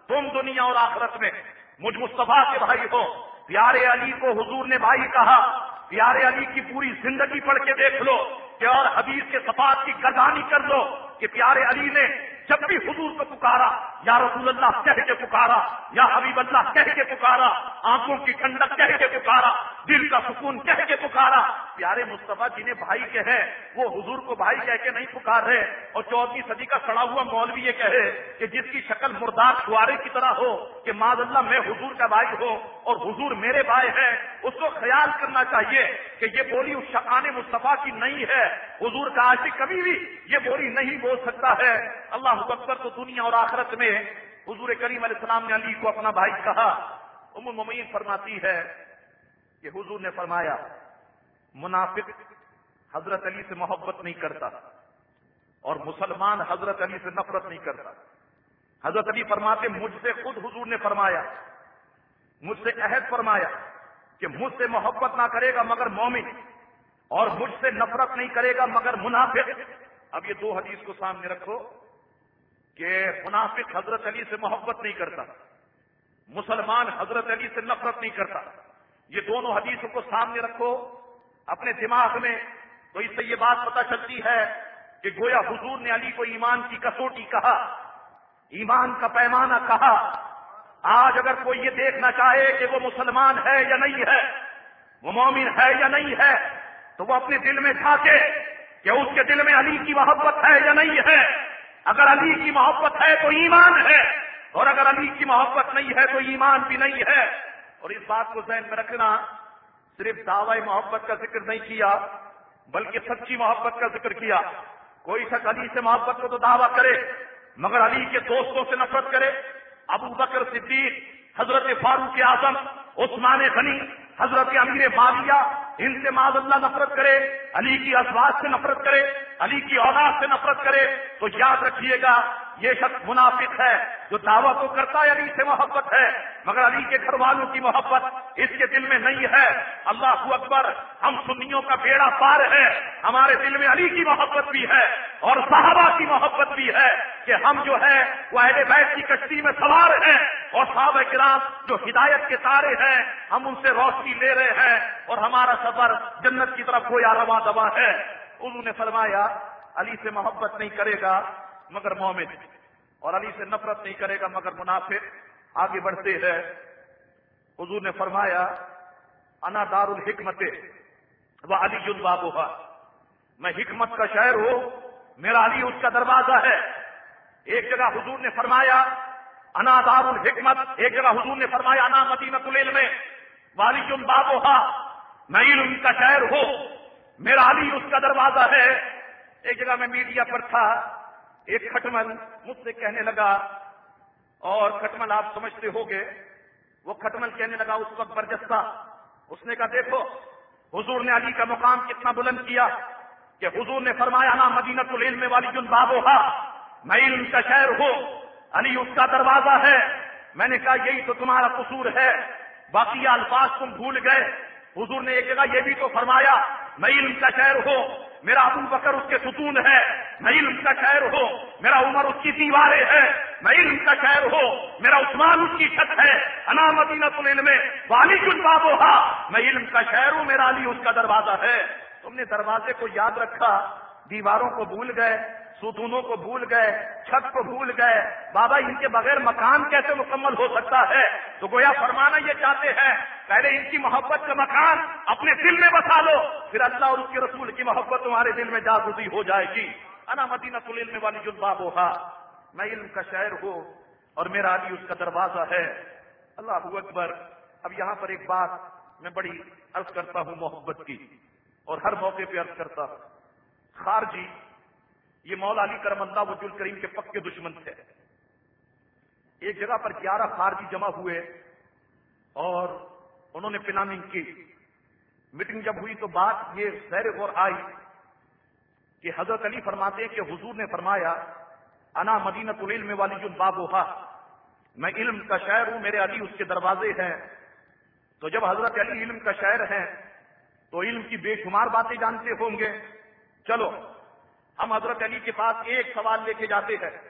تم دنیا اور آخرت میں مجھ مصطفیٰ کے بھائی ہو۔ پیارے علی کو حضور نے بھائی کہا۔ پیارے علی کی پوری زندگی پڑھ کے دیکھ لو کہ اور حبیب کے صفات کی گردانی کر لو۔ کہ پیارے علی نے جب بھی حضور کو پکارا، یا رسول اللہ کہہ کے پکارا، یا حبیب اللہ کہہ کے پکارا، آنکھوں کی ٹھنڈک کہہ کے پکارا، دل کا سکون کہہ کے پکارا، پیارے مصطفیٰ جی جنہیں بھائی کہے وہ حضور کو بھائی کہہ کے نہیں پکار رہے، اور چودہویں صدی کا سڑا ہوا مولوی یہ کہے کہ جس کی شکل مردار چھوارے کی طرح ہو کہ ماض اللہ میں حضور کا بھائی ہو اور حضور میرے بھائی ہے اس کو خیال کرنا چاہیے کہ یہ بولی اس شکان مصطفیٰ کی نہیں ہے، حضور کا عاشق کبھی بھی یہ بولی نہیں بول سکتا ہے۔ اللہ اکبر تو دنیا اور آخرت میں حضور کریم علیہ السلام نے علی کو اپنا بھائی کہا۔ ام المین فرماتی ہے کہ حضور نے فرمایا، منافق حضرت علی سے محبت نہیں کرتا اور مسلمان حضرت علی سے نفرت نہیں کرتا۔ حضرت علی فرماتے، مجھ سے خود حضور نے فرمایا، مجھ سے عہد فرمایا کہ مجھ سے محبت نہ کرے گا مگر مومن اور مجھ سے نفرت نہیں کرے گا مگر منافق۔ اب یہ دو حدیث کو سامنے رکھو کہ منافق حضرت علی سے محبت نہیں کرتا، مسلمان حضرت علی سے نفرت نہیں کرتا۔ یہ دونوں حدیثوں کو سامنے رکھو۔ اپنے دماغ میں تو اس سے یہ بات پتہ چلتی ہے کہ گویا حضور نے علی کو ایمان کی کسوٹی کہا، ایمان کا پیمانہ کہا۔ آج اگر کوئی یہ دیکھنا چاہے کہ وہ مسلمان ہے یا نہیں ہے، وہ مومن ہے یا نہیں ہے، تو وہ اپنے دل میں جھانکے کہ اس کے دل میں علی کی محبت ہے یا نہیں ہے؟ اگر علی کی محبت ہے تو ایمان ہے، اور اگر علی کی محبت نہیں ہے تو ایمان بھی نہیں ہے۔ اور اس بات کو ذہن میں رکھنا، صرف دعوی محبت کا ذکر نہیں کیا، بلکہ سچی محبت کا ذکر کیا۔ کوئی شخص علی سے محبت کو تو دعویٰ کرے، مگر علی کے دوستوں سے نفرت کرے۔ ابو بکر صدیق، حضرت فاروق اعظم، عثمان غنی، حضرت امیر معاویہ ان سے معذ اللہ نفرت کرے، علی کی ازواج سے نفرت کرے، علی کی اولاد سے نفرت کرے، تو یاد رکھیے گا یہ شخص منافق ہے جو دعویٰ تو کرتا ہے علی سے محبت ہے، مگر علی کے گھر والوں کی محبت اس کے دل میں نہیں ہے۔ اللہ اکبر، ہم سنیوں کا بیڑا پار ہے ہمارے دل میں علی کی محبت بھی ہے اور صحابہ کی محبت بھی ہے کہ ہم جو ہے وہ اہل بیت کی کشتی میں سوار ہیں اور صحابہ کرام جو ہدایت کے تارے ہیں، ہم ان سے روشنی لے رہے ہیں اور ہمارا سفر جنت کی طرف کوئی روا دبا ہے۔ انہوں نے فرمایا، علی سے محبت نہیں کرے گا۔ مگر مومن۔ اور علی سے نفرت نہیں کرے گا مگر منافق۔ آگے بڑھتے ہیں۔ حضور نے فرمایا، انا دار الحکمت و علی جن میں حکمت کا شہر ہوں۔ میرا علی اس کا دروازہ ہے۔ ایک جگہ حضور نے فرمایا، انا دار الحکمت ایک جگہ حضور نے فرمایا، انا مدینت العلم والی جن بابوہا میں علم کا شہر ہوں۔ میرا علی اس کا دروازہ ہے۔ ایک جگہ میں میڈیا پر تھا۔ ایک کھٹمل مجھ سے کہنے لگا، اور کھٹمل آپ سمجھتے ہو گے وہ کھٹمل کہنے لگا اس وقت برجستہ۔ اس نے کہا، دیکھو، حضور نے علی کا مقام کتنا بلند کیا کہ حضور نے فرمایا، نا مدینت العلم والی جن بابو میں علم کا شہر ہوں، علی اس کا دروازہ ہے۔ میں نے کہا، یہی تو تمہارا قصور ہے، باقی الفاظ تم بھول گئے۔ حضور نے ایک جگہ یہ بھی تو فرمایا، میں علم کا شہر ہوں، میرا ابو بکر اس کے ستون ہے میں علم کا شہر ہو میرا عمر اس کی دیواریں ہے میں علم کا شہر ہو میرا عثمان اس کی چھت ہے، انا مدینہ العلم، والی کن بابو میں علم کا شہر ہوں، میرا علی اس کا دروازہ ہے۔ تم نے دروازے کو یاد رکھا، دیواروں کو بھول گئے ستونوں کو بھول گئے، چھت کو بھول گئے۔ بابا، ان کے بغیر مکان کیسے مکمل ہو سکتا ہے؟ تو گویا فرمانا یہ چاہتے ہیں، پہلے ان کی محبت کا مکان اپنے دل میں بسا لو، پھر اللہ اور اس کے رسول کی محبت تمہارے دل میں جاگزی ہو جائے گی۔ انا مدینہ العلم والی جلباب ہوگا میں علم کا شہر ہوں اور میرا علی اس کا دروازہ ہے۔ اللہ اکبر۔ اب یہاں پر ایک بات میں بڑی عرض کرتا ہوں محبت کی اور ہر موقع پہ عرض کرتا ہوں۔ خارجی یہ مولا علی کرم اللہ وجول کریم کے پکے دشمن تھے۔ ایک جگہ پر گیارہ خارجی جمع ہوئے اور انہوں نے پلاننگ کی۔ میٹنگ جب ہوئی تو بات یہ سیر غور آئی کہ حضرت علی فرماتے ہیں کہ حضور نے فرمایا، انا مدینت العلم والی جو باب میں علم کا شاعر ہوں، میرے علی اس کے دروازے ہیں۔ تو جب حضرت علی علم کا شاعر ہیں تو علم کی بے شمار باتیں جانتے ہوں گے۔ چلو ہم حضرت علی کے پاس ایک سوال لے کے جاتے ہیں۔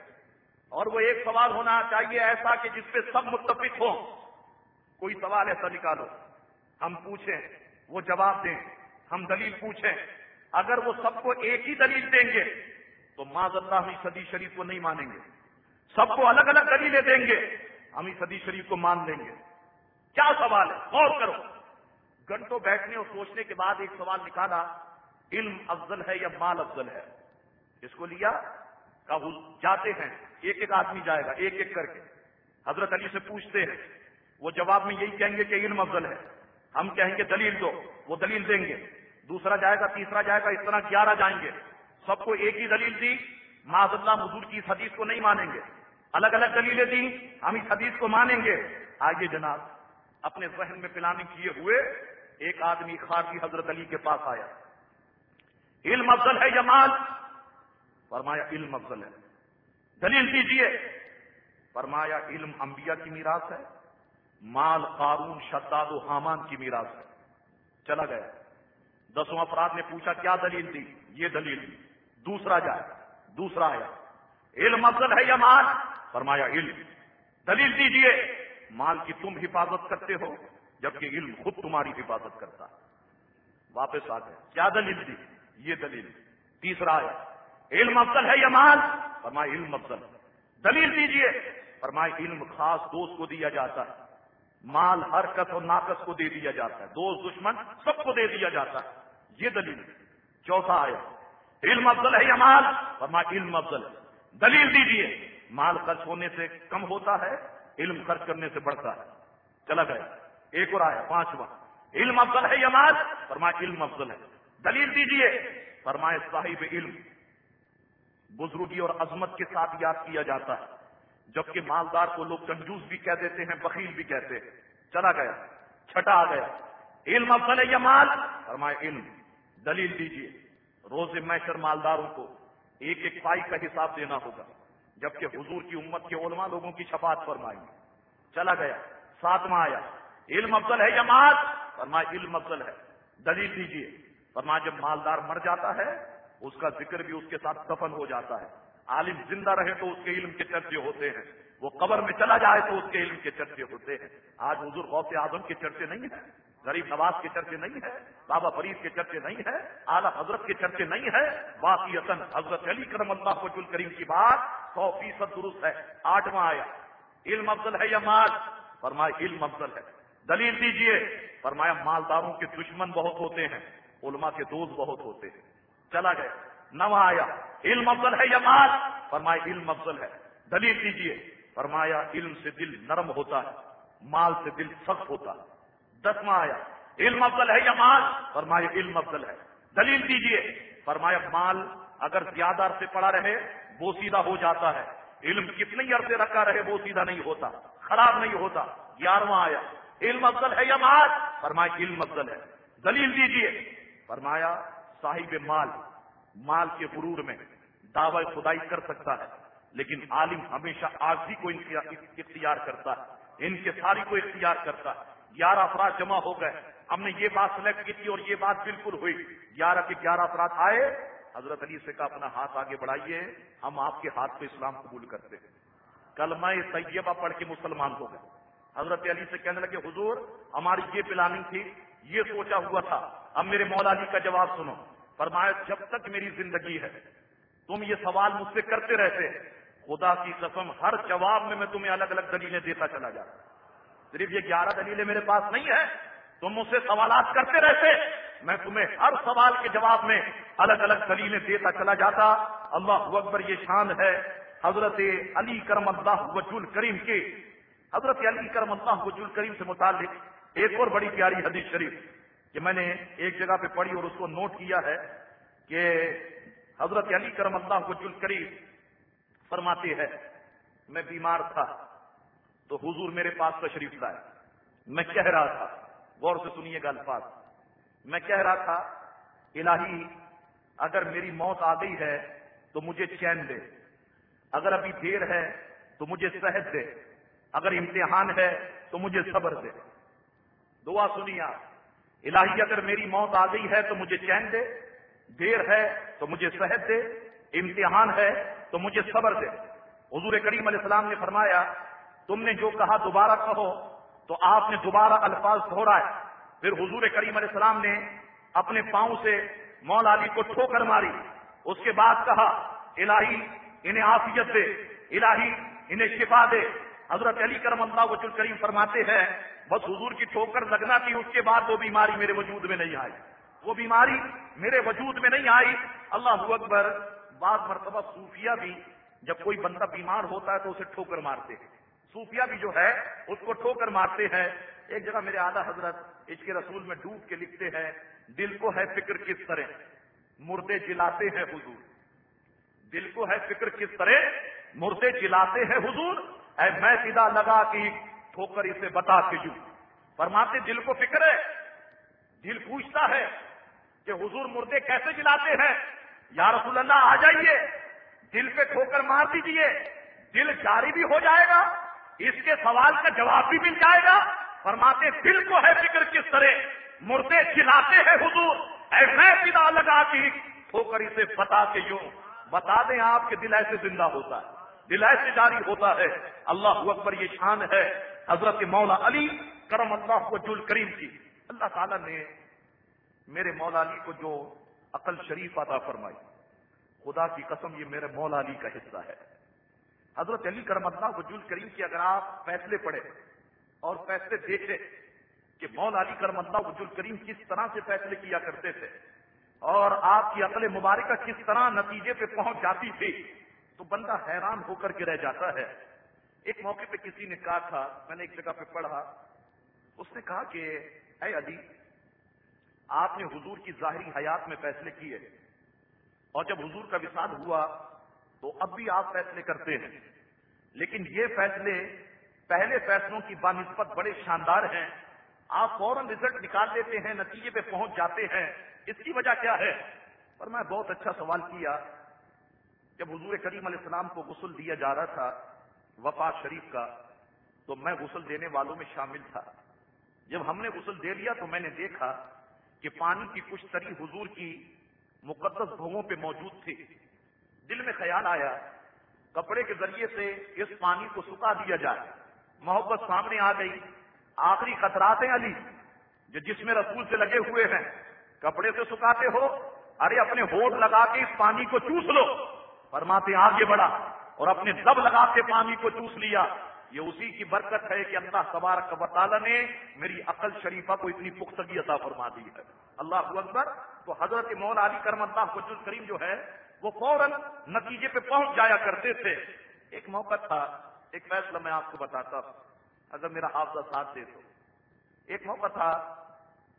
اور وہ ایک سوال ہونا چاہیے ایسا کہ جس پہ سب متفق ہوں۔ کوئی سوال ایسا نکالو۔ ہم پوچھیں، وہ جواب دیں۔ ہم دلیل پوچھیں۔ اگر وہ سب کو ایک ہی دلیل دیں گے، تو معذ اللہ ہم صدی شریف کو نہیں مانیں گے۔ سب کو الگ الگ دلیلیں دیں گے، ہم اس صدی شریف کو مان لیں گے۔ کیا سوال ہے؟ غور کرو۔ گھنٹوں بیٹھنے اور سوچنے کے بعد ایک سوال نکالا، علم افضل ہے یا مال افضل ہے؟ اس کو لیا کہ جاتے ہیں، ایک ایک آدمی جائے گا، ایک ایک کر کے۔ حضرت علی سے پوچھتے ہیں، وہ جواب میں یہی کہیں گے کہ علم افضل ہے۔ ہم کہیں گے، دلیل دو، وہ دلیل دیں گے۔ دوسرا جائے گا، تیسرا جائے گا، اس طرح گیارہ جائیں گے۔ سب کو ایک ہی دلیل دی معذ اللہ حضور کی اس حدیث کو نہیں مانیں گے۔ الگ الگ دلیلیں دی ہم اس حدیث کو مانیں گے۔ آگے جناب، اپنے ذہن میں پلاننگ کیے ہوئے ایک آدمی خارجی حضرت علی کے پاس آیا۔ علم افضل ہے یا مال؟ فرمایا علم افضل ہے۔ دلیل دیجیے فرمایا علم انبیاء کی میراث ہے۔ مال قارون شداد و حامان کی میراث ہے۔ چلا گیا۔ دسواں افراد نے پوچھا، کیا دلیل دی؟ یہ دلیل۔ دی دوسرا جائے۔ دوسرا آیا۔ علم افضل ہے یا مال؟ فرمایا علم۔ دلیل دیجیے مال کی تم حفاظت کرتے ہو، جبکہ علم خود تمہاری حفاظت کرتا۔ ہے واپس آ گئے۔ کیا دلیل دی؟ یہ دلیل۔ تیسرا آیا۔ علم افضل ہے یا مال؟ فرمائے علم افضل۔ دلیل دیجیے فرمائے علم خاص دوست کو دیا جاتا ہے۔ مال حرکت اور ناقص کو دے دیا جاتا ہے۔ دوست دشمن سب کو دے دیا جاتا ہے۔ یہ دلیل۔ چوتھا آیا علم افضل ہے یا مال؟ فرمائے علم افضل۔ ہے دلیل دیجیے مال خرچ ہونے سے کم ہوتا ہے، علم خرچ کرنے سے بڑھتا ہے۔ چلا گیا۔ ایک اور آیا پانچواں۔ علم افضل ہے یا مال؟ فرمائے علم افضل ہے۔ دلیل دیجیے فرمائے صاحب علم۔ بزرگی اور عظمت کے ساتھ یاد کیا جاتا ہے۔ جبکہ مالدار کو لوگ کنجوس بھی کہہ دیتے ہیں، بخیل بھی کہتے ہیں۔ چلا گیا، چھٹا آ گیا۔ علم افضل ہے یا مال؟ فرمائے علم۔ دلیل دیجیے روز میشر مالداروں کو ایک ایک پائی کا حساب دینا ہوگا۔ جبکہ حضور کی امت کے علماء لوگوں کی چھپات فرمائیں چلا گیا، ساتواں آیا۔ علم افضل ہے یا مال؟ فرمائے علم افضل ہے۔ دلیل دیجیے فرمائے جب مالدار مر جاتا ہے اس کا ذکر بھی اس کے ساتھ دفن ہو جاتا ہے۔ عالم زندہ رہے تو اس کے علم کے چرچے ہوتے ہیں۔ وہ قبر میں چلا جائے تو اس کے علم کے چرچے ہوتے ہیں۔ آج حضور غوث اعظم کے چرچے نہیں ہیں۔ غریب نواز کے چرچے نہیں ہے بابا فرید کے چرچے نہیں ہے اعلیٰ حضرت کے چرچے نہیں ہے باقی حضرت علی کرم اللہ وجول کریم کی بات سو فیصد درست ہے۔ آٹھواں آیا علم افضل ہے یا مال؟ فرمایا علم افضل ہے۔ دلیل دیجیے۔ فرمایا مالداروں کے دشمن بہت ہوتے ہیں۔ علماء کے دوست بہت ہوتے ہیں۔ چلا گیا۔ نواں آیا۔ علم افضل ہے یا مال؟ فرمایا، علم افضل ہے۔ دلیل دیجیے فرمایا، علم سے دل نرم ہوتا ہے، مال سے دل سخت ہوتا ہے۔ دسواں آیا، علم افضل ہے یا مال؟ فرمایا، علم افضل ہے۔ دلیل دیجیے فرمایا، مال اگر زیادہ عرصے پڑا رہے، وہ سیدھا ہو جاتا ہے۔ علم کتنے عرصے رکھا رہے، وہ سیدھا نہیں ہوتا۔ خراب نہیں ہوتا۔ گیارہواں آیا، علم افضل ہے یا مال؟ فرمایا، علم افضل ہے۔ دلیل دیجیے فرمایا صاحب مال مال کے غرور میں دعوی خدائی کر سکتا ہے، لیکن عالم ہمیشہ آگزی کو اختیار کرتا ہے، ان کے ساری کو اختیار کرتا ہے۔ گیارہ افراد جمع ہو گئے، ہم نے یہ بات سلیکٹ کی تھی اور یہ بات بالکل ہوئی۔ گیارہ کے گیارہ افراد آئے، حضرت علی سے کہا، اپنا ہاتھ آگے بڑھائیے، ہم آپ کے ہاتھ پہ اسلام قبول کرتے ہیں۔ کلمہ طیبہ پڑھ کے مسلمان ہو گئے۔ حضرت علی سے کہنے لگے، حضور، ہماری یہ پلاننگ تھی، یہ سوچا ہوا تھا۔ اب میرے مولا علی کا جواب سنو۔ فرمایا، جب تک میری زندگی ہے، تم یہ سوال مجھ سے کرتے رہتے خدا کی قسم، ہر جواب میں میں تمہیں الگ الگ دلیلیں دیتا چلا جاتا صرف یہ گیارہ دلیلیں میرے پاس نہیں ہے تم مجھ سے سوالات کرتے رہتے میں تمہیں ہر سوال کے جواب میں الگ الگ دلیلیں دیتا چلا جاتا۔ اللہ اکبر، یہ شان ہے۔ حضرت علی کرم اللہ وجول کریم کے۔ حضرت علی کرم اللہ وجول کریم سے متعلق ایک اور بڑی پیاری حدیث شریف۔ کہ میں نے ایک جگہ پہ پڑھی اور اس کو نوٹ کیا ہے کہ حضرت علی کرم اللہ وجول کریم فرماتے ہیں، میں بیمار تھا تو حضور میرے پاس تشریف لائے۔ میں کہہ رہا تھا، غور سے سنیے گا الفاظ۔ میں کہہ رہا تھا، الہی، اگر میری موت آ گئی ہے تو مجھے چین دے۔ اگر ابھی دیر ہے تو مجھے صحت دے۔ اگر امتحان ہے تو مجھے صبر دے۔ دعا سنیے آپ۔ الہی اگر میری موت آ گئی ہے تو مجھے چین دے، دیر ہے تو مجھے صحت دے، امتحان ہے تو مجھے صبر دے۔ حضور کریم علیہ السلام نے فرمایا، تم نے جو کہا دوبارہ کہو تو آپ نے دوبارہ الفاظ دہرائے۔ پھر حضور کریم علیہ السلام نے اپنے پاؤں سے مولا علی کو ٹھوکر ماری۔ اس کے بعد کہا، الہی انہیں آفیت دے، الہی انہیں شفا دے۔ حضرت علی کرم اللہ وجل کریم فرماتے ہیں بس حضور کی ٹھوکر لگنا تھی، اس کے بعد وہ بیماری میرے وجود میں نہیں آئی۔ وہ بیماری میرے وجود میں نہیں آئی۔ اللہ اکبر، بعض مرتبہ صوفیہ بھی جب کوئی بندہ بیمار ہوتا ہے تو اسے ٹھوکر مارتے ہیں۔ صوفیہ بھی جو ہے، اس کو ٹھوکر مارتے ہیں۔ ایک جگہ میرے آدھا حضرت اس کے رسول میں ڈوب کے لکھتے ہیں، دل کو ہے فکر کس طرح؟ مردے جلاتے ہیں حضور۔ دل کو ہے فکر کس طرح؟ مردے جلاتے ہیں حضور۔ اے میں سیدھا لگا کہ ٹھوکر اسے بتا کے جو فرماتے دل کو فکر ہے، دل پوچھتا ہے کہ حضور مردے کیسے جلاتے ہیں؟ یا رسول اللہ، آ جائیے، دل پہ ٹھوکر مار دیجیے دل جاری بھی ہو جائے گا، اس کے سوال کا جواب بھی مل جائے گا۔ فرماتے دل کو ہے فکر کس طرح؟ مردے چلاتے ہیں حضور ایسے پتا لگا کی ہو کر اسے بتا کے یوں بتا دیں آپ کے دل ایسے زندہ ہوتا ہے، دل ایسے جاری ہوتا ہے۔ اللہ اکبر، یہ شان ہے۔ حضرت مولا علی کرم اللہ کو جل کریم کی۔ اللہ تعالیٰ نے میرے مولا علی کو جو عقل شریف عطا فرمائی۔ خدا کی قسم یہ میرے مولا علی کا حصہ ہے۔ حضرت علی کرم اللہ وجود کریم کی اگر آپ فیصلے پڑھے اور فیصلے دیکھے کہ مولا علی کرم اللہ وجود کریم کس طرح سے فیصلے کیا کرتے تھے اور آپ کی عقل مبارکہ کس طرح نتیجے پہ پہنچ جاتی تھی، تو بندہ حیران ہو کر کے رہ جاتا ہے۔ ایک موقع پہ کسی نے کہا تھا، میں نے ایک جگہ پہ پڑھا، اس نے کہا کہ، اے علی، آپ نے حضور کی ظاہری حیات میں فیصلے کیے اور جب حضور کا وصال ہوا، تو اب بھی آپ فیصلے کرتے ہیں۔ لیکن یہ فیصلے پہلے فیصلوں کی بانسبت بڑے شاندار ہیں۔ آپ فوراً رزلٹ نکال لیتے ہیں، نتیجے پہ پہنچ جاتے ہیں۔ اس کی وجہ کیا ہے؟ پر میں بہت اچھا سوال کیا، جب حضور کریم علیہ السلام کو غسل دیا جا رہا تھا وفا شریف کا تو میں غسل دینے والوں میں شامل تھا۔ جب ہم نے غسل دے لیا تو میں نے دیکھا کہ پانی کی کچھ تری حضور کی مقدس بھووں پہ موجود تھی۔ دل میں خیال آیا، کپڑے کے ذریعے سے اس پانی کو سکھا دیا جائے۔ محبت سامنے آ گئی۔ آخری خطرات ہیں علی، جو جس میں رسول سے لگے ہوئے ہیں۔ کپڑے سے سکھاتے ہو، ارے اپنے ہوٹ لگا کے اس پانی کو چوس لو۔ فرماتے آگے بڑھا۔ اور اپنے دب لگا کے پانی کو چوس لیا۔ یہ اسی کی برکت ہے کہ اللہ تبارک و تعالیٰ نے میری عقل شریفہ کو اتنی پختگی عطا فرما دی ہے۔ اللہ اکبر، تو حضرت مولا علی کرم اللہ کو کریم جو ہے، وہ فوراً نتیجے پہ پہنچ جایا کرتے تھے۔ ایک موقع تھا، ایک فیصلہ میں آپ کو بتاتا ہوں۔ اگر میرا حافظہ ساتھ دے تو ایک موقع تھا،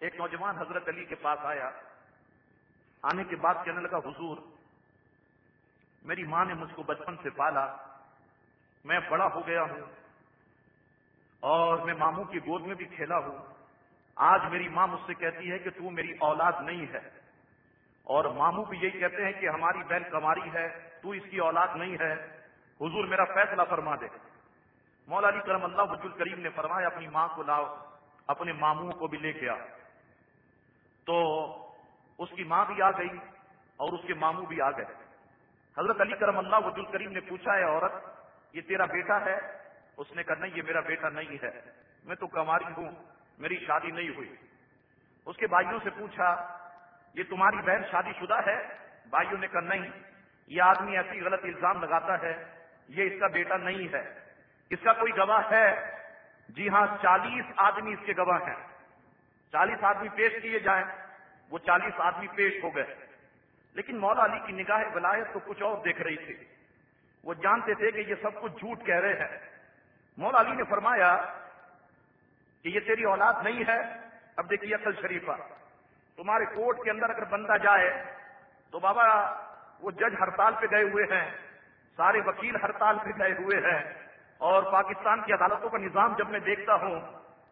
ایک نوجوان حضرت علی کے پاس آیا۔ آنے کے بعد کہنے لگا، حضور میری ماں نے مجھ کو بچپن سے پالا۔ میں بڑا ہو گیا ہوں۔ اور میں ماموں کی گود میں بھی کھیلا ہوں۔ آج میری ماں مجھ سے کہتی ہے کہ تو میری اولاد نہیں ہے۔ اور ماموں بھی یہی کہتے ہیں کہ ہماری بہن کماری ہے، تو اس کی اولاد نہیں ہے۔ حضور میرا فیصلہ فرما دے۔ مولا علی کرم اللہ وج الکریم نے فرمایا، اپنی ماں کو لاؤ، اپنے ماموں کو بھی لے کے تو اس کی ماں بھی آ گئی اور اس کے ماموں بھی آ گئے۔ حضرت علی کرم اللہ وج الکریم نے پوچھا ہے عورت، یہ تیرا بیٹا ہے؟ اس نے کہا، نہیں، یہ میرا بیٹا نہیں ہے۔ میں تو کماری ہوں، میری شادی نہیں ہوئی۔ اس کے بھائیوں سے پوچھا، یہ تمہاری بہن شادی شدہ ہے؟ بھائیوں نے کہا، نہیں، یہ آدمی ایسی غلط الزام لگاتا ہے، یہ اس کا بیٹا نہیں ہے۔ اس کا کوئی گواہ ہے؟ جی ہاں چالیس آدمی اس کے گواہ ہیں۔ چالیس آدمی پیش کیے جائیں، وہ چالیس آدمی پیش ہو گئے۔ لیکن مولا علی کی نگاہ ولایت تو کچھ اور دیکھ رہی تھی۔ وہ جانتے تھے کہ یہ سب کچھ جھوٹ کہہ رہے ہیں۔ مولا علی نے فرمایا کہ یہ تیری اولاد نہیں ہے، اب دیکھیے اصل شریفہ۔ تمہارے کوٹ کے اندر اگر بندہ جائے تو بابا وہ جج ہڑتال پہ گئے ہوئے ہیں، سارے وکیل ہڑتال پہ گئے ہوئے ہیں۔ اور پاکستان کی عدالتوں کا نظام جب میں دیکھتا ہوں،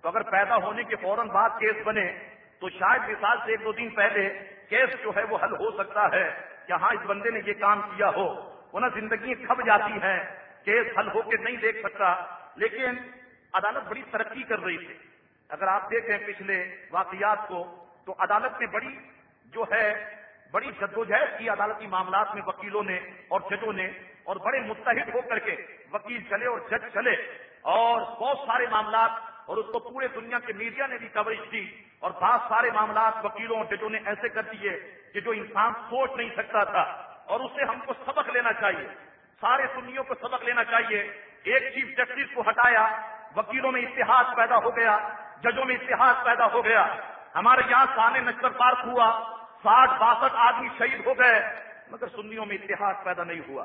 تو اگر پیدا ہونے کے فوراً بعد کیس بنے تو شاید مثال سے ایک دو دن پہلے کیس جو ہے وہ حل ہو سکتا ہے کہ ہاں اس بندے نے یہ کام کیا ہو، وہ زندگی تھپ جاتی ہے، کیس حل ہو کے نہیں دیکھ سکتا۔ لیکن عدالت بڑی ترقی کر رہی تھی۔ اگر آپ دیکھیں پچھلے واقعات کو، تو عدالت نے بڑی جو ہے، بڑی جدوجہد کی عدالتی معاملات میں وکیلوں نے اور ججوں نے اور بڑے متحد ہو کر کے وکیل چلے اور جج چلے اور بہت سارے معاملات اور اس کو پورے دنیا کے میڈیا نے بھی کوریج دی اور بہت سارے معاملات وکیلوں ججوں نے ایسے کر دیے کہ جو انسان سوچ نہیں سکتا تھا اور اس سے ہم کو سبق لینا چاہیے۔ سارے سنیوں کو سبق لینا چاہیے۔ ایک چیف جسٹس کو ہٹایا، وکیلوں میں اتحاد پیدا ہو گیا، ججوں میں اتحاد پیدا ہو گیا۔ ہمارے یہاں سانے نشر پارک ہوا، ساٹھ، باسٹھ آدمی شہید ہو گئے، مگر سنیوں میں اتحاد پیدا نہیں ہوا۔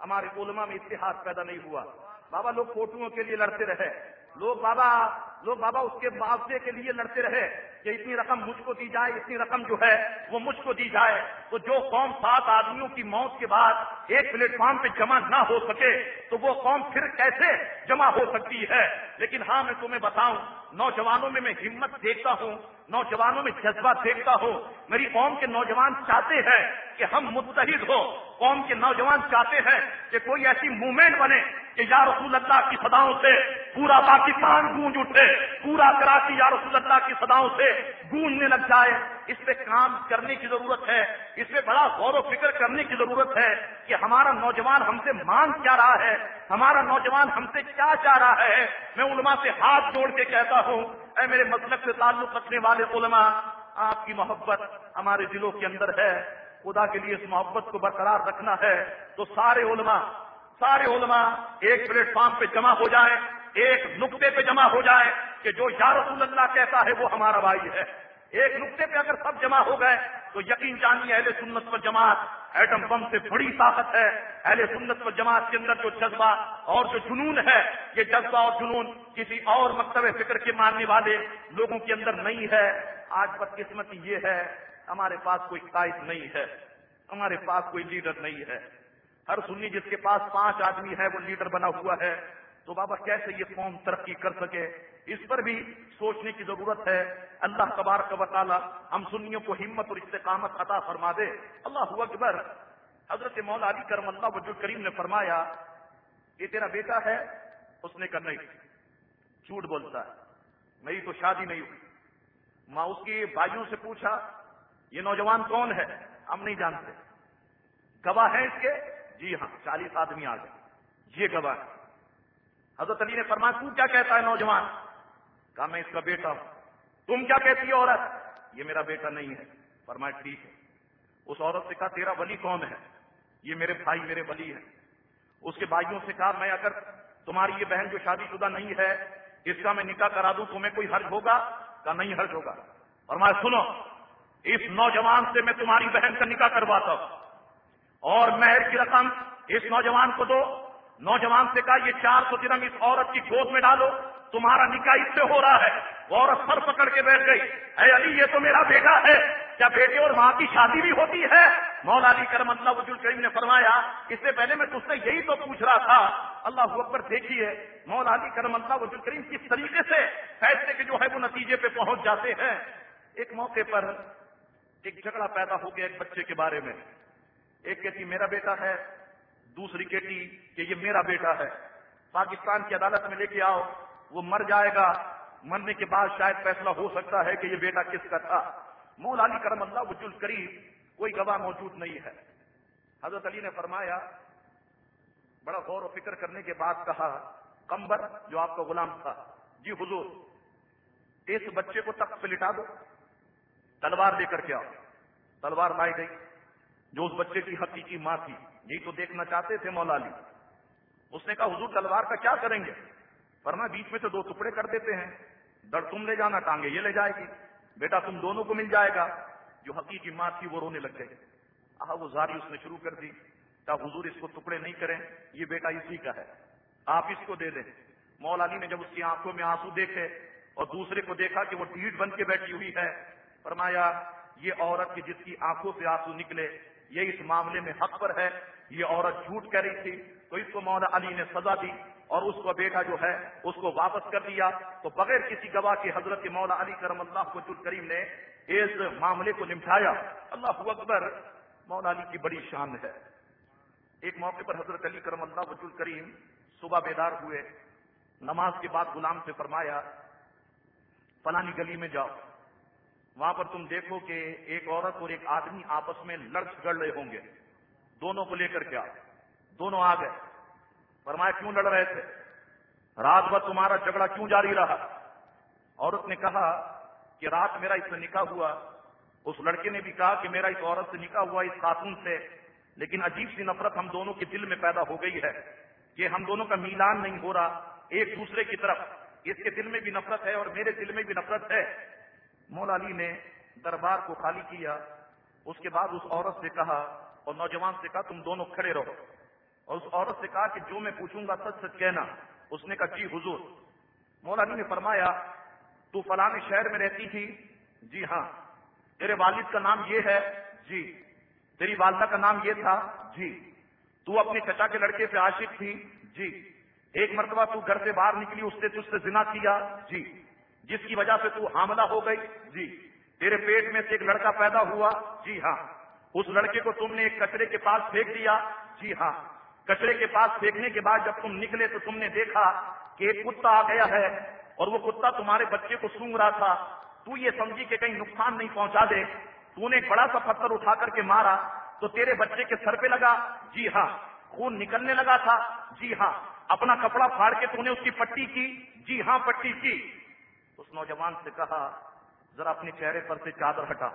ہمارے علماء میں اتحاد پیدا نہیں ہوا۔ بابا لوگ فوٹو کے لیے لڑتے رہے۔ لوگ بابا لوگ بابا اس کے معاوضے کے لیے لڑتے رہے کہ اتنی رقم مجھ کو دی جائے، اتنی رقم جو ہے وہ مجھ کو دی جائے۔ تو جو قوم سات آدمیوں کی موت کے بعد ایک پلیٹ فارم پہ جمع نہ ہو سکے، تو وہ قوم پھر کیسے جمع ہو سکتی ہے؟ لیکن ہاں میں تمہیں بتاؤں، نوجوانوں میں میں ہمت دیکھتا ہوں نوجوانوں میں جذبہ دیکھتا ہوں۔ میری قوم کے نوجوان چاہتے ہیں کہ ہم متحد ہو قوم کے نوجوان چاہتے ہیں کہ کوئی ایسی موومنٹ بنے کہ یا رسول اللہ کی سداؤں سے پورا پاکستان گونج اٹھے، پورا کراچی یا رسول اللہ کی سداؤں سے گونجنے لگ جائے۔ اس پہ کام کرنے کی ضرورت ہے۔ اس پہ بڑا غور و فکر کرنے کی ضرورت ہے کہ ہمارا نوجوان ہم سے مانگ کیا رہا ہے، ہمارا نوجوان ہم سے کیا چاہ رہا ہے۔ میں علماء سے ہاتھ جوڑ کے کہتا ہوں اے میرے مطلب سے تعلق رکھنے والے علماء، آپ کی محبت ہمارے دلوں کے اندر ہے۔ خدا کے لیے اس محبت کو برقرار رکھنا ہے۔ تو سارے علماء سارے علماء، ایک پلیٹ فارم پہ جمع ہو جائیں، ایک نقطے پہ جمع ہو جائے کہ جو یا رسول اللہ کہتا ہے وہ ہمارا بھائی ہے۔ ایک نقطے پہ اگر سب جمع ہو گئے تو یقین جانیے اہل سنت پر جماعت ایٹم بم سے بڑی طاقت ہے۔ اہل سنت پر جماعت کے اندر جو جذبہ اور جو جنون ہے، یہ جذبہ اور جنون کسی اور مکتب فکر کے ماننے والے لوگوں کے اندر نہیں ہے۔ آج بدقسمتی یہ ہے، ہمارے پاس کوئی قائد نہیں ہے۔ ہمارے پاس کوئی لیڈر نہیں ہے۔ ہر سنی جس کے پاس پانچ آدمی ہے وہ لیڈر بنا ہوا ہے۔ تو بابا کیسے یہ قوم ترقی کر سکے؟ اس پر بھی سوچنے کی ضرورت ہے۔ اللہ تبارک و تعالی ہم سنیوں کو ہمت اور استقامت عطا فرما دے۔ اللہ اکبر۔ حضرت مولا علی کرم اللہ وجود کریم نے فرمایا، یہ تیرا بیٹا ہے، اس نے کہا نہیں، جھوٹ بولتا ہے۔ میری تو شادی نہیں ہوئی۔ ماں اس کے بھائیوں سے پوچھا، یہ نوجوان کون ہے؟ ہم نہیں جانتے۔ گواہ ہے اس کے؟ جی ہاں چالیس آدمی آ گئے۔ یہ گواہ ہے۔ حضرت علی نے فرمایا، تو کیا کہتا ہے نوجوان؟ کہا، میں اس کا بیٹا ہوں۔ تم کیا کہتی ہو عورت؟ یہ میرا بیٹا نہیں ہے۔ فرمایا، ٹھیک ہے۔ اس عورت سے کہا، تیرا ولی کون ہے؟ یہ میرے بھائی، میرے ولی ہیں۔ اس کے بھائیوں سے کہا، میں اگر تمہاری یہ بہن جو شادی شدہ نہیں ہے، اس کا میں نکاح کرا دوں، تمہیں کوئی حرج ہوگا؟ کا نہیں حرج ہوگا۔ اور میں سنو، اس نوجوان سے میں تمہاری بہن کا نکاح کرواتا ہوں اور مہر کی رقم اس نوجوان کو دو۔ نوجوان سے کہا، یہ چار سو درم اس عورت کی گود میں ڈالو، تمہارا نکاح اس سے ہو رہا ہے۔ وہ عورت سر پکڑ کے بیٹھ گئی۔ اے علی، یہ تو میرا بیٹا ہے۔ کیا بیٹے اور ماں کی شادی بھی ہوتی ہے؟ مولا علی کرم اللہ وجول کریم نے فرمایا، اس سے پہلے میں تجھ سے یہی تو پوچھ رہا تھا۔ اللہ اکبر، دیکھیے، مولا علی کرم اللہ وجول کریم کس طریقے سے فیصلے کے جو ہے وہ نتیجے پہ پہنچ جاتے ہیں۔ ایک موقع پر ایک جھگڑا پیدا ہو گیا ایک بچے کے بارے میں۔ ایک کہتی، میرا بیٹا ہے۔ دوسری کہتی کہ یہ میرا بیٹا ہے، پاکستان کی عدالت میں لے کے آؤ، وہ مر جائے گا۔ مرنے کے بعد شاید فیصلہ ہو سکتا ہے کہ یہ بیٹا کس کا تھا۔ مولا علی کرم اللہ وجل کریم کوئی گواہ موجود نہیں ہے۔ حضرت علی نے فرمایا، بڑا غور و فکر کرنے کے بعد کہا کمبر جو آپ کا غلام تھا۔ جی حضور، اس بچے کو تخت پہ لٹا دو، تلوار لے کر کے آؤ۔ تلوار لائی گئی، جو اس بچے کی حقیقی ماں تھی۔ یہی تو دیکھنا چاہتے تھے مولا علی۔ اس نے کہا، حضور تلوار کا کیا کریں گے؟ ورنہ بیچ میں سے دو ٹکڑے کر دیتے ہیں۔ در تم لے جانا ٹانگے، یہ لے جائے گی۔ بیٹا، تم دونوں کو مل جائے گا۔ جو حقیقی ماں تھی وہ رونے لگ گئے آ وہ زاری اس نے شروع کر دی۔ کہا، حضور اس کو ٹکڑے نہیں کریں، یہ بیٹا اسی کا ہے۔ آپ اس کو دے دیں۔ مولا علی نے جب اس کی آنکھوں میں آنسو دیکھے اور دوسرے کو دیکھا کہ وہ ڈیٹ بن کے بیٹھی ہوئی ہے، فرمایا، یہ عورت کی جس کی آنکھوں سے آنسو نکلے، یہ اس معاملے میں حق پر ہے۔ یہ عورت جھوٹ کہہ رہی تھی، تو اس کو مولا علی نے سزا دی اور اس کا بیٹا جو ہے، اس کو واپس کر دیا۔ تو بغیر کسی گواہ کے حضرت مولا علی کرم اللہ کو کریم نے اس معاملے کو نمٹایا اللہ اکبر، مولا علی کی بڑی شان ہے۔ ایک موقع پر حضرت علی کرم اللہ وجول کریم صبح بیدار ہوئے، نماز کے بعد غلام سے فرمایا، فلانی گلی میں جاؤ، وہاں پر تم دیکھو کہ ایک عورت اور ایک آدمی آپس میں لڑ گڑ رہے ہوں گے۔ دونوں کو لے کر کے آؤ۔ دونوں آ گئے۔ فرمایا، کیوں لڑ رہے تھے؟ رات بھر تمہارا جھگڑا کیوں جاری رہا؟ عورت نے کہا کہ رات میرا اس سے نکاح ہوا۔ اس لڑکے نے بھی کہا کہ میرا اس عورت سے نکاح ہوا، اس خاتون سے۔ لیکن عجیب سی نفرت ہم دونوں کے دل میں پیدا ہو گئی ہے کہ ہم دونوں کا میلان نہیں ہو رہا، ایک دوسرے کی طرف۔ اس کے دل میں بھی نفرت ہے اور میرے دل میں بھی نفرت ہے۔ مولا علی نے دربار کو خالی کیا۔ اس کے بعد اس عورت سے کہا اور نوجوان سے کہا تم دونوں کھڑے رہو۔ اور اس عورت سے کہا کہ جو میں پوچھوں گا سچ سچ کہنا۔ اس نے کہا جی حضور۔ مولانا نے فرمایا، تو فلانے شہر میں رہتی تھی؟ جی ہاں۔ تیرے والد کا نام یہ ہے؟ جی۔ تیری والدہ کا نام یہ تھا؟ جی۔ تو اپنے چچا کے لڑکے سے عاشق تھی؟ جی۔ ایک مرتبہ تو گھر سے باہر نکلی، اس سے تجھ سے زنا کیا؟ جی۔ جس کی وجہ سے تو حاملہ ہو گئی؟ جی۔ تیرے پیٹ میں سے ایک لڑکا پیدا ہوا؟ جی ہاں۔ اس لڑکے کو تم نے ایک کچرے کے پاس پھینک دیا؟ جی ہاں۔ کچرے کے پاس پھینکنے کے بعد جب تم نکلے تو تم نے دیکھا کہ ایک کتا آ گیا ہے اور وہ کتا تمہارے بچے کو سونگ رہا تھا۔ تو یہ سمجھی کہ کہیں نقصان نہیں پہنچا دے۔ تو نے ایک بڑا سا پتھر اٹھا کر کے مارا۔ تو تیرے بچے کے سر پہ لگا۔ جی ہاں۔ خون نکلنے لگا تھا۔ جی ہاں۔ اپنا کپڑا پھاڑ کے تو نے اس کی پٹی کی۔ جی ہاں پٹی کی۔ اس نوجوان سے کہا، ذرا اپنے چہرے پر سے چادر ہٹا۔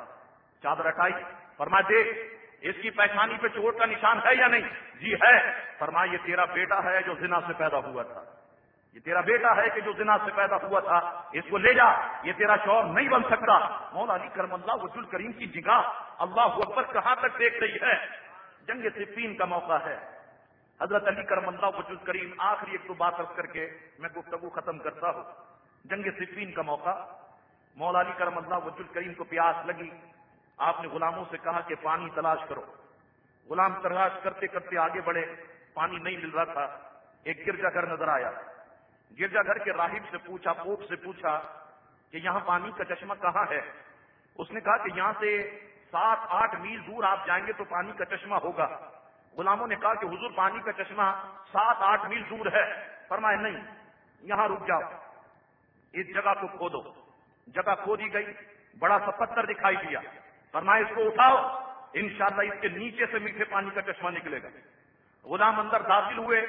چادر ہٹائی فرما دیکھ، اس کی پہچانی پہ چوٹ کا نشان ہے یا نہیں؟ جی ہے۔ فرما یہ تیرا بیٹا ہے جو زنا سے پیدا ہوا تھا۔ یہ تیرا بیٹا ہے کہ جو زنا سے پیدا ہوا تھا، اس کو لے جا، یہ تیرا شور نہیں بن سکتا۔ مولا علی کرم اللہ وزول کریم کی جگہ اللہ اکبر کہاں تک دیکھ رہی ہے؟ جنگ صفین کا موقع ہے۔ حضرت علی کرم اللہ وزول کریم آخری ایک دو بات رکھ کر کے میں گفتگو ختم کرتا ہوں۔ جنگ صفین کا موقع۔ مولا علی کرم اللہ وزول کریم کو پیاس لگی۔ آپ نے غلاموں سے کہا کہ پانی تلاش کرو۔ غلام تلاش کرتے کرتے آگے بڑھے، پانی نہیں مل رہا تھا۔ ایک گرجا گھر نظر آیا۔ گرجا گھر کے راہب سے پوچھا، پوپ سے پوچھا کہ یہاں پانی کا چشمہ کہاں ہے؟ اس نے کہا کہ یہاں سے سات، آٹھ میل دور آپ جائیں گے تو پانی کا چشمہ ہوگا۔ غلاموں نے کہا کہ حضور، پانی کا چشمہ سات، آٹھ میل دور ہے۔ فرمایا، نہیں، یہاں رک جاؤ۔ اس جگہ کو کھودو۔ جگہ کھودی گئی، بڑا سا پتھر دکھائی دیا۔ فرمایا اس کو اٹھاؤ، انشاءاللہ اس کے نیچے سے میٹھے پانی کا چشمہ نکلے گا۔ غلام اندر داخل ہوئے،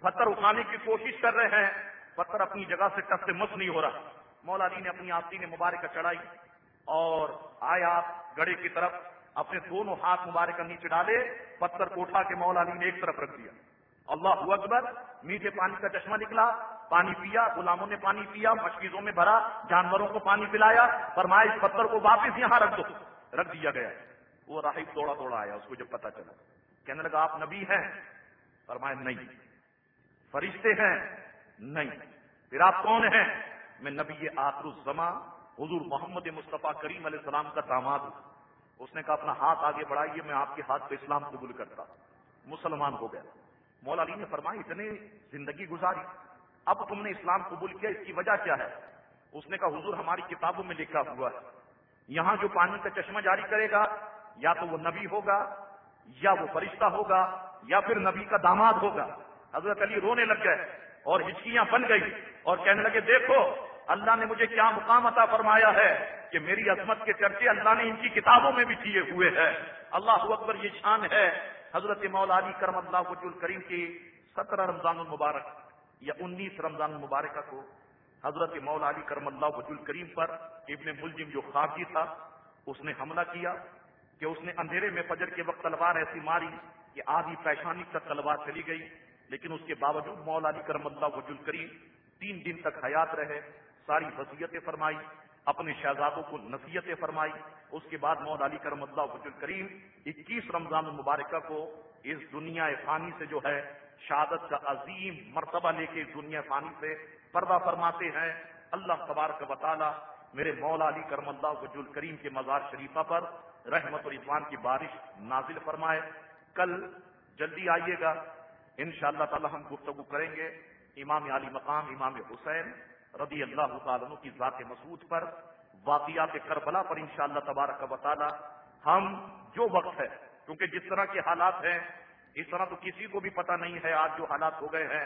پتھر اٹھانے کی کوشش کر رہے ہیں، پتھر اپنی جگہ سے ٹس سے مس نہیں ہو رہا۔ مولا علی نے اپنی آستی نے مبارکہ چڑھائی اور آیا گڑے کی طرف، اپنے دونوں ہاتھ مبارکہ نیچے ڈالے، پتھر کو اٹھا کے مولا علی نے ایک طرف رکھ دیا۔ اللہ اکبر، میٹھے پانی کا چشمہ نکلا، پانی پیا، غلاموں نے پانی پیا، مشکیزوں میں بھرا، جانوروں کو پانی پلایا، فرمایا اس پتھر کو واپس یہاں رکھ دو۔ رکھ دیا گیا وہ راہب توڑا توڑا آیا، اس کو جب پتا چلا۔ کہنے لگا، آپ نبی ہیں؟ فرمایا، نہیں۔ فرشتے ہیں؟ نہیں۔ پھر آپ کون ہیں؟ میں نبی آخر الزما حضور محمد مصطفیٰ کریم علیہ السلام کا داماد ہوں۔ اس نے کہا، اپنا ہاتھ آگے بڑھائیے، میں آپ کے ہاتھ پہ اسلام قبول کرتا مسلمان ہو گیا۔ مولا علی نے فرمایا، اتنے زندگی گزاری۔ اب تم نے اسلام قبول کیا، اس کی وجہ کیا ہے؟ اس نے کہا، حضور ہماری کتابوں میں لکھا ہوا ہے۔ یہاں جو پانی کا چشمہ جاری کرے گا، یا تو وہ نبی ہوگا، یا وہ فرشتہ ہوگا، یا پھر نبی کا داماد ہوگا۔ حضرت علی رونے لگ گئے اور ہچکیاں بن گئی اور کہنے لگے، دیکھو، اللہ نے مجھے کیا مقام عطا فرمایا ہے کہ میری عظمت کے چرچے اللہ نے ان کی کتابوں میں بھی کیے ہوئے ہیں۔ اللہ اکبر، یہ شان ہے۔ حضرت مولا علی کرم اللہ وج الکریم کی سترہ رمضان المبارک یا انیس رمضان المبارکہ کو حضرت مولا علی کرم اللہ وج الکریم پر ابن ملزم جو خوابی تھا، اس نے حملہ کیا کہ اس نے اندھیرے میں فجر کے وقت تلوار ایسی ماری کہ آدھی پیشانی تک تلوار چلی گئی، لیکن اس کے باوجود مولا علی کرم اللہ وج الکریم تین دن تک حیات رہے، ساری وصیتیں فرمائی، اپنے شہزادوں کو نصیحتیں فرمائی۔ اس کے بعد مولا علی کرم اللہ وج الکریم اکیس رمضان المبارکہ کو اس دنیا فانی سے جو ہے، شہادت کا عظیم مرتبہ لے کے اس دنیا فانی سے پردہ فرماتے ہیں، اللہ تبارک و تعالی میرے مولا علی کرم اللہ وج الکریم کے مزار شریفہ پر رحمت اور اطوان کی بارش نازل فرمائے۔ کل جلدی آئیے گا ان شاء اللہ تعالی ہم گفتگو کریں گے۔ امام علی مقام، امام حسین رضی اللہ تعالیٰ کی ذات مسعود پر واقعات کربلا پر انشاءاللہ تبارک و تعالی ہم جو وقت ہے، کیونکہ جس طرح کے حالات ہیں، اس طرح تو کسی کو بھی پتہ نہیں ہے، آج جو حالات ہو گئے ہیں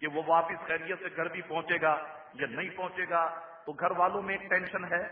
کہ وہ واپس خیریت سے گھر بھی پہنچے گا یا نہیں پہنچے گا، تو گھر والوں میں ایک ٹینشن ہے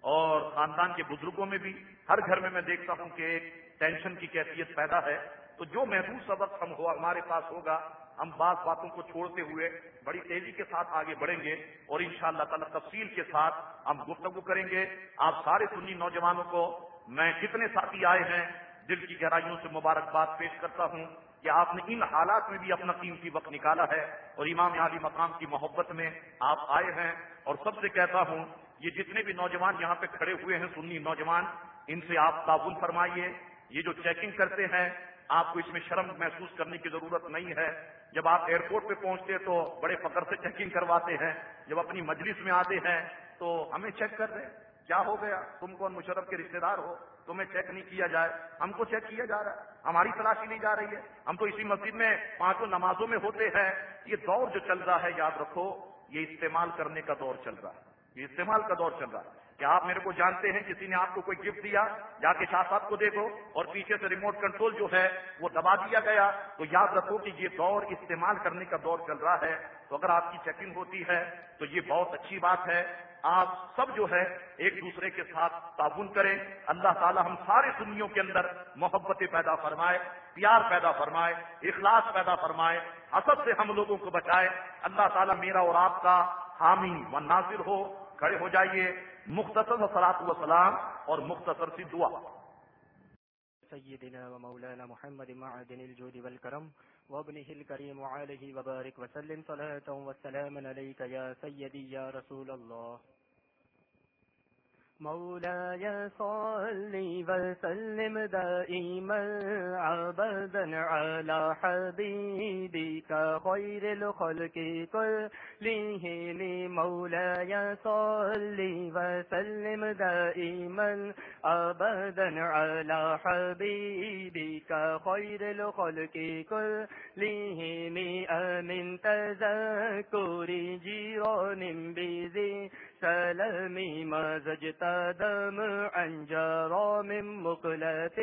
اور خاندان کے بزرگوں میں بھی۔ ہر گھر میں میں دیکھتا ہوں کہ ایک ٹینشن کی کیفیت پیدا ہے۔ تو جو محفوظ سبق ہم ہمارے پاس ہوگا، ہم بعض باتوں کو چھوڑتے ہوئے بڑی تیزی کے ساتھ آگے بڑھیں گے اور ان شاء اللہ تعالی تفصیل کے ساتھ ہم گفتگو کریں گے۔ آپ سارے سنی نوجوانوں کو میں کتنے ساتھی آئے ہیں، دل کی گہرائیوں سے مبارکباد پیش کرتا ہوں۔ کہ آپ نے ان حالات میں بھی اپنا قیمتی وقت نکالا ہے اور امام عالی مقام کی محبت میں آپ آئے ہیں اور سب سے کہتا ہوں، یہ جتنے بھی نوجوان یہاں پہ کھڑے ہوئے ہیں سنی نوجوان، ان سے آپ تعاون فرمائیے۔ یہ جو چیکنگ کرتے ہیں، آپ کو اس میں شرم محسوس کرنے کی ضرورت نہیں ہے۔ جب آپ ایئرپورٹ پہ پہنچتے تو بڑے فخر سے چیکنگ کرواتے ہیں۔ جب اپنی مجلس میں آتے ہیں تو ہمیں چیک کر رہے کیا ہو گیا؟ تم کون مشرف کے رشتے دار ہو؟ تمہیں چیک نہیں کیا جائے۔ ہم کو چیک کیا جا رہا ہے۔ ہماری تلاشی لی جا رہی ہے۔ ہم تو اسی مسجد میں پانچوں نمازوں میں ہوتے ہیں۔ یہ دور جو چل رہا ہے، یاد رکھو، یہ استعمال کرنے کا دور چل رہا ہے۔ یہ استعمال کا دور چل رہا ہے۔ کیا آپ میرے کو جانتے ہیں؟ کسی نے آپ کو کوئی گفٹ دیا؟ جا کے شاہ صاحب کو دیکھو۔ اور پیچھے سے ریموٹ کنٹرول جو ہے، وہ دبا دیا گیا۔ تو یاد رکھو کہ یہ دور استعمال کرنے کا دور چل رہا ہے۔ تو اگر آپ کی چیکنگ ہوتی ہے، تو یہ بہت اچھی بات ہے۔ آپ سب جو ہے ایک دوسرے کے ساتھ تعاون کریں۔ اللہ تعالی ہم سارے سنیوں کے اندر محبتیں پیدا فرمائے، پیار پیدا فرمائے، اخلاص پیدا فرمائے، حسد سے ہم لوگوں کو بچائے۔ اللہ تعالیٰ میرا اور آپ کا حامی و ناصر ہو، کھڑے ہو جائیے۔ مختصر سلاط و سلام اور مختصر سی دعا۔ سيدنا ومولانا محمد معدن الجود والكرم وابنه الكريم وعاله وبارك وسلم صلاة والسلام عليك يا سيدي يا رسول الله مولاي صل وسلم دائما عبدا على حبيبك خير الخلق كلهم. مولاي صل وسلم دائما أبدا على حبيبك خير الخلق كلهم. أمن تذكر جيران بذي سلام ما زجت دم عن جرام مقلة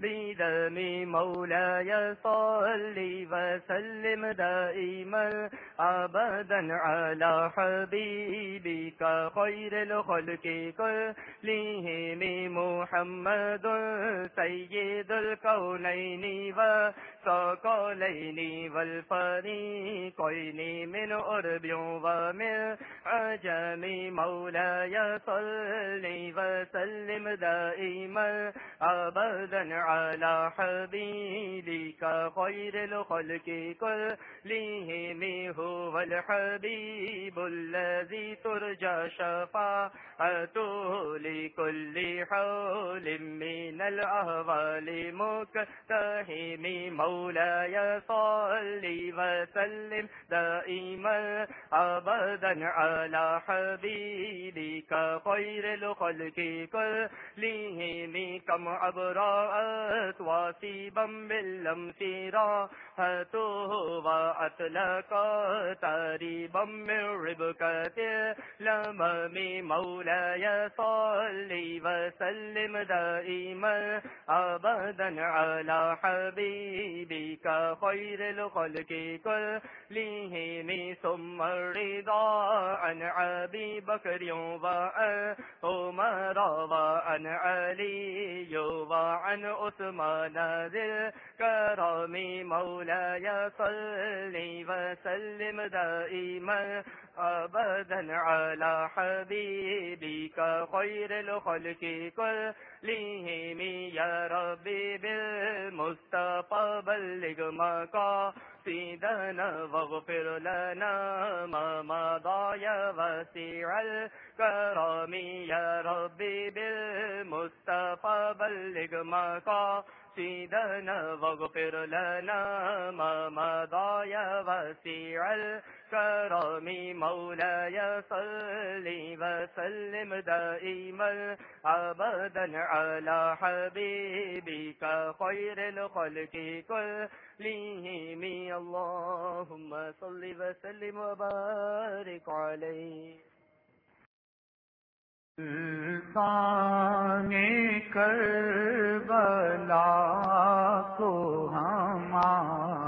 بدم مولاي صل وسلم دائما أبدا على حبيبك خير الخلق كلهم محمد سيد الكونين وثقلين والفريقين من أرب ومن عجم مولاي صل وسلم دائما أبدا على حبيبك خير الخلق كلهم، هو الحبيب الذي ترجى شفاعته لكل حول من الأهوال مكتهم. مولاي صل وسلم دائما أبدا على حبيبك خير الخلق كلهم كم أبرأت واسيبا باللمس راحته وأطلق تاريبا من ربكة الأمم مولاي صل وسلم دائما أبدا على حبيبك خير الخلق كلهم ثم الرضا عن أبي بكر وعن عمر وعن علي وعن عثمان ذي الكرم مولاي صل وسلم دائما أبدا على حبيبك خير الخلق كلهم يا ربي بالمصطفى بلغ مقام مقاصدنا واغفر لنا ما مضى يا وسيع الكرم يا ربي بالمصطفى بلغ مقام مقاصدنا واغفر لنا ما مضى يا وسيع الكرم مولاي صل وسلم دائما أبدا على حبيبك خير الخلق كلهم اللهم صل وسلم وبارك عليه کر بلا کو ہمارا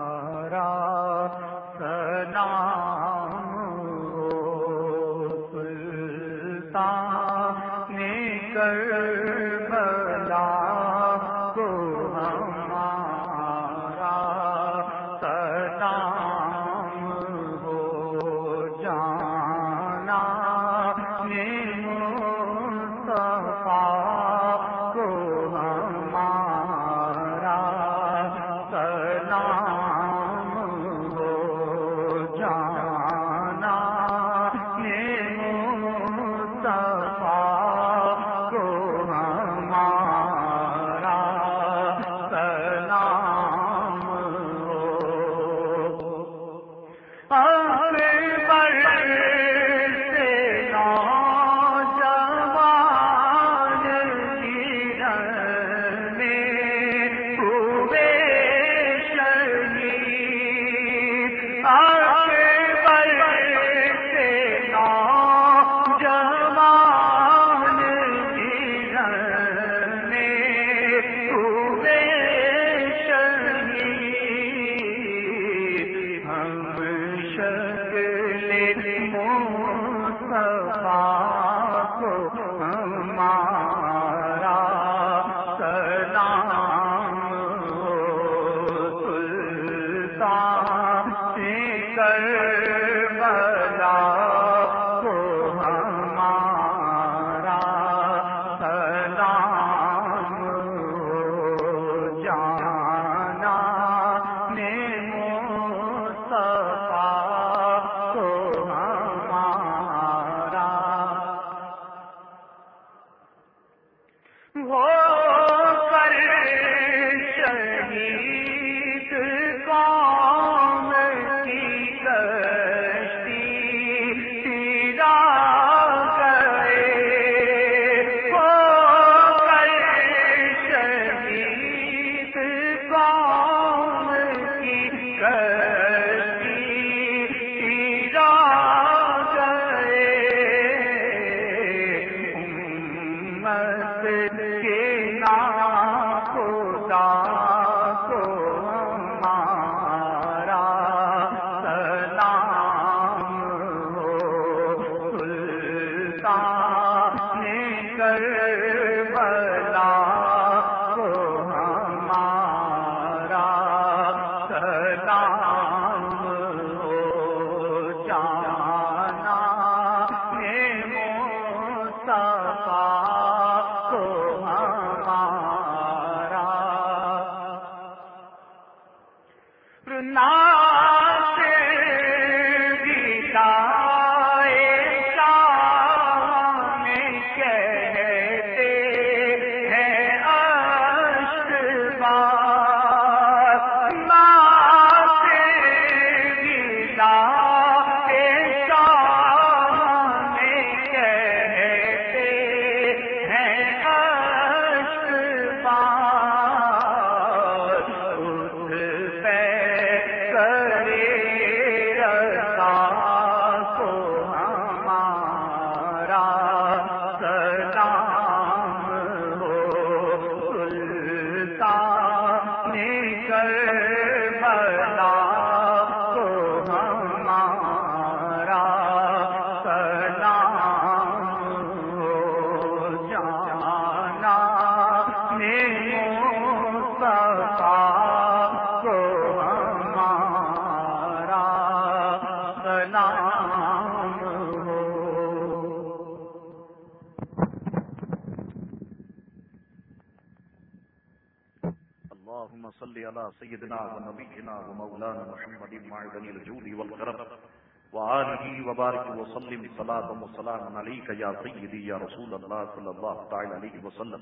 وسلم صلاة وسلام عليك يا سيدي يا رسول الله صلى الله تعالى عليه وسلم.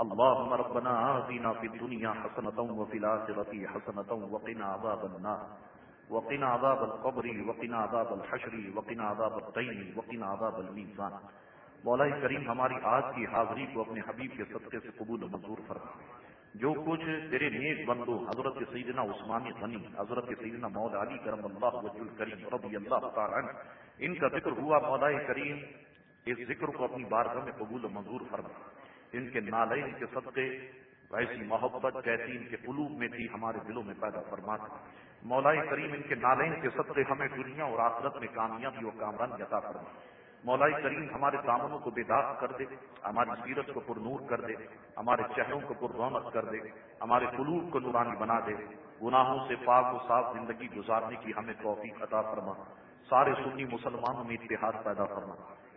اللهم ربنا آتنا في الدنيا حسنة وفي الآخرة حسنة وقنا عذاب النار. وقنا عذاب القبر، وقنا عذاب الحشر، وقنا عذاب الدين وقنا عذاب الميزان مولا کریم ہماری آج کی حاضری کو اپنے حبیب کے صدقے سے قبول و منظور فرما جو کچھ تیرے نیک بندو حضرت سیدنا عثمان غنی، حضرت سیدنا مولا علی کرم اللہ وجل کریم رضی اللہ تعالی ان کا ذکر ہوا مولا کریم، اس ذکر کو اپنی بارگاہ میں قبول و منظور فرما۔ ان کے نالین کے صدقے، ویسی محبت جیسی ان کے قلوب میں تھی، ہمارے دلوں میں پیدا فرما مولا کریم، ان کے نالین کے صدقے ہمیں دنیا اور آخرت میں کامیابی و کامران عطا فرما۔ مولا کریم ہمارے دامنوں کو بےداغ کر دے، ہماری سیرت کو پر نور کر دے، ہمارے چہروں کو پر رونق کر دے، ہمارے قلوب کو نورانی بنا دے۔ گناہوں سے پاک و صاف زندگی گزارنے کی ہمیں توفیق عطا فرما۔ سارے سنی مسلمانوں میں اتحاد پیدا فرما۔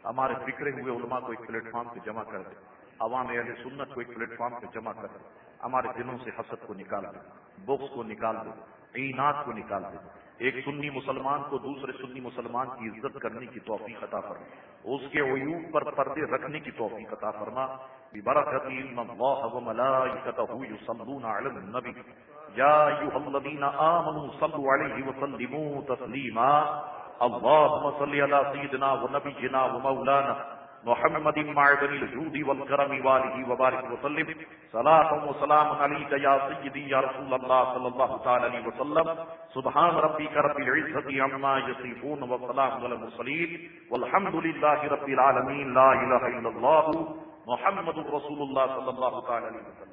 ہمارے بکھرے ہوئے علماء کو ایک پلیٹ فارم پہ جمع کر دے۔ عوام اہل سنت کو ایک پلیٹ فارم پہ جمع کر دے۔ ہمارے دلوں سے حسد کو نکال دے۔ بغض کو نکال دے۔ عینات کو نکال دے۔ ایک سنی مسلمان کو دوسرے سنی مسلمان کی عزت کرنے کی توفیق عطا فرما۔ اس کے عیوب پر پردے رکھنے کی توفیق عطا فرما۔ ببرکت ان اللہ وملائکتہ یصلون علی النبی۔ یا ایھا الذین آمنوا صلوا علیہ وسلموا تسلیما۔ اللهم صل علی سیدنا ونبینا ومولانا محمد معدن الجود والكرم والہ وبارک وسلم. صلاة وسلام علیک یا سیدی یا رسول اللہ صلی اللہ تعالی علیہ وسلم. سبحان ربک رب العزت عما یصفون وسلام علی المرسلین والحمد للہ رب العالمین لا الہ الا اللہ محمد رسول اللہ صلی اللہ تعالی علیہ وسلم.